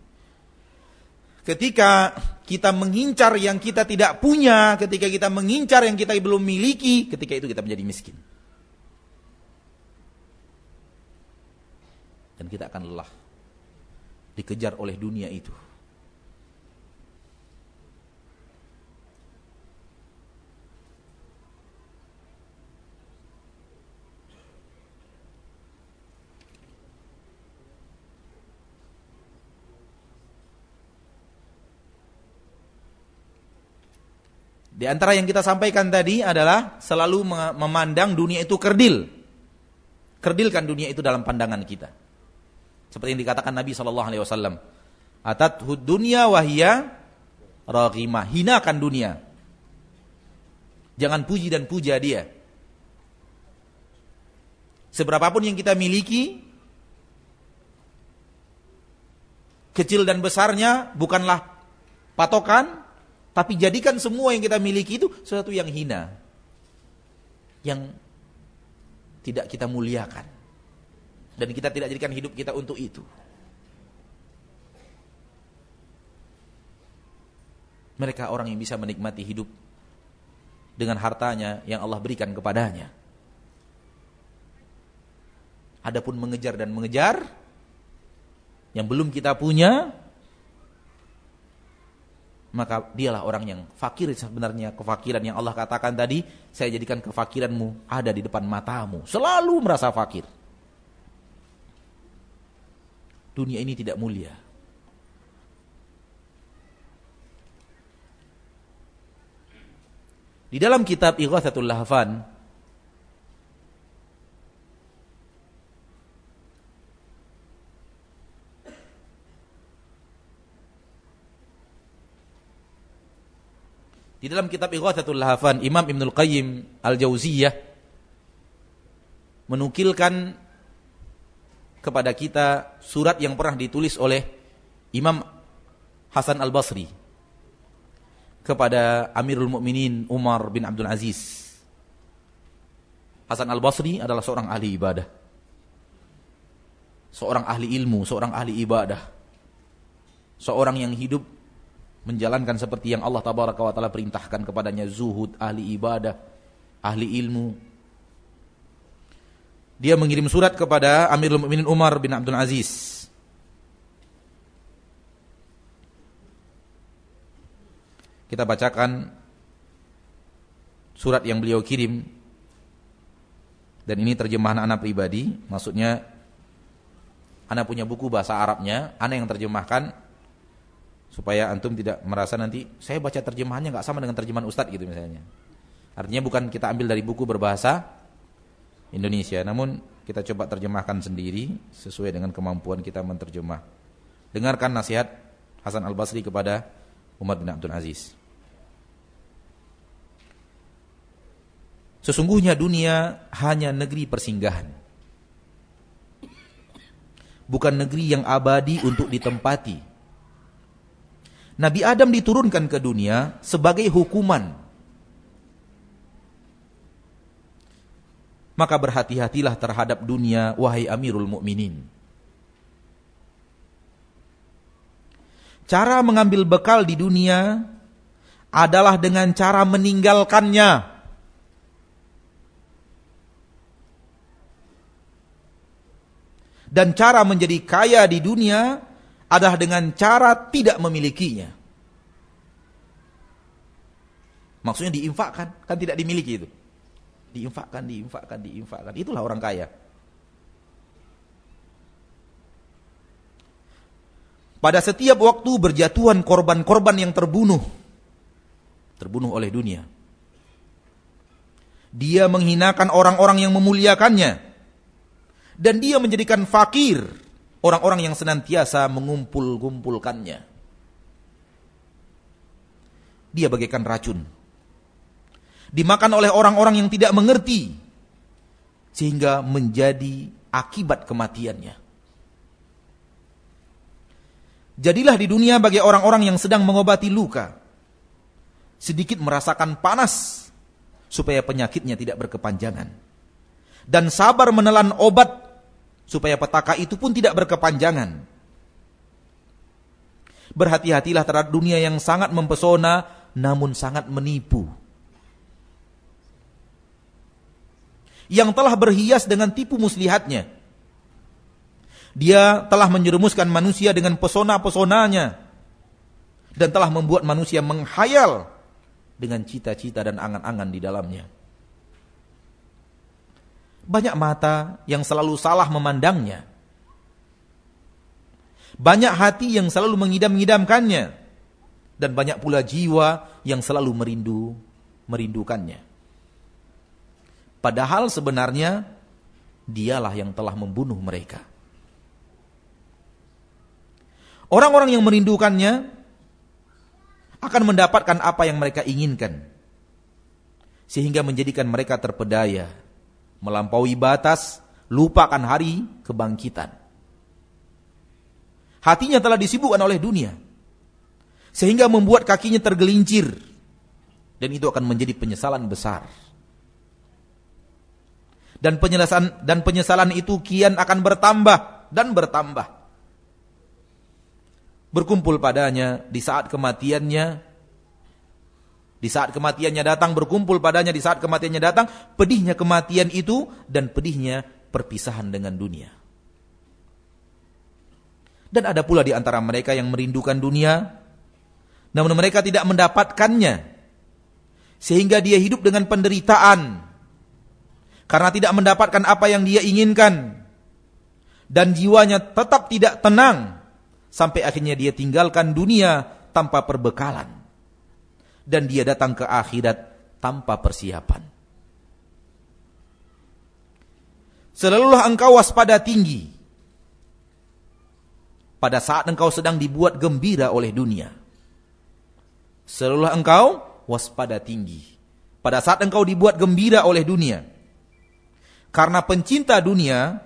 Ketika kita mengincar yang kita tidak punya, ketika kita mengincar yang kita belum miliki, ketika itu kita menjadi miskin. Dan kita akan lelah dikejar oleh dunia itu. Di antara yang kita sampaikan tadi adalah selalu memandang dunia itu kerdil. Kerdilkan dunia itu dalam pandangan kita. Seperti yang dikatakan Nabi Shallallahu Alaihi Wasallam, atat dunia wahia rahimah, hinakan dunia. Jangan puji dan puja dia. Seberapapun yang kita miliki, kecil dan besarnya bukanlah patokan, tapi jadikan semua yang kita miliki itu sesuatu yang hina. Yang tidak kita muliakan. Dan kita tidak jadikan hidup kita untuk itu. Mereka orang yang bisa menikmati hidup dengan hartanya yang Allah berikan kepadanya. Adapun mengejar dan mengejar yang belum kita punya, maka dialah orang yang fakir sebenarnya kefakiran yang Allah katakan tadi, saya jadikan kefakiranmu ada di depan matamu, selalu merasa fakir. Dunia ini tidak mulia. Di dalam kitab Ighathatul Lahfan Di dalam kitab Ighathatul Lahfan Imam Ibnul Qayyim Al-Jauziyah menukilkan kepada kita surat yang pernah ditulis oleh Imam Hasan Al-Basri kepada Amirul Mukminin Umar bin Abdul Aziz. Hasan Al-Basri adalah seorang ahli ibadah. Seorang ahli ilmu, seorang ahli ibadah. Seorang yang hidup menjalankan seperti yang Allah tabaraka wa taala perintahkan kepadanya zuhud, ahli ibadah, ahli ilmu. Dia mengirim surat kepada Amirul Mukminin Umar bin Abdul Aziz. Kita bacakan surat yang beliau kirim dan ini terjemahan anak pribadi, maksudnya anak punya buku bahasa Arabnya, anak yang terjemahkan supaya antum tidak merasa nanti saya baca terjemahannya nggak sama dengan terjemahan ustadz gitu misalnya. Artinya bukan kita ambil dari buku berbahasa Indonesia, namun kita coba terjemahkan sendiri sesuai dengan kemampuan kita menerjemah. Dengarkan nasihat Hasan Al-Basri kepada Umar bin Abdul Aziz. Sesungguhnya dunia hanya negeri persinggahan. Bukan negeri yang abadi untuk ditempati Nabi Adam diturunkan ke dunia sebagai hukuman. Maka berhati-hatilah terhadap dunia wahai Amirul Mukminin. Cara mengambil bekal di dunia adalah dengan cara meninggalkannya. Dan cara menjadi kaya di dunia adalah dengan cara tidak memilikinya. Maksudnya diinfakkan, kan tidak dimiliki itu. Diinfakkan, diinfakkan, diinfakkan. Itulah orang kaya. Pada setiap waktu berjatuhan korban-korban yang terbunuh. Terbunuh oleh dunia. Dia menghinakan orang-orang yang memuliakannya. Dan dia menjadikan fakir orang-orang yang senantiasa mengumpul-kumpulkannya. Dia bagaikan racun. Dimakan oleh orang-orang yang tidak mengerti. Sehingga menjadi akibat kematiannya. Jadilah di dunia bagi orang-orang yang sedang mengobati luka. Sedikit merasakan panas. Supaya penyakitnya tidak berkepanjangan. Dan sabar menelan obat supaya petaka itu pun tidak berkepanjangan. Berhati-hatilah terhadap dunia yang sangat mempesona namun sangat menipu. Yang telah berhias dengan tipu muslihatnya. Dia telah menjerumuskan manusia dengan pesona-pesonanya dan telah membuat manusia menghayal dengan cita-cita dan angan-angan di dalamnya. Banyak mata yang selalu salah memandangnya. Banyak hati yang selalu mengidam-ngidamkannya. Dan banyak pula jiwa yang selalu merindu merindukannya. Padahal sebenarnya dialah yang telah membunuh mereka. Orang-orang yang merindukannya akan mendapatkan apa yang mereka inginkan. Sehingga menjadikan mereka terpedaya melampaui batas, lupakan hari kebangkitan. Hatinya telah disibukkan oleh dunia. Sehingga membuat kakinya tergelincir. Dan itu akan menjadi penyesalan besar. Dan penyesalan dan penyesalan itu kian akan bertambah dan bertambah. Berkumpul padanya di saat kematiannya di saat kematiannya datang berkumpul padanya di saat kematiannya datang pedihnya kematian itu dan pedihnya perpisahan dengan dunia. Dan ada pula di antara mereka yang merindukan dunia namun mereka tidak mendapatkannya sehingga dia hidup dengan penderitaan karena tidak mendapatkan apa yang dia inginkan dan jiwanya tetap tidak tenang sampai akhirnya dia tinggalkan dunia tanpa perbekalan dan dia datang ke akhirat tanpa persiapan. Selalulah engkau waspada tinggi pada saat engkau sedang dibuat gembira oleh dunia. Selalulah engkau waspada tinggi pada saat engkau dibuat gembira oleh dunia. Karena pencinta dunia,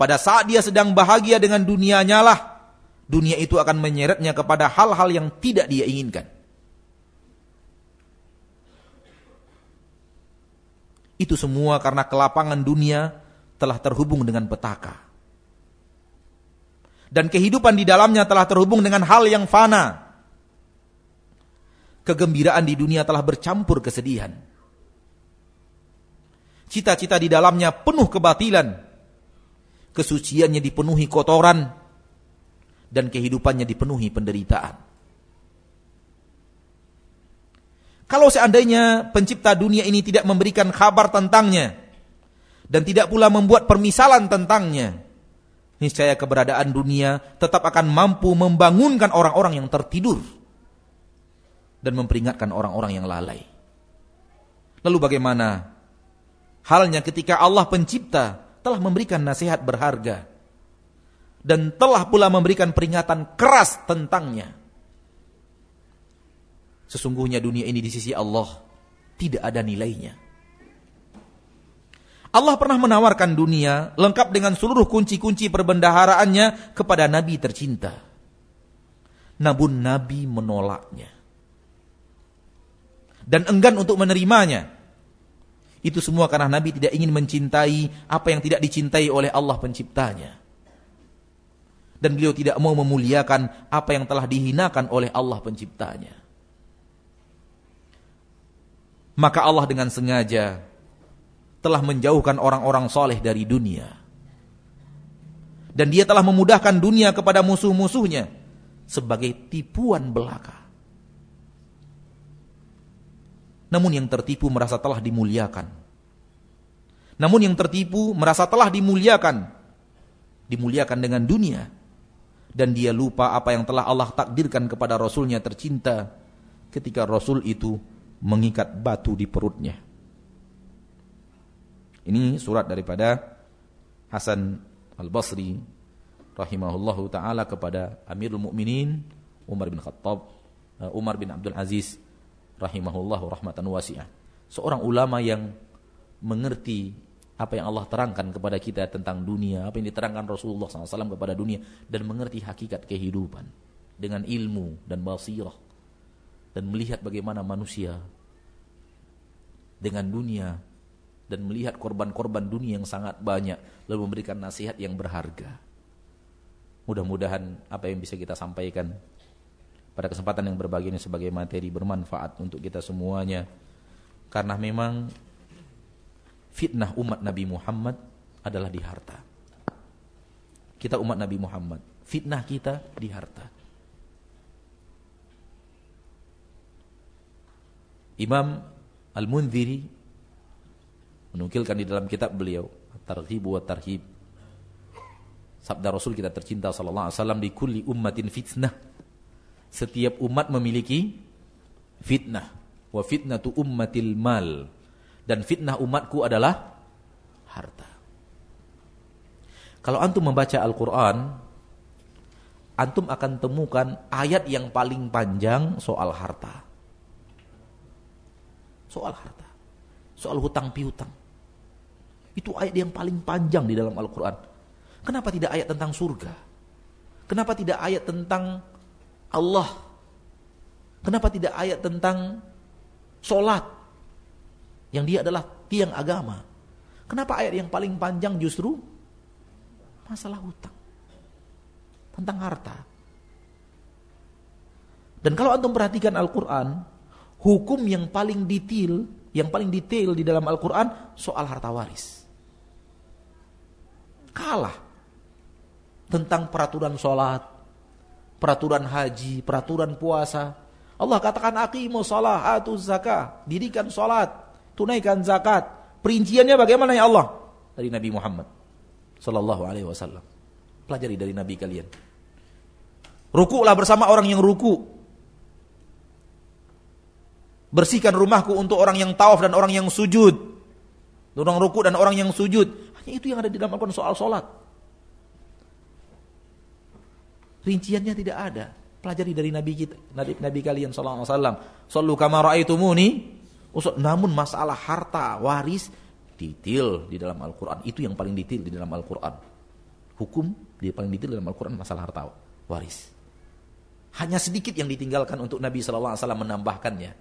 pada saat dia sedang bahagia dengan dunianya lah, dunia itu akan menyeretnya kepada hal-hal yang tidak dia inginkan. Itu semua karena kelapangan dunia telah terhubung dengan petaka. Dan kehidupan di dalamnya telah terhubung dengan hal yang fana. Kegembiraan di dunia telah bercampur kesedihan. Cita-cita di dalamnya penuh kebatilan. Kesuciannya dipenuhi kotoran. Dan kehidupannya dipenuhi penderitaan. Kalau seandainya pencipta dunia ini tidak memberikan kabar tentangnya dan tidak pula membuat permisalan tentangnya, niscaya keberadaan dunia tetap akan mampu membangunkan orang-orang yang tertidur dan memperingatkan orang-orang yang lalai. Lalu bagaimana halnya ketika Allah pencipta telah memberikan nasihat berharga dan telah pula memberikan peringatan keras tentangnya. Sesungguhnya dunia ini di sisi Allah tidak ada nilainya. Allah pernah menawarkan dunia lengkap dengan seluruh kunci-kunci perbendaharaannya kepada Nabi tercinta. Namun Nabi menolaknya. Dan enggan untuk menerimanya. Itu semua karena Nabi tidak ingin mencintai apa yang tidak dicintai oleh Allah penciptanya. Dan beliau tidak mau memuliakan apa yang telah dihinakan oleh Allah penciptanya. Maka Allah dengan sengaja telah menjauhkan orang-orang soleh dari dunia. Dan dia telah memudahkan dunia kepada musuh-musuhnya sebagai tipuan belaka. Namun yang tertipu merasa telah dimuliakan. Namun yang tertipu merasa telah dimuliakan. Dimuliakan dengan dunia. Dan dia lupa apa yang telah Allah takdirkan kepada Rasulnya tercinta. Ketika Rasul itu mengikat batu di perutnya. Ini surat daripada Hasan Al-Basri rahimahullahu taala kepada Amirul Mukminin Umar bin Khattab uh, Umar bin Abdul Aziz rahimahullahu rahmatan wasi'ah. Seorang ulama yang mengerti apa yang Allah terangkan kepada kita tentang dunia, apa yang diterangkan Rasulullah SAW kepada dunia, dan mengerti hakikat kehidupan dengan ilmu dan basirah dan melihat bagaimana manusia dengan dunia dan melihat korban-korban dunia yang sangat banyak lalu memberikan nasihat yang berharga. Mudah-mudahan apa yang bisa kita sampaikan pada kesempatan yang berbagi ini sebagai materi bermanfaat untuk kita semuanya. Karena memang fitnah umat Nabi Muhammad adalah di harta. Kita umat Nabi Muhammad, fitnah kita di harta. Imam Al-Munziri menukilkan di dalam kitab beliau Targhib wa Tarhib Sabda Rasul kita tercinta sallallahu alaihi wasallam di kulli ummatin fitnah. Setiap umat memiliki fitnah. Wa fitnatu ummatil mal. Dan fitnah umatku adalah harta. Kalau antum membaca Al-Qur'an, antum akan temukan ayat yang paling panjang soal harta soal harta, soal hutang piutang. Itu ayat yang paling panjang di dalam Al-Quran. Kenapa tidak ayat tentang surga? Kenapa tidak ayat tentang Allah? Kenapa tidak ayat tentang solat? Yang dia adalah tiang agama. Kenapa ayat yang paling panjang justru masalah hutang? Tentang harta. Dan kalau antum perhatikan Al-Quran, hukum yang paling detail, yang paling detail di dalam Al-Quran soal harta waris. Kalah tentang peraturan sholat, peraturan haji, peraturan puasa. Allah katakan aqimu sholat, atu zakah, dirikan sholat, tunaikan zakat. Perinciannya bagaimana ya Allah? Dari Nabi Muhammad sallallahu alaihi wasallam. Pelajari dari Nabi kalian. Rukuklah bersama orang yang ruku. Bersihkan rumahku untuk orang yang tawaf dan orang yang sujud. Orang ruku dan orang yang sujud. Hanya itu yang ada di dalam Al-Quran soal sholat. Rinciannya tidak ada. Pelajari dari Nabi kita, Nabi, Nabi kalian sallallahu alaihi wasallam. Sallu kama ra'aitumuni. Namun masalah harta waris detail di dalam Al-Quran. Itu yang paling detail di dalam Al-Quran. Hukum dia paling detail dalam Al-Quran masalah harta waris. Hanya sedikit yang ditinggalkan untuk Nabi SAW menambahkannya.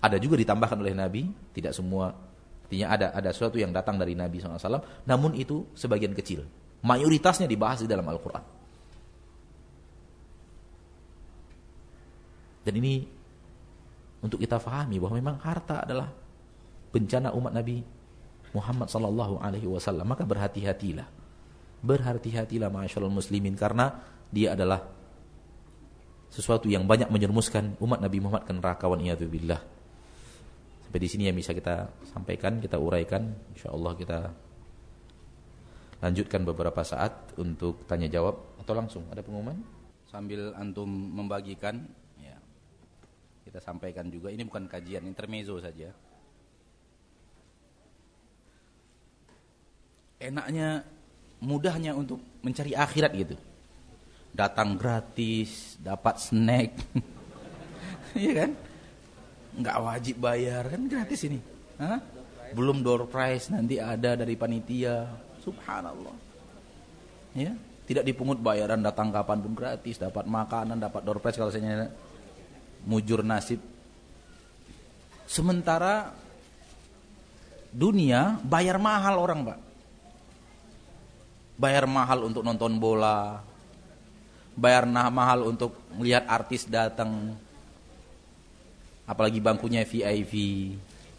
Ada juga ditambahkan oleh Nabi, tidak semua. Artinya ada ada sesuatu yang datang dari Nabi SAW, namun itu sebagian kecil. Mayoritasnya dibahas di dalam Al-Quran. Dan ini untuk kita fahami bahwa memang harta adalah bencana umat Nabi Muhammad sallallahu alaihi wasallam. Maka berhati-hatilah. Berhati-hatilah masyaallah muslimin karena dia adalah sesuatu yang banyak menyerumuskan umat Nabi Muhammad ke neraka wa billah. Sampai di sini yang bisa kita sampaikan, kita uraikan. Insyaallah kita lanjutkan beberapa saat untuk tanya jawab atau langsung ada pengumuman sambil antum membagikan kita sampaikan juga ini bukan kajian intermezzo saja enaknya mudahnya untuk mencari akhirat gitu datang gratis, dapat snack. Iya kan? Nggak wajib bayar, kan gratis ini. Hah? Belum door prize nanti ada dari panitia. Subhanallah. Ya, tidak dipungut bayaran datang kapan pun gratis, dapat makanan, dapat door prize kalau saya mujur nasib. Sementara dunia bayar mahal orang, Pak. Bayar mahal untuk nonton bola, bayar mahal untuk melihat artis datang. Apalagi bangkunya VIP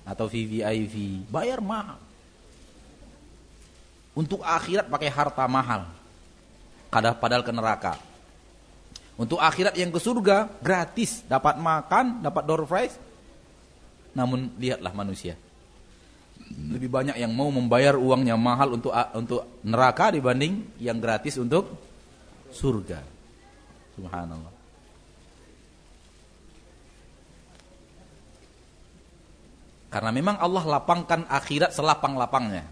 atau VVIP bayar mahal. Untuk akhirat pakai harta mahal. Kadang padahal ke neraka untuk akhirat yang ke surga gratis dapat makan dapat door prize namun lihatlah manusia lebih banyak yang mau membayar uangnya mahal untuk untuk neraka dibanding yang gratis untuk surga Subhanallah. Karena memang Allah lapangkan akhirat selapang-lapangnya.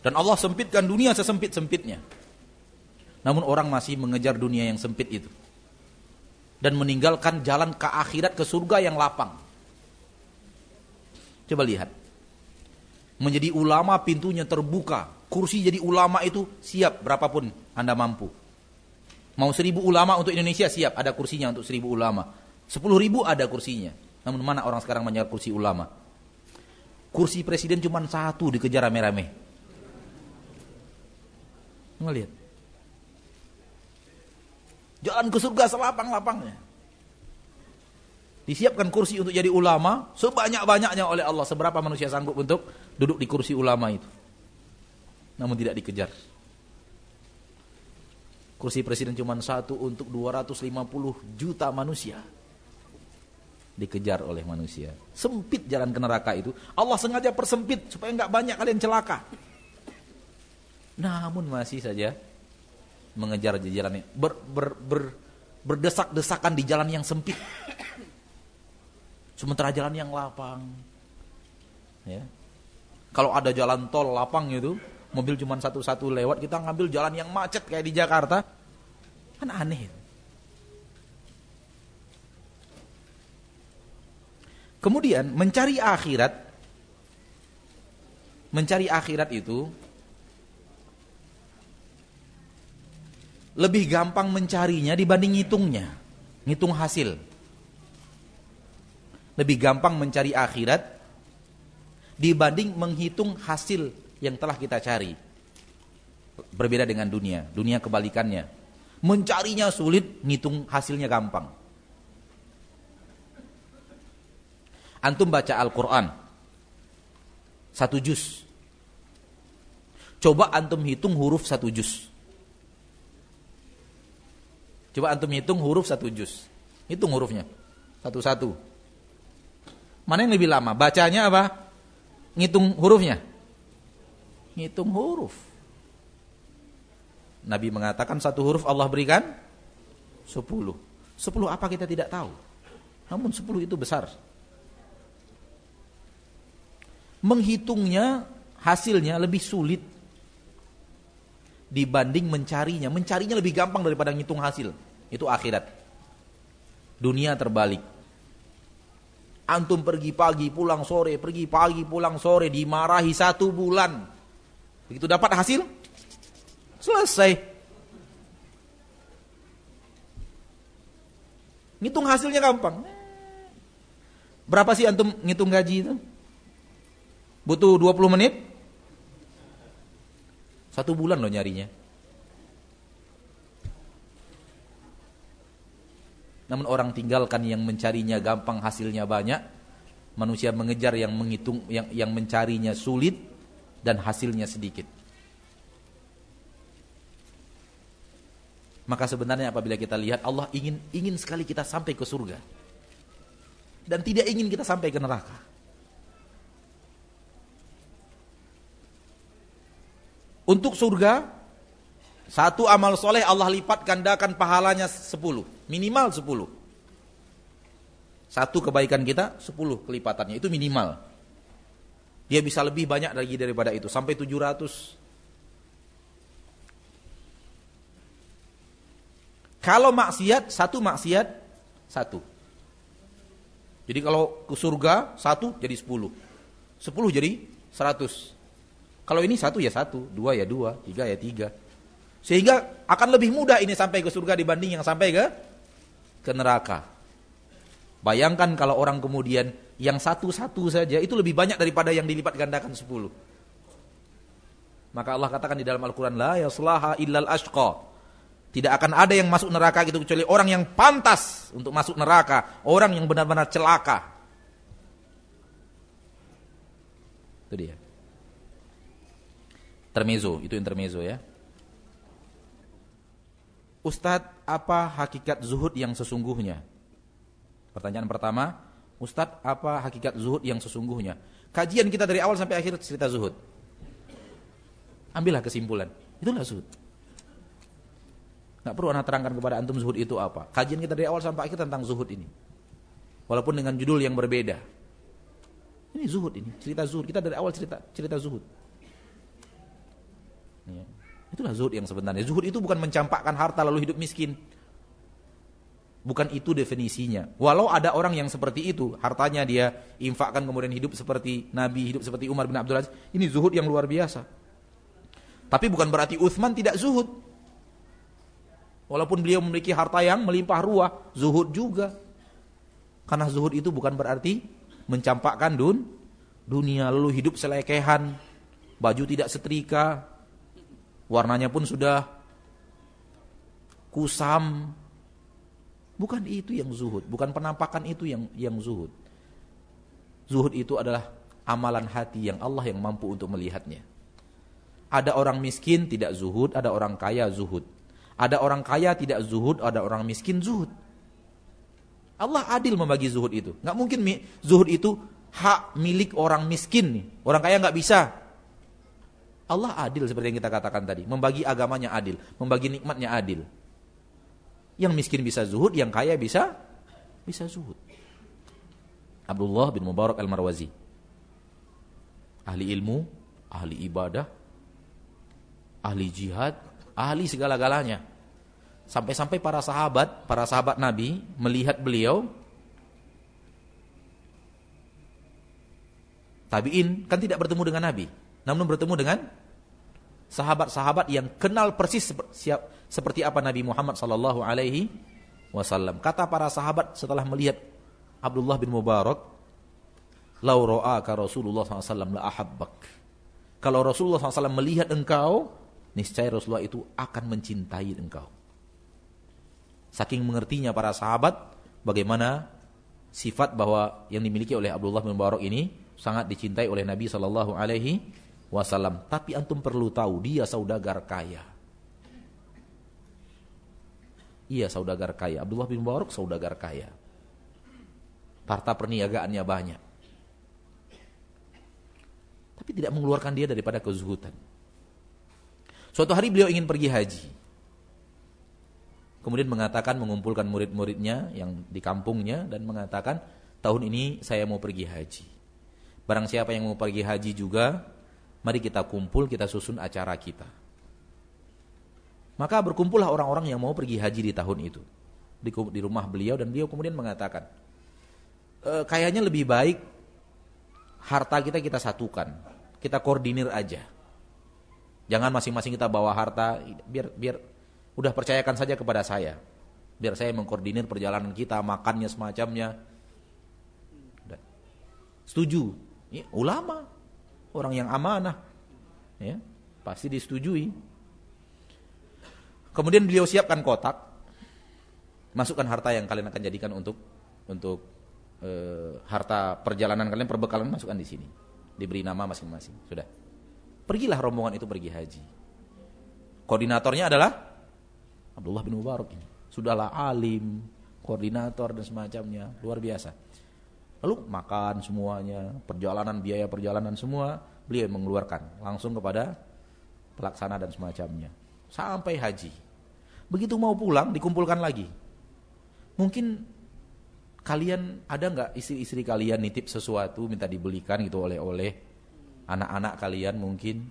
Dan Allah sempitkan dunia sesempit-sempitnya. Namun orang masih mengejar dunia yang sempit itu. Dan meninggalkan jalan ke akhirat ke surga yang lapang. Coba lihat. Menjadi ulama pintunya terbuka. Kursi jadi ulama itu siap berapapun Anda mampu. Mau seribu ulama untuk Indonesia siap, ada kursinya untuk seribu ulama. Sepuluh ribu ada kursinya. Namun mana orang sekarang menyerap kursi ulama? Kursi presiden cuma satu dikejar rame-rame. Ngelihat. Jalan ke surga selapang-lapangnya. Disiapkan kursi untuk jadi ulama sebanyak-banyaknya oleh Allah. Seberapa manusia sanggup untuk duduk di kursi ulama itu. Namun tidak dikejar. Kursi presiden cuma satu untuk 250 juta manusia. Dikejar oleh manusia. Sempit jalan ke neraka itu. Allah sengaja persempit supaya nggak banyak kalian celaka. Namun masih saja mengejar jalan ber, ber, ber, berdesak-desakan di jalan yang sempit. Sementara jalan yang lapang. Ya. Kalau ada jalan tol lapang itu, mobil cuma satu-satu lewat, kita ngambil jalan yang macet kayak di Jakarta, kan aneh. Kemudian mencari akhirat, mencari akhirat itu lebih gampang mencarinya dibanding ngitungnya, ngitung hasil. Lebih gampang mencari akhirat dibanding menghitung hasil yang telah kita cari. Berbeda dengan dunia. Dunia kebalikannya. Mencarinya sulit, ngitung hasilnya gampang. Antum baca Al-Quran. Satu juz. Coba antum hitung huruf satu juz. Coba antum hitung huruf satu juz. Hitung hurufnya. Satu-satu. Mana yang lebih lama? Bacanya apa? Ngitung hurufnya? ngitung huruf. Nabi mengatakan satu huruf Allah berikan sepuluh. Sepuluh apa kita tidak tahu. Namun sepuluh itu besar. Menghitungnya hasilnya lebih sulit dibanding mencarinya. Mencarinya lebih gampang daripada ngitung hasil. Itu akhirat. Dunia terbalik. Antum pergi pagi, pulang sore, pergi pagi, pulang sore, dimarahi satu bulan. Begitu dapat hasil, selesai. Ngitung hasilnya gampang. Berapa sih antum ngitung gaji itu? Butuh 20 menit? Satu bulan loh nyarinya. Namun orang tinggalkan yang mencarinya gampang, hasilnya banyak. Manusia mengejar yang menghitung yang yang mencarinya sulit dan hasilnya sedikit. Maka sebenarnya apabila kita lihat Allah ingin ingin sekali kita sampai ke surga. Dan tidak ingin kita sampai ke neraka. Untuk surga satu amal soleh Allah lipat gandakan pahalanya sepuluh. Minimal sepuluh. Satu kebaikan kita sepuluh kelipatannya. Itu minimal. Dia bisa lebih banyak lagi daripada itu. Sampai tujuh ratus. Kalau maksiat, satu maksiat, satu. Jadi kalau ke surga, satu jadi sepuluh. Sepuluh jadi seratus. Kalau ini satu ya satu, dua ya dua, tiga ya tiga. Sehingga akan lebih mudah ini sampai ke surga dibanding yang sampai ke ke neraka. Bayangkan kalau orang kemudian yang satu-satu saja itu lebih banyak daripada yang dilipat gandakan sepuluh. Maka Allah katakan di dalam Al-Quran, La yaslaha illal ashqa. Tidak akan ada yang masuk neraka itu kecuali orang yang pantas untuk masuk neraka. Orang yang benar-benar celaka. Itu dia. Termezo, itu intermezo ya. Ustadz, apa hakikat zuhud yang sesungguhnya? Pertanyaan pertama, Ustadz, apa hakikat zuhud yang sesungguhnya? Kajian kita dari awal sampai akhir cerita zuhud. Ambillah kesimpulan. Itulah zuhud. Gak perlu anak terangkan kepada antum zuhud itu apa. Kajian kita dari awal sampai akhir tentang zuhud ini. Walaupun dengan judul yang berbeda. Ini zuhud ini, cerita zuhud. Kita dari awal cerita cerita zuhud. Ya. Itulah zuhud yang sebenarnya. Zuhud itu bukan mencampakkan harta lalu hidup miskin. Bukan itu definisinya. Walau ada orang yang seperti itu, hartanya dia infakkan kemudian hidup seperti Nabi, hidup seperti Umar bin Abdul Aziz. Ini zuhud yang luar biasa. Tapi bukan berarti Uthman tidak zuhud. Walaupun beliau memiliki harta yang melimpah ruah, zuhud juga. Karena zuhud itu bukan berarti mencampakkan dun, dunia lalu hidup selekehan, baju tidak setrika, Warnanya pun sudah kusam. Bukan itu yang zuhud, bukan penampakan itu yang yang zuhud. Zuhud itu adalah amalan hati yang Allah yang mampu untuk melihatnya. Ada orang miskin tidak zuhud, ada orang kaya zuhud. Ada orang kaya tidak zuhud, ada orang miskin zuhud. Allah adil membagi zuhud itu. Nggak mungkin zuhud itu hak milik orang miskin nih. Orang kaya nggak bisa. Allah adil seperti yang kita katakan tadi. Membagi agamanya adil. Membagi nikmatnya adil. Yang miskin bisa zuhud, yang kaya bisa bisa zuhud. Abdullah bin Mubarak al-Marwazi. Ahli ilmu, ahli ibadah, ahli jihad, ahli segala-galanya. Sampai-sampai para sahabat, para sahabat Nabi melihat beliau tabi'in kan tidak bertemu dengan Nabi namun bertemu dengan sahabat-sahabat yang kenal persis seperti apa Nabi Muhammad sallallahu alaihi wasallam. Kata para sahabat setelah melihat Abdullah bin Mubarak, "Lau ra'aka Rasulullah SAW la ahabbak." Kalau Rasulullah SAW melihat engkau, niscaya Rasulullah itu akan mencintai engkau. Saking mengertinya para sahabat bagaimana sifat bahwa yang dimiliki oleh Abdullah bin Mubarak ini sangat dicintai oleh Nabi sallallahu alaihi wasallam. Tapi antum perlu tahu dia saudagar kaya. Iya saudagar kaya. Abdullah bin Mubarak saudagar kaya. Harta perniagaannya banyak. Tapi tidak mengeluarkan dia daripada kezuhutan. Suatu hari beliau ingin pergi haji. Kemudian mengatakan mengumpulkan murid-muridnya yang di kampungnya dan mengatakan tahun ini saya mau pergi haji. Barang siapa yang mau pergi haji juga Mari kita kumpul, kita susun acara kita. Maka berkumpullah orang-orang yang mau pergi haji di tahun itu. Di, di rumah beliau dan beliau kemudian mengatakan, e, kayaknya lebih baik harta kita kita satukan. Kita koordinir aja. Jangan masing-masing kita bawa harta biar biar udah percayakan saja kepada saya. Biar saya mengkoordinir perjalanan kita, makannya semacamnya. Setuju. Ya, ulama, orang yang amanah. Ya, pasti disetujui. Kemudian beliau siapkan kotak, masukkan harta yang kalian akan jadikan untuk untuk e, harta perjalanan kalian perbekalan masukkan di sini. Diberi nama masing-masing. Sudah. Pergilah rombongan itu pergi haji. Koordinatornya adalah Abdullah bin Mubarak ini. Sudahlah alim, koordinator dan semacamnya, luar biasa. Lalu makan semuanya, perjalanan biaya perjalanan semua beliau mengeluarkan langsung kepada pelaksana dan semacamnya. Sampai haji. Begitu mau pulang dikumpulkan lagi. Mungkin kalian ada nggak istri-istri kalian nitip sesuatu minta dibelikan gitu oleh-oleh anak-anak kalian mungkin.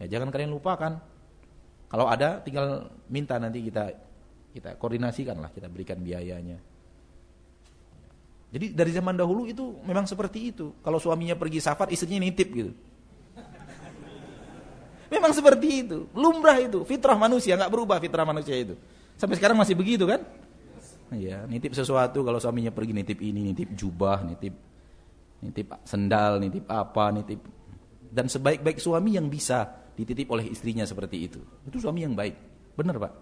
Ya jangan kalian lupakan. Kalau ada tinggal minta nanti kita kita koordinasikan lah, kita berikan biayanya. Jadi dari zaman dahulu itu memang seperti itu. Kalau suaminya pergi safar, istrinya nitip gitu. Memang seperti itu, lumrah itu, fitrah manusia nggak berubah fitrah manusia itu. Sampai sekarang masih begitu kan? Iya, nitip sesuatu kalau suaminya pergi nitip ini, nitip jubah, nitip nitip sendal, nitip apa, nitip dan sebaik-baik suami yang bisa dititip oleh istrinya seperti itu. Itu suami yang baik. Benar, Pak?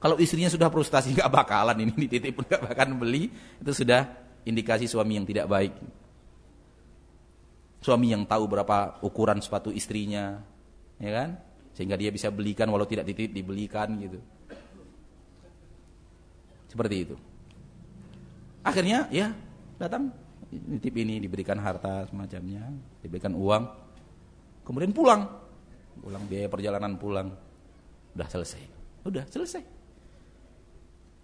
Kalau istrinya sudah frustasi nggak bakalan ini dititip nggak bakalan beli, itu sudah indikasi suami yang tidak baik. Suami yang tahu berapa ukuran sepatu istrinya, ya kan? Sehingga dia bisa belikan walau tidak titip dibelikan gitu. Seperti itu. Akhirnya ya datang nitip ini diberikan harta semacamnya, diberikan uang. Kemudian pulang. Pulang biaya perjalanan pulang. Udah selesai. Udah selesai.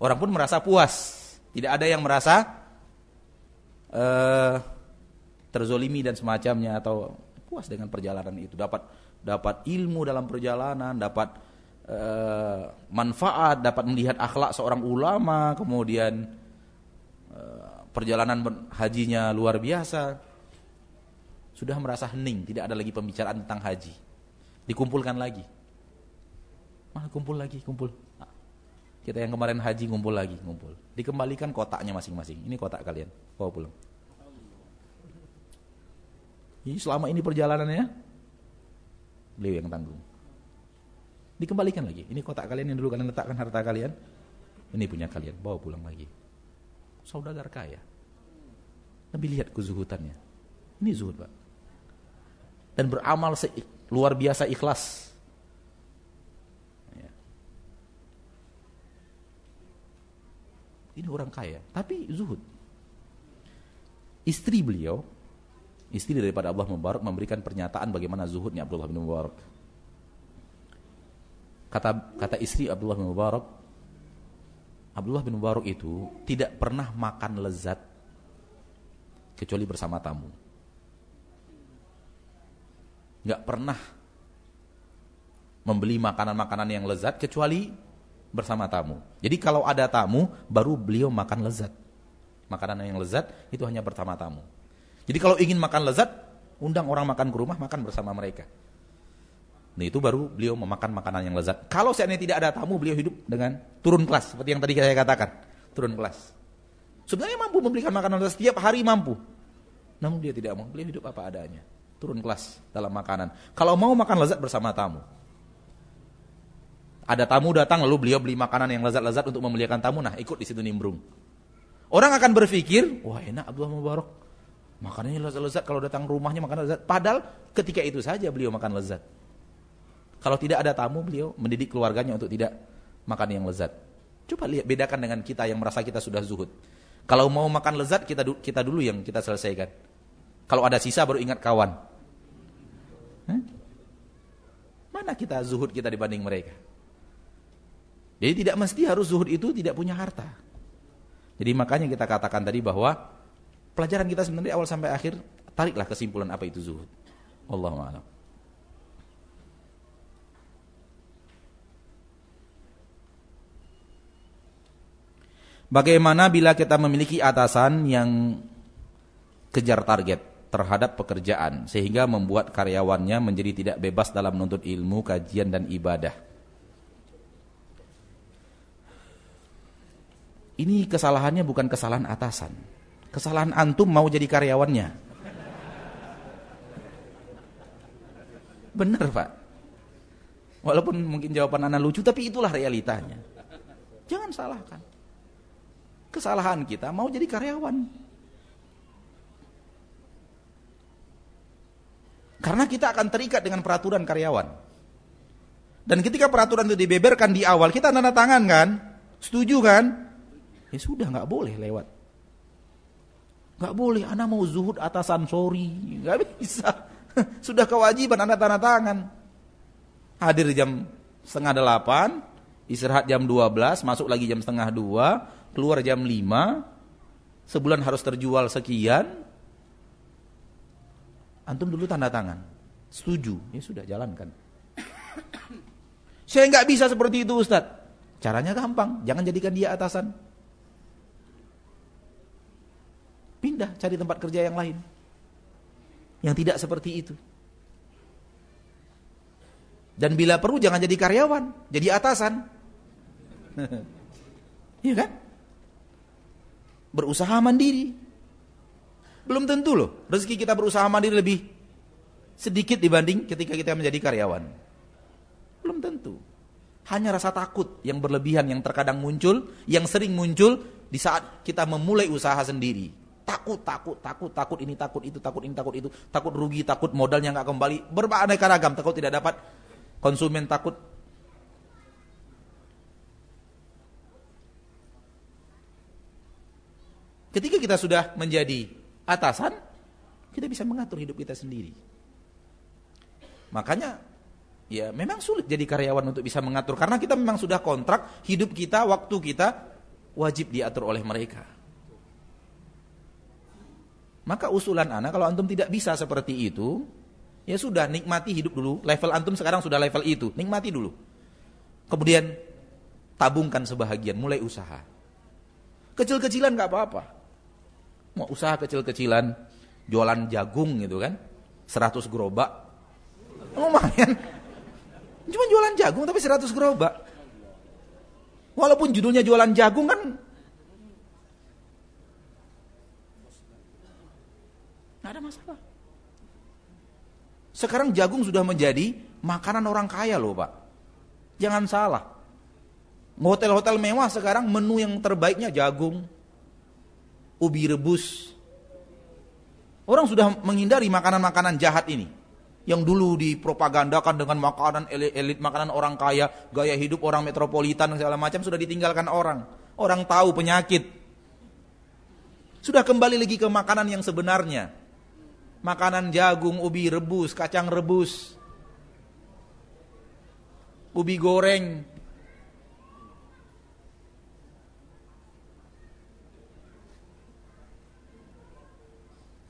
Orang pun merasa puas. Tidak ada yang merasa uh, terzolimi dan semacamnya atau puas dengan perjalanan itu. Dapat dapat ilmu dalam perjalanan, dapat uh, manfaat, dapat melihat akhlak seorang ulama, kemudian uh, perjalanan hajinya luar biasa. Sudah merasa hening, tidak ada lagi pembicaraan tentang haji. Dikumpulkan lagi. Mana kumpul lagi, kumpul. Kita yang kemarin haji ngumpul lagi, ngumpul. Dikembalikan kotaknya masing-masing. Ini kotak kalian, bawa pulang. Ini selama ini perjalanannya beliau yang tanggung. Dikembalikan lagi. Ini kotak kalian yang dulu kalian letakkan harta kalian. Ini punya kalian, bawa pulang lagi. Saudagar kaya. Nabi lihat kezuhutannya. Ini zuhud, Pak. Dan beramal luar biasa ikhlas. Ya. Ini orang kaya, tapi zuhud. Istri beliau istri daripada Abdullah Mubarak memberikan pernyataan bagaimana zuhudnya Abdullah bin Mubarak. Kata kata istri Abdullah bin Mubarak, Abdullah bin Mubarak itu tidak pernah makan lezat kecuali bersama tamu. Gak pernah membeli makanan-makanan yang lezat kecuali bersama tamu. Jadi kalau ada tamu baru beliau makan lezat. Makanan yang lezat itu hanya bersama tamu. Jadi kalau ingin makan lezat, undang orang makan ke rumah, makan bersama mereka. Nah itu baru beliau memakan makanan yang lezat. Kalau seandainya tidak ada tamu, beliau hidup dengan turun kelas. Seperti yang tadi saya katakan. Turun kelas. Sebenarnya mampu memberikan makanan lezat setiap hari mampu. Namun dia tidak mau. Beliau hidup apa adanya. Turun kelas dalam makanan. Kalau mau makan lezat bersama tamu. Ada tamu datang lalu beliau beli makanan yang lezat-lezat untuk memuliakan tamu. Nah ikut di situ nimbrung. Orang akan berpikir, wah enak Abdullah Mubarak Makanannya lezat-lezat kalau datang rumahnya makan lezat. Padahal ketika itu saja beliau makan lezat. Kalau tidak ada tamu beliau mendidik keluarganya untuk tidak makan yang lezat. Coba lihat bedakan dengan kita yang merasa kita sudah zuhud. Kalau mau makan lezat kita kita dulu yang kita selesaikan. Kalau ada sisa baru ingat kawan. Hah? Mana kita zuhud kita dibanding mereka? Jadi tidak mesti harus zuhud itu tidak punya harta. Jadi makanya kita katakan tadi bahwa pelajaran kita sebenarnya awal sampai akhir tariklah kesimpulan apa itu zuhud. Allahu a'lam. Bagaimana bila kita memiliki atasan yang kejar target terhadap pekerjaan sehingga membuat karyawannya menjadi tidak bebas dalam menuntut ilmu, kajian dan ibadah. Ini kesalahannya bukan kesalahan atasan. Kesalahan antum mau jadi karyawannya. Benar, Pak. Walaupun mungkin jawaban Anda lucu, tapi itulah realitanya. Jangan salahkan. Kesalahan kita mau jadi karyawan. Karena kita akan terikat dengan peraturan karyawan. Dan ketika peraturan itu dibeberkan di awal, kita tanda tangan kan? Setuju kan? Ya sudah, nggak boleh lewat. Nggak boleh, anak mau zuhud atasan sorry. Nggak bisa. Sudah kewajiban anda tanda tangan. Hadir jam setengah delapan, istirahat jam dua belas, masuk lagi jam setengah dua, keluar jam lima, sebulan harus terjual sekian, Antum dulu tanda tangan. Setuju. Ya sudah jalankan. Saya nggak bisa seperti itu Ustadz. Caranya gampang. Jangan jadikan dia atasan. Pindah cari tempat kerja yang lain. Yang tidak seperti itu. Dan bila perlu jangan jadi karyawan. Jadi atasan. Iya kan? Berusaha mandiri. Belum tentu loh, rezeki kita berusaha mandiri lebih sedikit dibanding ketika kita menjadi karyawan. Belum tentu. Hanya rasa takut yang berlebihan yang terkadang muncul, yang sering muncul di saat kita memulai usaha sendiri. Takut, takut, takut, takut ini, takut itu, takut ini, takut itu, takut rugi, takut modalnya nggak kembali, berbagai ragam, takut tidak dapat. Konsumen, takut. Ketika kita sudah menjadi atasan, kita bisa mengatur hidup kita sendiri. Makanya ya memang sulit jadi karyawan untuk bisa mengatur. Karena kita memang sudah kontrak hidup kita, waktu kita wajib diatur oleh mereka. Maka usulan anak kalau antum tidak bisa seperti itu, ya sudah nikmati hidup dulu. Level antum sekarang sudah level itu, nikmati dulu. Kemudian tabungkan sebahagian, mulai usaha. Kecil-kecilan nggak apa-apa. Mau usaha kecil-kecilan jualan jagung gitu kan. 100 gerobak. Lumayan. Cuma jualan jagung tapi 100 gerobak. Walaupun judulnya jualan jagung kan nggak ada masalah sekarang jagung sudah menjadi makanan orang kaya loh pak jangan salah hotel-hotel mewah sekarang menu yang terbaiknya jagung ubi rebus. Orang sudah menghindari makanan-makanan jahat ini. Yang dulu dipropagandakan dengan makanan elit, makanan orang kaya, gaya hidup orang metropolitan segala macam sudah ditinggalkan orang. Orang tahu penyakit. Sudah kembali lagi ke makanan yang sebenarnya. Makanan jagung, ubi rebus, kacang rebus, ubi goreng,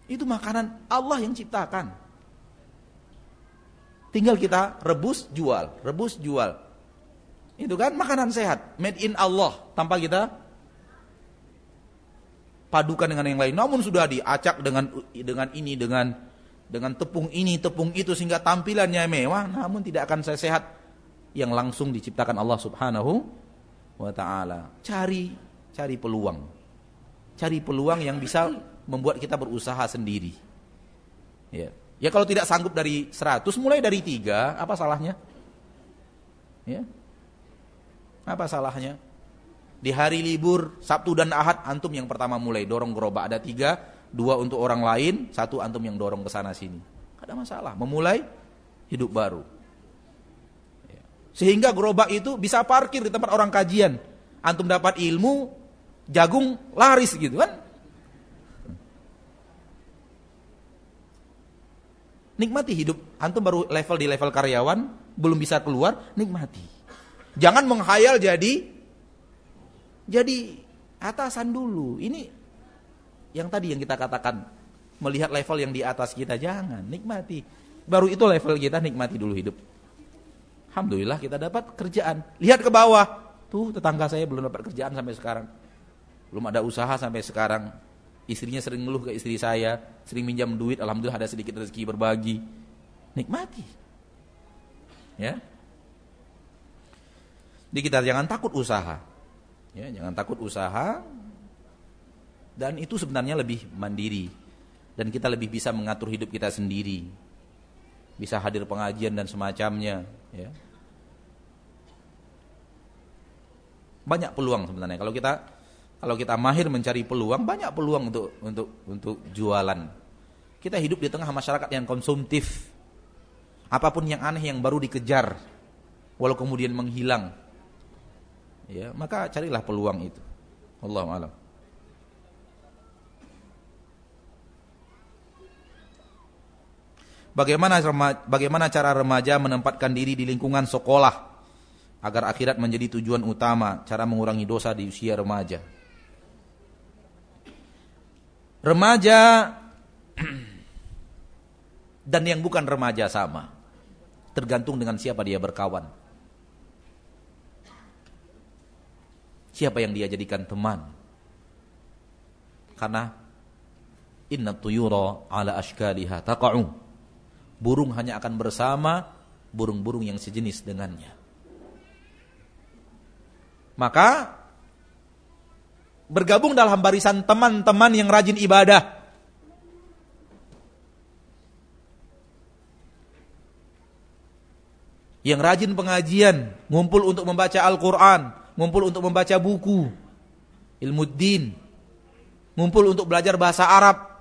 Itu makanan Allah yang ciptakan. Tinggal kita rebus, jual, rebus, jual. Itu kan makanan sehat, made in Allah, tanpa kita padukan dengan yang lain. Namun sudah diacak dengan dengan ini, dengan dengan tepung ini, tepung itu sehingga tampilannya mewah, namun tidak akan saya sehat yang langsung diciptakan Allah Subhanahu wa taala. Cari cari peluang. Cari peluang yang bisa membuat kita berusaha sendiri. Ya. Ya kalau tidak sanggup dari 100 mulai dari 3, apa salahnya? Ya. Apa salahnya? Di hari libur Sabtu dan Ahad antum yang pertama mulai dorong gerobak ada tiga, dua untuk orang lain, satu antum yang dorong ke sana sini. Ada masalah, memulai hidup baru. Ya. Sehingga gerobak itu bisa parkir di tempat orang kajian. Antum dapat ilmu, jagung laris gitu kan? Nikmati hidup. Antum baru level di level karyawan, belum bisa keluar, nikmati. Jangan menghayal jadi jadi atasan dulu. Ini yang tadi yang kita katakan, melihat level yang di atas kita jangan, nikmati. Baru itu level kita nikmati dulu hidup. Alhamdulillah kita dapat kerjaan. Lihat ke bawah. Tuh tetangga saya belum dapat kerjaan sampai sekarang. Belum ada usaha sampai sekarang. Istrinya sering ngeluh ke istri saya, sering minjam duit, alhamdulillah ada sedikit rezeki berbagi. Nikmati. Ya. Jadi kita jangan takut usaha. Ya, jangan takut usaha. Dan itu sebenarnya lebih mandiri. Dan kita lebih bisa mengatur hidup kita sendiri. Bisa hadir pengajian dan semacamnya, ya. Banyak peluang sebenarnya kalau kita kalau kita mahir mencari peluang, banyak peluang untuk untuk untuk jualan. Kita hidup di tengah masyarakat yang konsumtif. Apa pun yang aneh yang baru dikejar, walau kemudian menghilang. Ya, maka carilah peluang itu. Allahu a'lam. Bagaimana bagaimana cara remaja menempatkan diri di lingkungan sekolah agar akhirat menjadi tujuan utama, cara mengurangi dosa di usia remaja? Remaja dan yang bukan remaja sama. Tergantung dengan siapa dia berkawan. Siapa yang dia jadikan teman. Karena inna tuyura ala ashkaliha taqa'u. Burung hanya akan bersama burung-burung yang sejenis dengannya. Maka bergabung dalam barisan teman-teman yang rajin ibadah. Yang rajin pengajian, ngumpul untuk membaca Al-Quran, ngumpul untuk membaca buku, ilmu din, ngumpul untuk belajar bahasa Arab.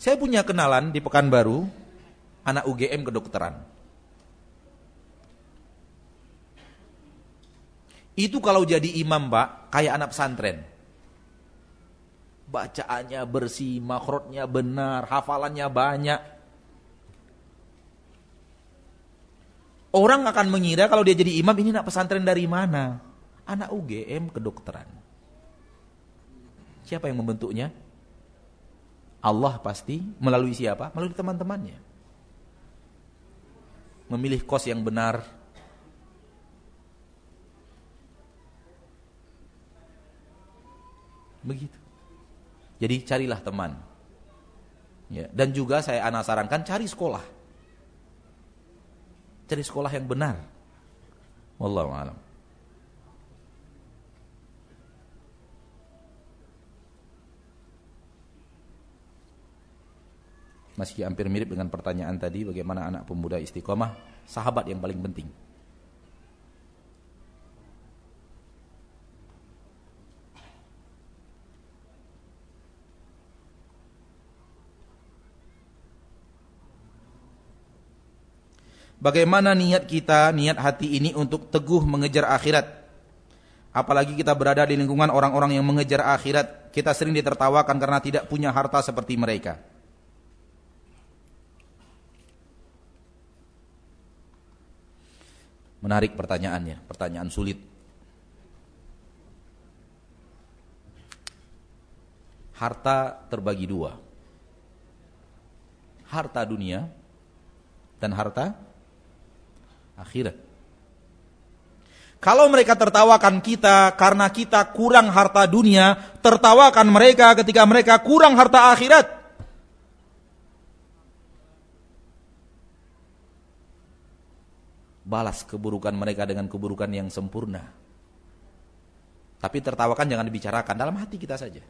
Saya punya kenalan di Pekanbaru, anak UGM kedokteran. Itu kalau jadi imam, Pak, kayak anak pesantren. Bacaannya bersih, makrotnya benar, hafalannya banyak. Orang akan mengira kalau dia jadi imam ini anak pesantren dari mana? Anak UGM kedokteran. Siapa yang membentuknya? Allah pasti melalui siapa? Melalui teman-temannya. Memilih kos yang benar, Begitu. Jadi carilah teman. Ya, dan juga saya anak sarankan cari sekolah. Cari sekolah yang benar. Wallahu a'lam. Masih hampir mirip dengan pertanyaan tadi bagaimana anak pemuda istiqomah sahabat yang paling penting. Bagaimana niat kita, niat hati ini untuk teguh mengejar akhirat. Apalagi kita berada di lingkungan orang-orang yang mengejar akhirat, kita sering ditertawakan karena tidak punya harta seperti mereka. Menarik pertanyaannya, pertanyaan sulit. Harta terbagi dua. Harta dunia dan harta akhirat. Kalau mereka tertawakan kita karena kita kurang harta dunia, tertawakan mereka ketika mereka kurang harta akhirat. Balas keburukan mereka dengan keburukan yang sempurna. Tapi tertawakan jangan dibicarakan dalam hati kita saja.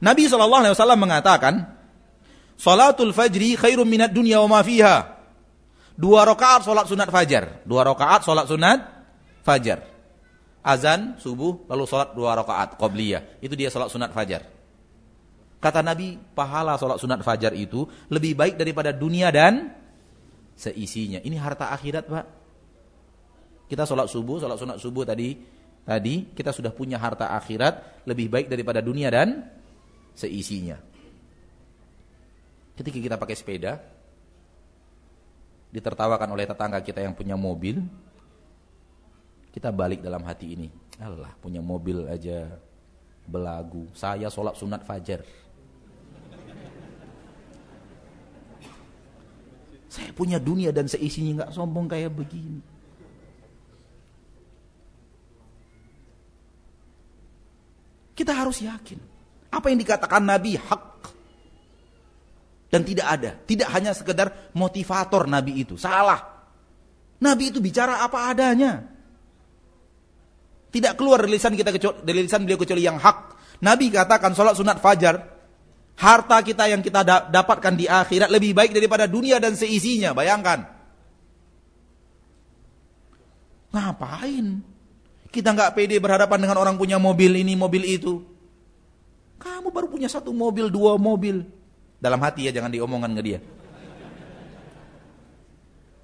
Nabi SAW mengatakan, Salatul fajri khairum minat dunia wa ma fiha. Dua rakaat salat sunat fajar. Dua rakaat salat sunat fajar. Azan subuh lalu salat dua rakaat qabliyah. Itu dia salat sunat fajar. Kata Nabi, pahala salat sunat fajar itu lebih baik daripada dunia dan seisinya. Ini harta akhirat, Pak. Kita salat subuh, salat sunat subuh tadi, tadi kita sudah punya harta akhirat lebih baik daripada dunia dan seisinya. Ketika kita pakai sepeda, ditertawakan oleh tetangga kita yang punya mobil, kita balik dalam hati ini. Allah punya mobil aja belagu. Saya sholat sunat fajar. Saya punya dunia dan seisinya nggak sombong kayak begini. Kita harus yakin. Apa yang dikatakan Nabi hak dan tidak ada. Tidak hanya sekedar motivator Nabi itu. Salah. Nabi itu bicara apa adanya. Tidak keluar dari lisan kita kecuali, dari lisan beliau kecuali yang hak. Nabi katakan sholat sunat fajar. Harta kita yang kita dapatkan di akhirat lebih baik daripada dunia dan seisinya. Bayangkan. Ngapain? Kita nggak pede berhadapan dengan orang punya mobil ini, mobil itu. Kamu baru punya satu mobil, dua mobil. Dalam hati ya, jangan diomongan ke dia.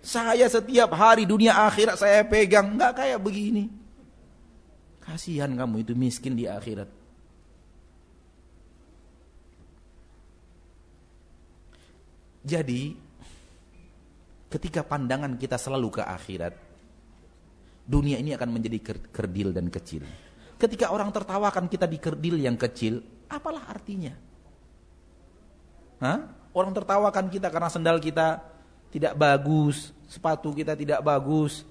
Saya setiap hari dunia akhirat saya pegang, nggak kayak begini. Kasihan kamu itu miskin di akhirat. Jadi, ketika pandangan kita selalu ke akhirat, dunia ini akan menjadi kerdil dan kecil. Ketika orang tertawakan kita di kerdil yang kecil, apalah artinya? Hah? Orang tertawakan kita karena sendal kita tidak bagus, sepatu kita tidak bagus,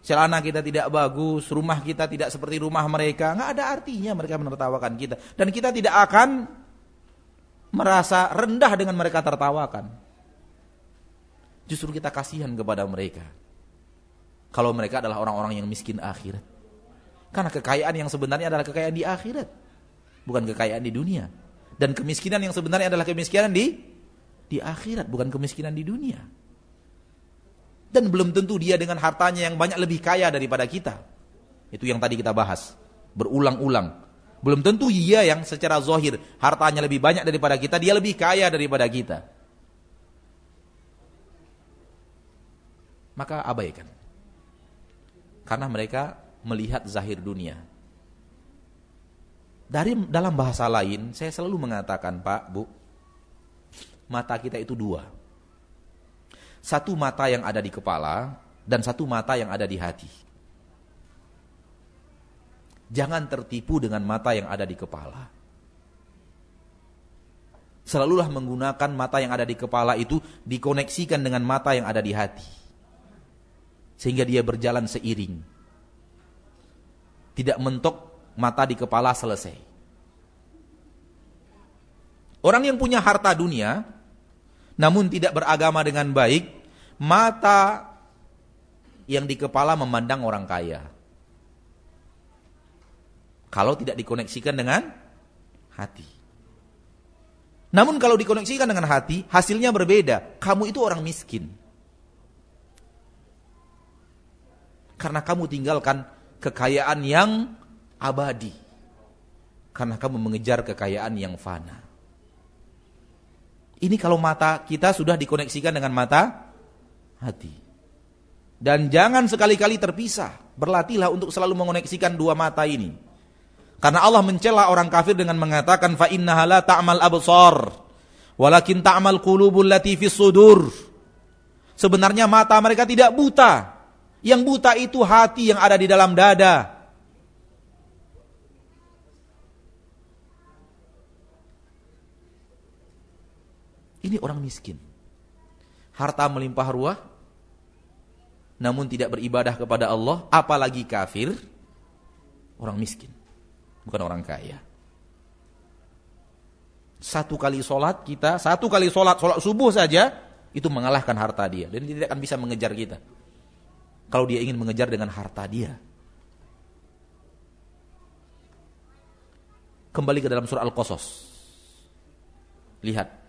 celana kita tidak bagus, rumah kita tidak seperti rumah mereka. Nggak ada artinya mereka menertawakan kita. Dan kita tidak akan merasa rendah dengan mereka tertawakan. Justru kita kasihan kepada mereka kalau mereka adalah orang-orang yang miskin akhirat. Karena kekayaan yang sebenarnya adalah kekayaan di akhirat, bukan kekayaan di dunia. Dan kemiskinan yang sebenarnya adalah kemiskinan di di akhirat, bukan kemiskinan di dunia. Dan belum tentu dia dengan hartanya yang banyak lebih kaya daripada kita. Itu yang tadi kita bahas, berulang-ulang. Belum tentu dia yang secara zohir hartanya lebih banyak daripada kita, dia lebih kaya daripada kita. Maka abaikan. Karena mereka melihat zahir dunia. Dari dalam bahasa lain, saya selalu mengatakan, Pak, Bu, mata kita itu dua. Satu mata yang ada di kepala dan satu mata yang ada di hati. Jangan tertipu dengan mata yang ada di kepala. Selalulah menggunakan mata yang ada di kepala itu dikoneksikan dengan mata yang ada di hati sehingga dia berjalan seiring. Tidak mentok mata di kepala selesai. Orang yang punya harta dunia namun tidak beragama dengan baik, mata yang di kepala memandang orang kaya. Kalau tidak dikoneksikan dengan hati. Namun kalau dikoneksikan dengan hati, hasilnya berbeda. Kamu itu orang miskin. Karena kamu tinggalkan kekayaan yang abadi. Karena kamu mengejar kekayaan yang fana. Ini kalau mata kita sudah dikoneksikan dengan mata hati. Dan jangan sekali-kali terpisah. Berlatihlah untuk selalu mengoneksikan dua mata ini. Karena Allah mencela orang kafir dengan mengatakan fa innaha la ta'mal absar walakin ta'mal qulubul lati sudur. Sebenarnya mata mereka tidak buta, yang buta itu hati yang ada di dalam dada. Ini orang miskin. Harta melimpah ruah, namun tidak beribadah kepada Allah, apalagi kafir, orang miskin, bukan orang kaya. Satu kali sholat kita, satu kali sholat, sholat subuh saja, itu mengalahkan harta dia. Dan dia tidak akan bisa mengejar kita kalau dia ingin mengejar dengan harta dia. Kembali ke dalam surah Al-Qasas. Lihat.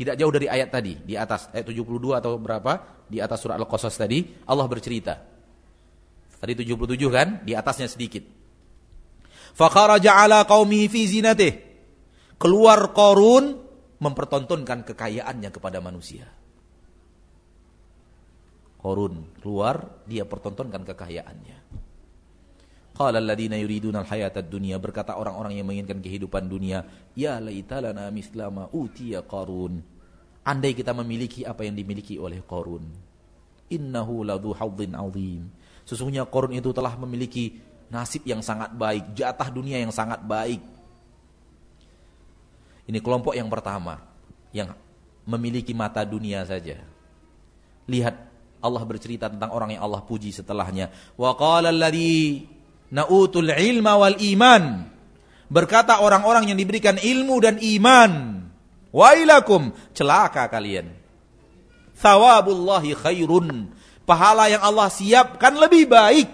Tidak jauh dari ayat tadi, di atas ayat 72 atau berapa? Di atas surah Al-Qasas tadi, Allah bercerita. Tadi 77 kan? Di atasnya sedikit. Fakharaja ala qaumihi fi zinatih. Keluar Korun mempertontonkan kekayaannya kepada manusia. Korun keluar, dia pertontonkan kekayaannya. Qala alladziina yuriduna al-hayata dunya berkata orang-orang yang menginginkan kehidupan dunia, ya laitalana mislama utiya Qarun. Andai kita memiliki apa yang dimiliki oleh Qarun. Innahu ladzu hadzin azim. Sesungguhnya Qarun itu telah memiliki nasib yang sangat baik, jatah dunia yang sangat baik. Ini kelompok yang pertama yang memiliki mata dunia saja. Lihat Allah bercerita tentang orang yang Allah puji setelahnya. Wa qala alladhi na'utul ilma wal iman Berkata orang-orang yang diberikan ilmu dan iman, wailakum, celaka kalian. Thawabullahi khairun. Pahala yang Allah siapkan lebih baik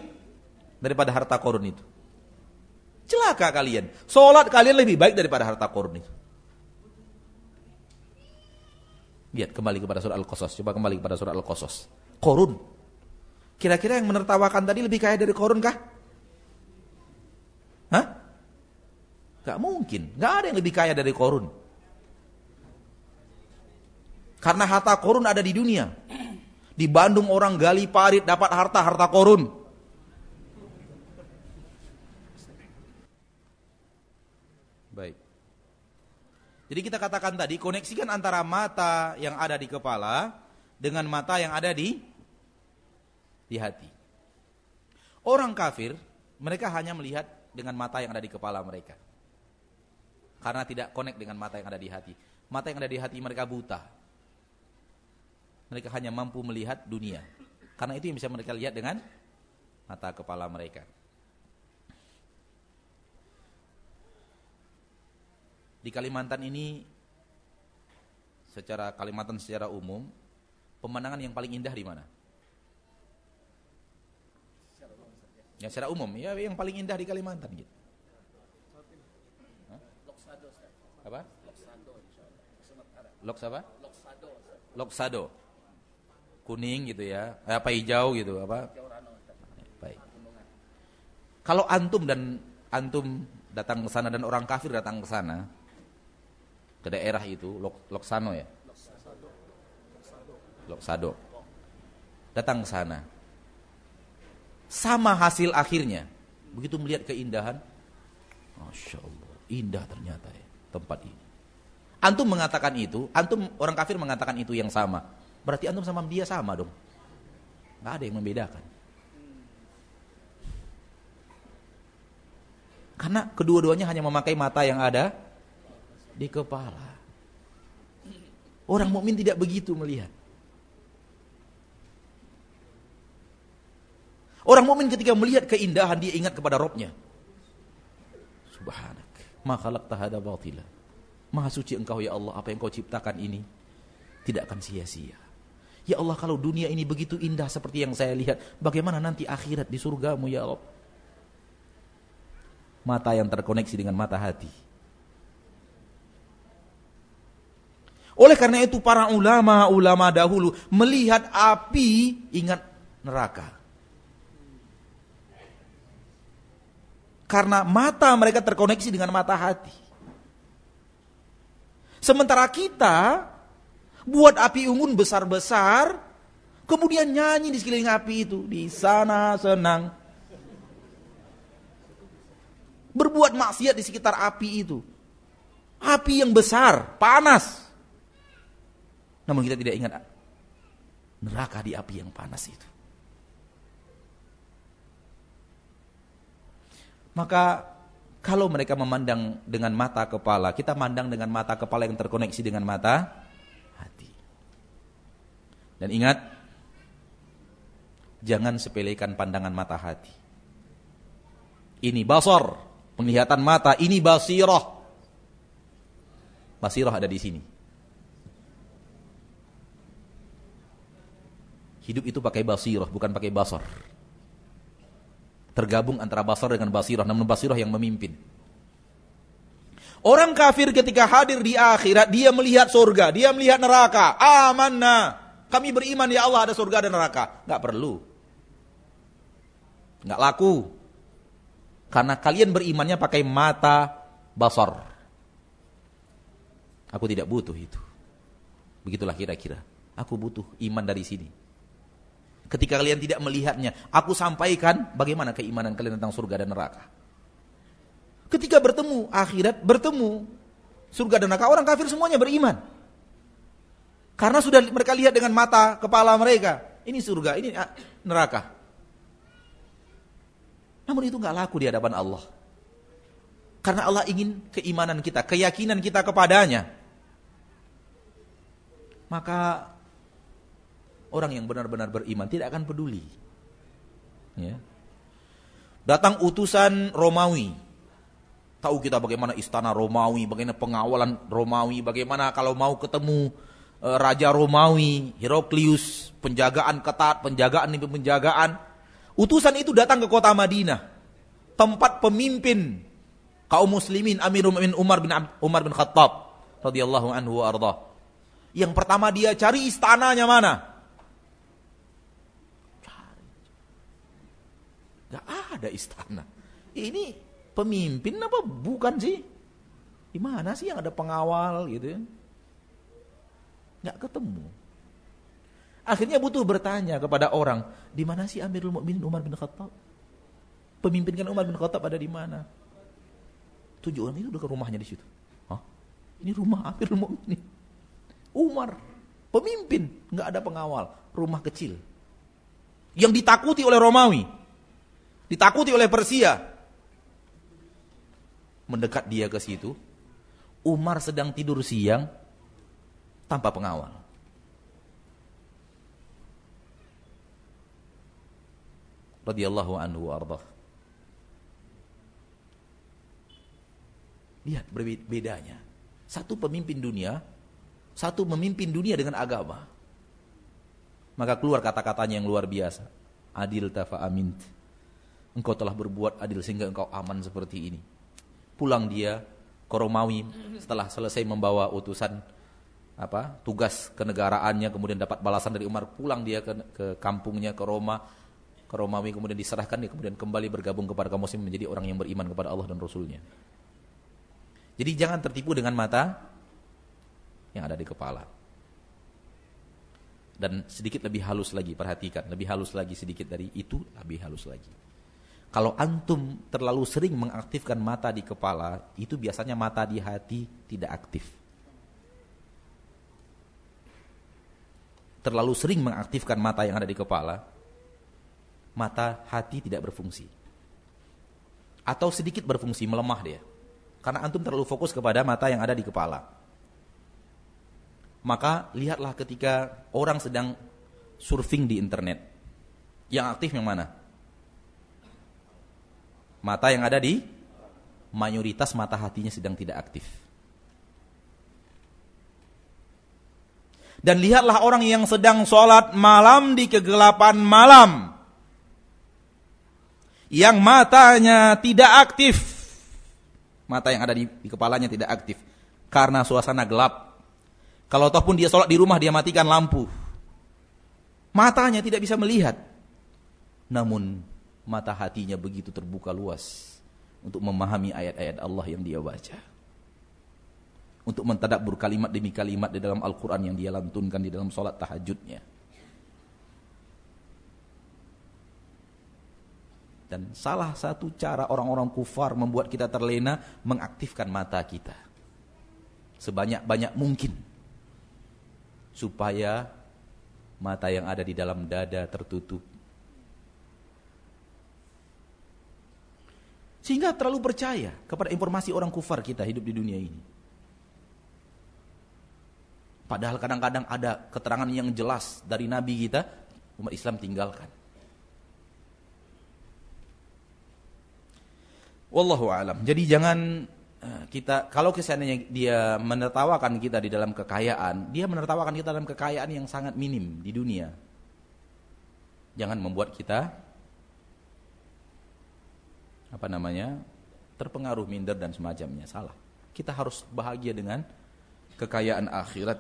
daripada harta korun itu. Celaka kalian. Solat kalian lebih baik daripada harta korun itu. Lihat kembali kepada surah Al-Qasas. Coba kembali kepada surah Al-Qasas. Korun. Kira-kira yang menertawakan tadi lebih kaya dari korun kah? Hah? Gak mungkin. Gak ada yang lebih kaya dari korun. Karena harta korun ada di dunia. Di Bandung orang gali parit dapat harta, harta korun. Baik. Jadi kita katakan tadi, koneksikan antara mata yang ada di kepala dengan mata yang ada di di hati. Orang kafir, mereka hanya melihat dengan mata yang ada di kepala mereka. Karena tidak connect dengan mata yang ada di hati. Mata yang ada di hati mereka buta. Mereka hanya mampu melihat dunia. Karena itu yang bisa mereka lihat dengan mata kepala mereka. Di Kalimantan ini secara Kalimantan secara umum pemandangan yang paling indah di mana? Ya secara umum ya yang paling indah di Kalimantan gitu. Loksado. Apa? Loks apa? Loksado. Loksado. Kuning gitu ya. Eh, apa hijau gitu apa? Baik. Kalau antum dan antum datang ke sana dan orang kafir datang ke sana, ke daerah itu Lok, Loksano ya? Loksado datang ke sana. Sama hasil akhirnya. Begitu melihat keindahan Masya Allah indah ternyata ya tempat ini. Antum mengatakan itu antum orang kafir mengatakan itu yang sama berarti antum sama dia sama dong nggak ada yang membedakan karena kedua-duanya hanya memakai mata yang ada di kepala. Orang mukmin tidak begitu melihat. Orang mukmin ketika melihat keindahan dia ingat kepada Robnya. Subhanak, ma khalaqta hada batila. Maha suci engkau ya Allah, apa yang kau ciptakan ini tidak akan sia-sia. Ya Allah kalau dunia ini begitu indah seperti yang saya lihat, bagaimana nanti akhirat di surgamu ya Allah? Mata yang terkoneksi dengan mata hati. Oleh karena itu para ulama-ulama dahulu melihat api ingat neraka. Karena mata mereka terkoneksi dengan mata hati. Sementara kita buat api unggun besar-besar, kemudian nyanyi di sekeliling api itu, di sana senang. Berbuat maksiat di sekitar api itu. Api yang besar, panas. Namun kita tidak ingat neraka di api yang panas itu. Maka kalau mereka memandang dengan mata kepala, kita mandang dengan mata kepala yang terkoneksi dengan mata. Dan ingat, jangan sepelekan pandangan mata hati. Ini basar, penglihatan mata, ini basirah. Basirah ada di sini. Hidup itu pakai basirah, bukan pakai basar. Tergabung antara basar dengan basirah, namun basirah yang memimpin. Orang kafir ketika hadir di akhirat, dia melihat surga, dia melihat neraka. Amanna. Kami beriman ya Allah ada surga dan neraka. Gak perlu. Gak laku. Karena kalian berimannya pakai mata basar. Aku tidak butuh itu. Begitulah kira-kira. Aku butuh iman dari sini. Ketika kalian tidak melihatnya, aku sampaikan bagaimana keimanan kalian tentang surga dan neraka. Ketika bertemu akhirat, bertemu surga dan neraka, orang kafir semuanya beriman. Karena sudah mereka lihat dengan mata kepala mereka, ini surga, ini ah, neraka. Namun itu nggak laku di hadapan Allah. Karena Allah ingin keimanan kita, keyakinan kita kepadanya. Maka orang yang benar-benar beriman tidak akan peduli. Ya. Datang utusan Romawi Tahu kita bagaimana istana Romawi, bagaimana pengawalan Romawi, bagaimana kalau mau ketemu Raja Romawi, Heraklius, penjagaan ketat, penjagaan demi penjagaan. Utusan itu datang ke kota Madinah, tempat pemimpin kaum muslimin Amirul Mukminin Umar bin Umar bin Khattab radhiyallahu anhu wa arda. Yang pertama dia cari istananya mana? Gak ada istana. Ini pemimpin apa bukan sih? Di mana sih yang ada pengawal gitu ya? Gak ketemu. Akhirnya butuh bertanya kepada orang, di mana sih Amirul Mukminin Umar bin Khattab? Pemimpinkan Umar bin Khattab ada di mana? Tujuh orang itu udah ke rumahnya di situ. Hah? Ini rumah Amirul Mukminin. Umar, pemimpin, nggak ada pengawal, rumah kecil. Yang ditakuti oleh Romawi, ditakuti oleh Persia. Mendekat dia ke situ, Umar sedang tidur siang tanpa pengawal. radhiyallahu anhu ardah. Lihat bedanya. Satu pemimpin dunia, satu memimpin dunia dengan agama. Maka keluar kata-katanya yang luar biasa. Adil tafa amint. Engkau telah berbuat adil sehingga engkau aman seperti ini. Pulang dia ke Romawi setelah selesai membawa utusan apa tugas kenegaraannya kemudian dapat balasan dari Umar pulang dia ke, ke kampungnya ke Roma ke Romawi kemudian diserahkan dia kemudian kembali bergabung kepada kaum muslim menjadi orang yang beriman kepada Allah dan Rasulnya. Jadi jangan tertipu dengan mata yang ada di kepala. Dan sedikit lebih halus lagi, perhatikan, lebih halus lagi sedikit dari itu, lebih halus lagi. Kalau antum terlalu sering mengaktifkan mata di kepala, itu biasanya mata di hati tidak aktif. Terlalu sering mengaktifkan mata yang ada di kepala, mata hati tidak berfungsi. Atau sedikit berfungsi, melemah dia. Karena antum terlalu fokus kepada mata yang ada di kepala. Maka lihatlah ketika orang sedang surfing di internet. Yang aktif yang mana? Mata yang ada di mayoritas mata hatinya sedang tidak aktif. Dan lihatlah orang yang sedang sholat malam di kegelapan malam yang matanya tidak aktif. Mata yang ada di, di kepalanya tidak aktif karena suasana gelap. Kalau ataupun dia sholat di rumah dia matikan lampu. Matanya tidak bisa melihat. Namun mata hatinya begitu terbuka luas untuk memahami ayat-ayat Allah yang dia baca. Untuk mentadabur kalimat demi kalimat di dalam Al-Quran yang dia lantunkan di dalam sholat tahajudnya. Dan salah satu cara orang-orang kufar membuat kita terlena mengaktifkan mata kita. Sebanyak-banyak mungkin. Supaya mata yang ada di dalam dada tertutup. Sehingga terlalu percaya kepada informasi orang kufar kita hidup di dunia ini. Padahal kadang-kadang ada keterangan yang jelas dari Nabi kita, umat Islam tinggalkan. Wallahu alam. Jadi jangan eh, kita kalau kesannya dia menertawakan kita di dalam kekayaan, dia menertawakan kita dalam kekayaan yang sangat minim di dunia. Jangan membuat kita apa namanya? terpengaruh minder dan semacamnya. Salah. Kita harus bahagia dengan kekayaan akhirat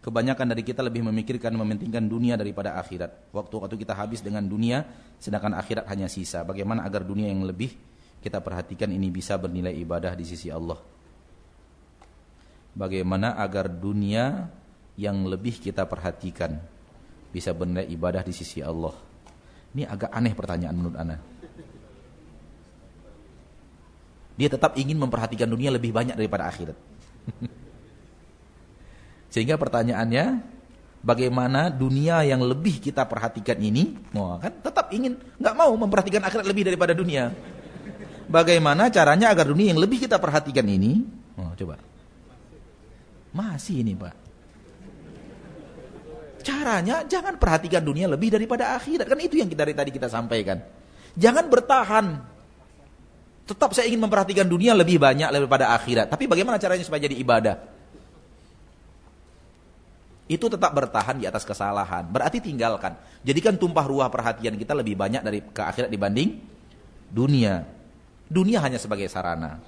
Kebanyakan dari kita lebih memikirkan mementingkan dunia daripada akhirat. Waktu-waktu kita habis dengan dunia, sedangkan akhirat hanya sisa. Bagaimana agar dunia yang lebih kita perhatikan ini bisa bernilai ibadah di sisi Allah. Bagaimana agar dunia yang lebih kita perhatikan bisa bernilai ibadah di sisi Allah. Ini agak aneh pertanyaan menurut Anda. Dia tetap ingin memperhatikan dunia lebih banyak daripada akhirat. Sehingga pertanyaannya, bagaimana dunia yang lebih kita perhatikan ini, oh, kan tetap ingin, nggak mau memperhatikan akhirat lebih daripada dunia. Bagaimana caranya agar dunia yang lebih kita perhatikan ini, oh, coba. Masih ini Pak. Caranya jangan perhatikan dunia lebih daripada akhirat. Kan itu yang kita dari tadi kita sampaikan. Jangan bertahan. Tetap saya ingin memperhatikan dunia lebih banyak daripada akhirat. Tapi bagaimana caranya supaya jadi ibadah? Itu tetap bertahan di atas kesalahan. Berarti tinggalkan. Jadikan tumpah ruah perhatian kita lebih banyak dari ke akhirat dibanding dunia. Dunia hanya sebagai sarana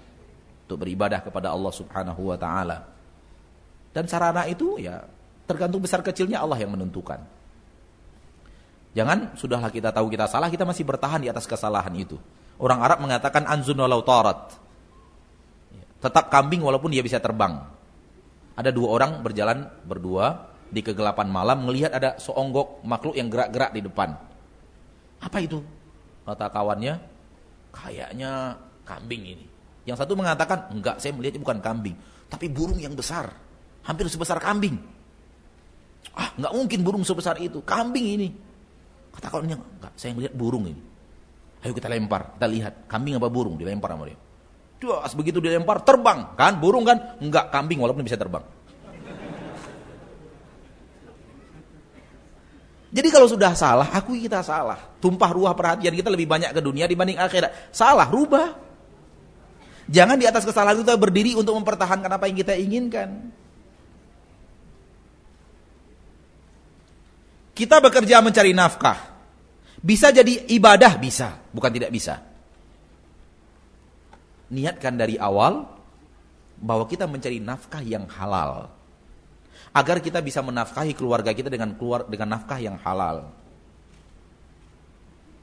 untuk beribadah kepada Allah Subhanahu wa taala. Dan sarana itu ya tergantung besar kecilnya Allah yang menentukan. Jangan sudahlah kita tahu kita salah, kita masih bertahan di atas kesalahan itu. Orang Arab mengatakan anzun walau tarat. Tetap kambing walaupun dia bisa terbang. Ada dua orang berjalan berdua di kegelapan malam melihat ada seonggok makhluk yang gerak-gerak di depan. Apa itu? Kata kawannya, kayaknya kambing ini. Yang satu mengatakan, enggak saya melihatnya bukan kambing, tapi burung yang besar hampir sebesar kambing. Ah, nggak mungkin burung sebesar itu, kambing ini. Kata kawannya, enggak, saya melihat burung ini. Ayo kita lempar, kita lihat kambing apa burung dilempar sama dia. Duas begitu dilempar terbang, kan burung kan? Enggak kambing walaupun bisa terbang. Jadi kalau sudah salah, akui kita salah. Tumpah ruah perhatian kita lebih banyak ke dunia dibanding akhirat. Salah, rubah. Jangan di atas kesalahan kita berdiri untuk mempertahankan apa yang kita inginkan. Kita bekerja mencari nafkah. Bisa jadi ibadah? Bisa. Bukan tidak bisa. Niatkan dari awal bahwa kita mencari nafkah yang halal. Agar kita bisa menafkahi keluarga kita dengan keluar dengan nafkah yang halal.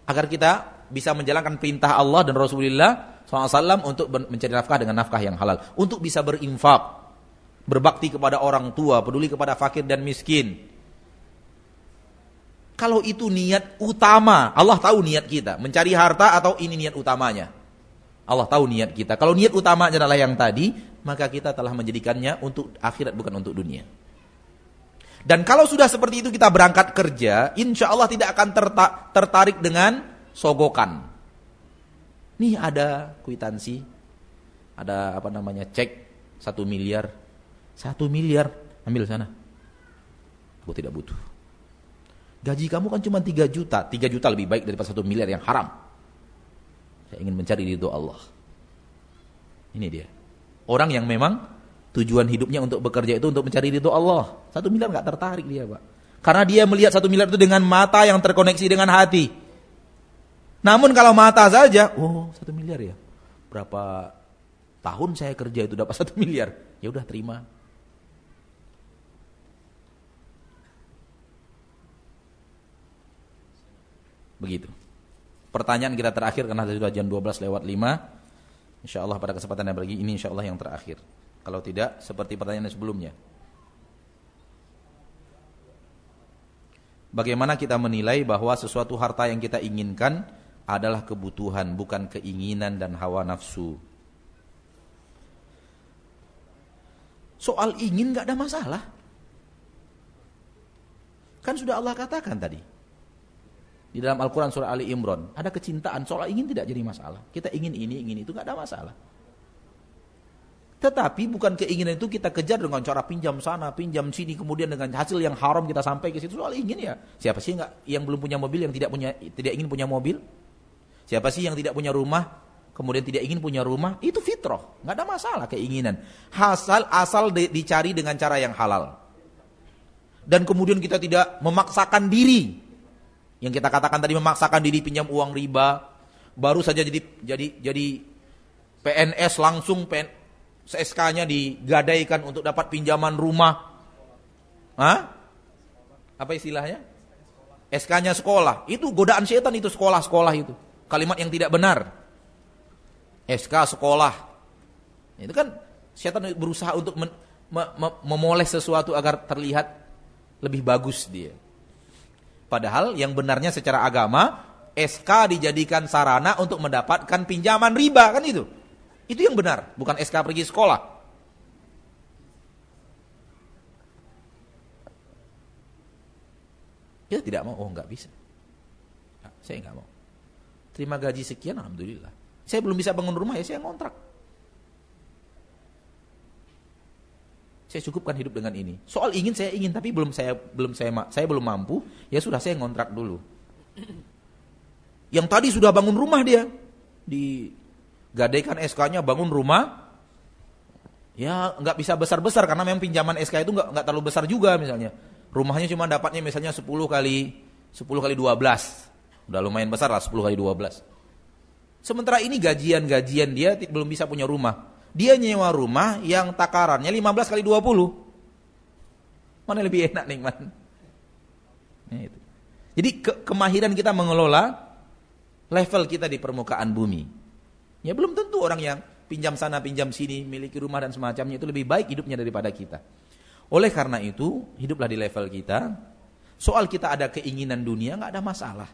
Agar kita bisa menjalankan perintah Allah dan Rasulullah SAW untuk mencari nafkah dengan nafkah yang halal. Untuk bisa berinfak. Berbakti kepada orang tua, peduli kepada fakir dan miskin kalau itu niat utama, Allah tahu niat kita, mencari harta atau ini niat utamanya. Allah tahu niat kita. Kalau niat utamanya adalah yang tadi, maka kita telah menjadikannya untuk akhirat bukan untuk dunia. Dan kalau sudah seperti itu kita berangkat kerja, insya Allah tidak akan terta tertarik dengan sogokan. Nih ada kuitansi, ada apa namanya cek satu miliar, satu miliar ambil sana. Aku tidak butuh. Gaji kamu kan cuma 3 juta. 3 juta lebih baik daripada 1 miliar yang haram. Saya ingin mencari ridho Allah. Ini dia. Orang yang memang tujuan hidupnya untuk bekerja itu untuk mencari ridho Allah. 1 miliar nggak tertarik dia, Pak. Karena dia melihat 1 miliar itu dengan mata yang terkoneksi dengan hati. Namun kalau mata saja, oh 1 miliar ya. Berapa tahun saya kerja itu dapat 1 miliar. Ya udah terima. Begitu. Pertanyaan kita terakhir karena sudah jam 12 lewat 5. Insya Allah pada kesempatan yang lagi ini insya Allah yang terakhir. Kalau tidak seperti pertanyaan sebelumnya. Bagaimana kita menilai bahwa sesuatu harta yang kita inginkan adalah kebutuhan bukan keinginan dan hawa nafsu. Soal ingin gak ada masalah. Kan sudah Allah katakan tadi. Di dalam Al-Quran surah Ali Imran. Ada kecintaan. Soal ingin tidak jadi masalah. Kita ingin ini, ingin itu. Gak ada masalah. Tetapi bukan keinginan itu kita kejar dengan cara pinjam sana, pinjam sini. Kemudian dengan hasil yang haram kita sampai ke situ. Soal ingin ya. Siapa sih nggak yang belum punya mobil, yang tidak punya tidak ingin punya mobil? Siapa sih yang tidak punya rumah? Kemudian tidak ingin punya rumah? Itu fitrah. Nggak ada masalah keinginan. Asal, asal di, dicari dengan cara yang halal. Dan kemudian kita tidak memaksakan diri yang kita katakan tadi memaksakan diri pinjam uang riba, baru saja jadi jadi jadi PNS langsung SK-nya digadaikan untuk dapat pinjaman rumah. Hah? Apa istilahnya? SK-nya sekolah. Itu godaan setan itu sekolah-sekolah itu. Kalimat yang tidak benar. SK sekolah. Itu kan setan berusaha untuk men, me, me, memoles sesuatu agar terlihat lebih bagus dia. Padahal yang benarnya secara agama SK dijadikan sarana untuk mendapatkan pinjaman riba kan itu. Itu yang benar, bukan SK pergi sekolah. Kita tidak mau, oh nggak bisa. Nah, saya nggak mau. Terima gaji sekian, alhamdulillah. Saya belum bisa bangun rumah ya saya ngontrak. Saya cukupkan hidup dengan ini. Soal ingin saya ingin tapi belum saya belum saya saya belum mampu, ya sudah saya ngontrak dulu. Yang tadi sudah bangun rumah dia di gadaikan SK-nya bangun rumah ya nggak bisa besar-besar karena memang pinjaman SK itu nggak nggak terlalu besar juga misalnya. Rumahnya cuma dapatnya misalnya 10 kali 10 kali 12. Udah lumayan besar lah 10 kali 12. Sementara ini gajian-gajian dia belum bisa punya rumah. Dia nyewa rumah yang takarannya 15 kali 20. Mana lebih enak nih, man? Nah, itu. Jadi ke kemahiran kita mengelola level kita di permukaan bumi. Ya belum tentu orang yang pinjam sana pinjam sini, miliki rumah dan semacamnya itu lebih baik hidupnya daripada kita. Oleh karena itu, hiduplah di level kita. Soal kita ada keinginan dunia nggak ada masalah.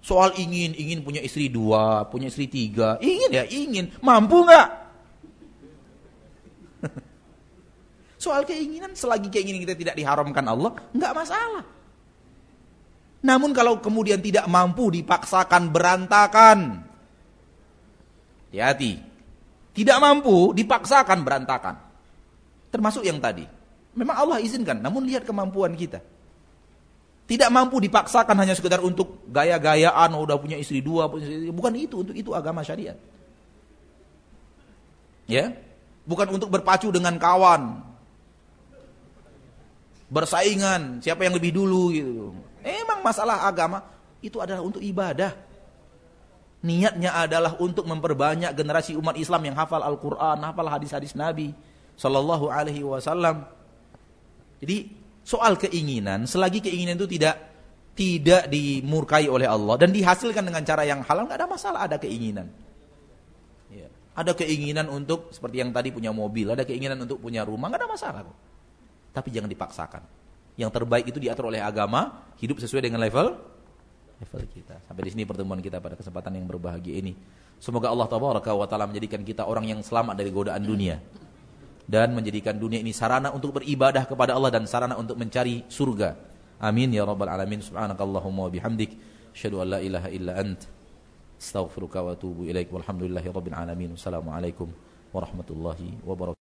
Soal ingin, ingin punya istri dua, punya istri tiga, ingin ya ingin, mampu nggak? Soal keinginan, selagi keinginan kita tidak diharamkan Allah, nggak masalah. Namun kalau kemudian tidak mampu dipaksakan berantakan. Hati-hati. Tidak mampu dipaksakan berantakan. Termasuk yang tadi. Memang Allah izinkan, namun lihat kemampuan kita. Tidak mampu dipaksakan hanya sekedar untuk gaya-gayaan, oh, udah punya istri dua, bukan itu, untuk itu agama syariat. Ya, bukan untuk berpacu dengan kawan, bersaingan, siapa yang lebih dulu gitu. Emang masalah agama itu adalah untuk ibadah. Niatnya adalah untuk memperbanyak generasi umat Islam yang hafal Al-Qur'an, hafal hadis-hadis Nabi sallallahu alaihi wasallam. Jadi soal keinginan, selagi keinginan itu tidak tidak dimurkai oleh Allah dan dihasilkan dengan cara yang halal nggak ada masalah ada keinginan. Ya. Ada keinginan untuk seperti yang tadi punya mobil, ada keinginan untuk punya rumah nggak ada masalah. Tapi jangan dipaksakan. Yang terbaik itu diatur oleh agama, hidup sesuai dengan level level kita. Sampai di sini pertemuan kita pada kesempatan yang berbahagia ini. Semoga Allah tabaraka wa taala menjadikan kita orang yang selamat dari godaan dunia dan menjadikan dunia ini sarana untuk beribadah kepada Allah dan sarana untuk mencari surga. Amin ya rabbal alamin. Subhanakallahumma wa bihamdik asyhadu an la ilaha illa ant astaghfiruka wa atubu ilaik walhamdulillahi rabbil alamin. Wassalamualaikum warahmatullahi wabarakatuh.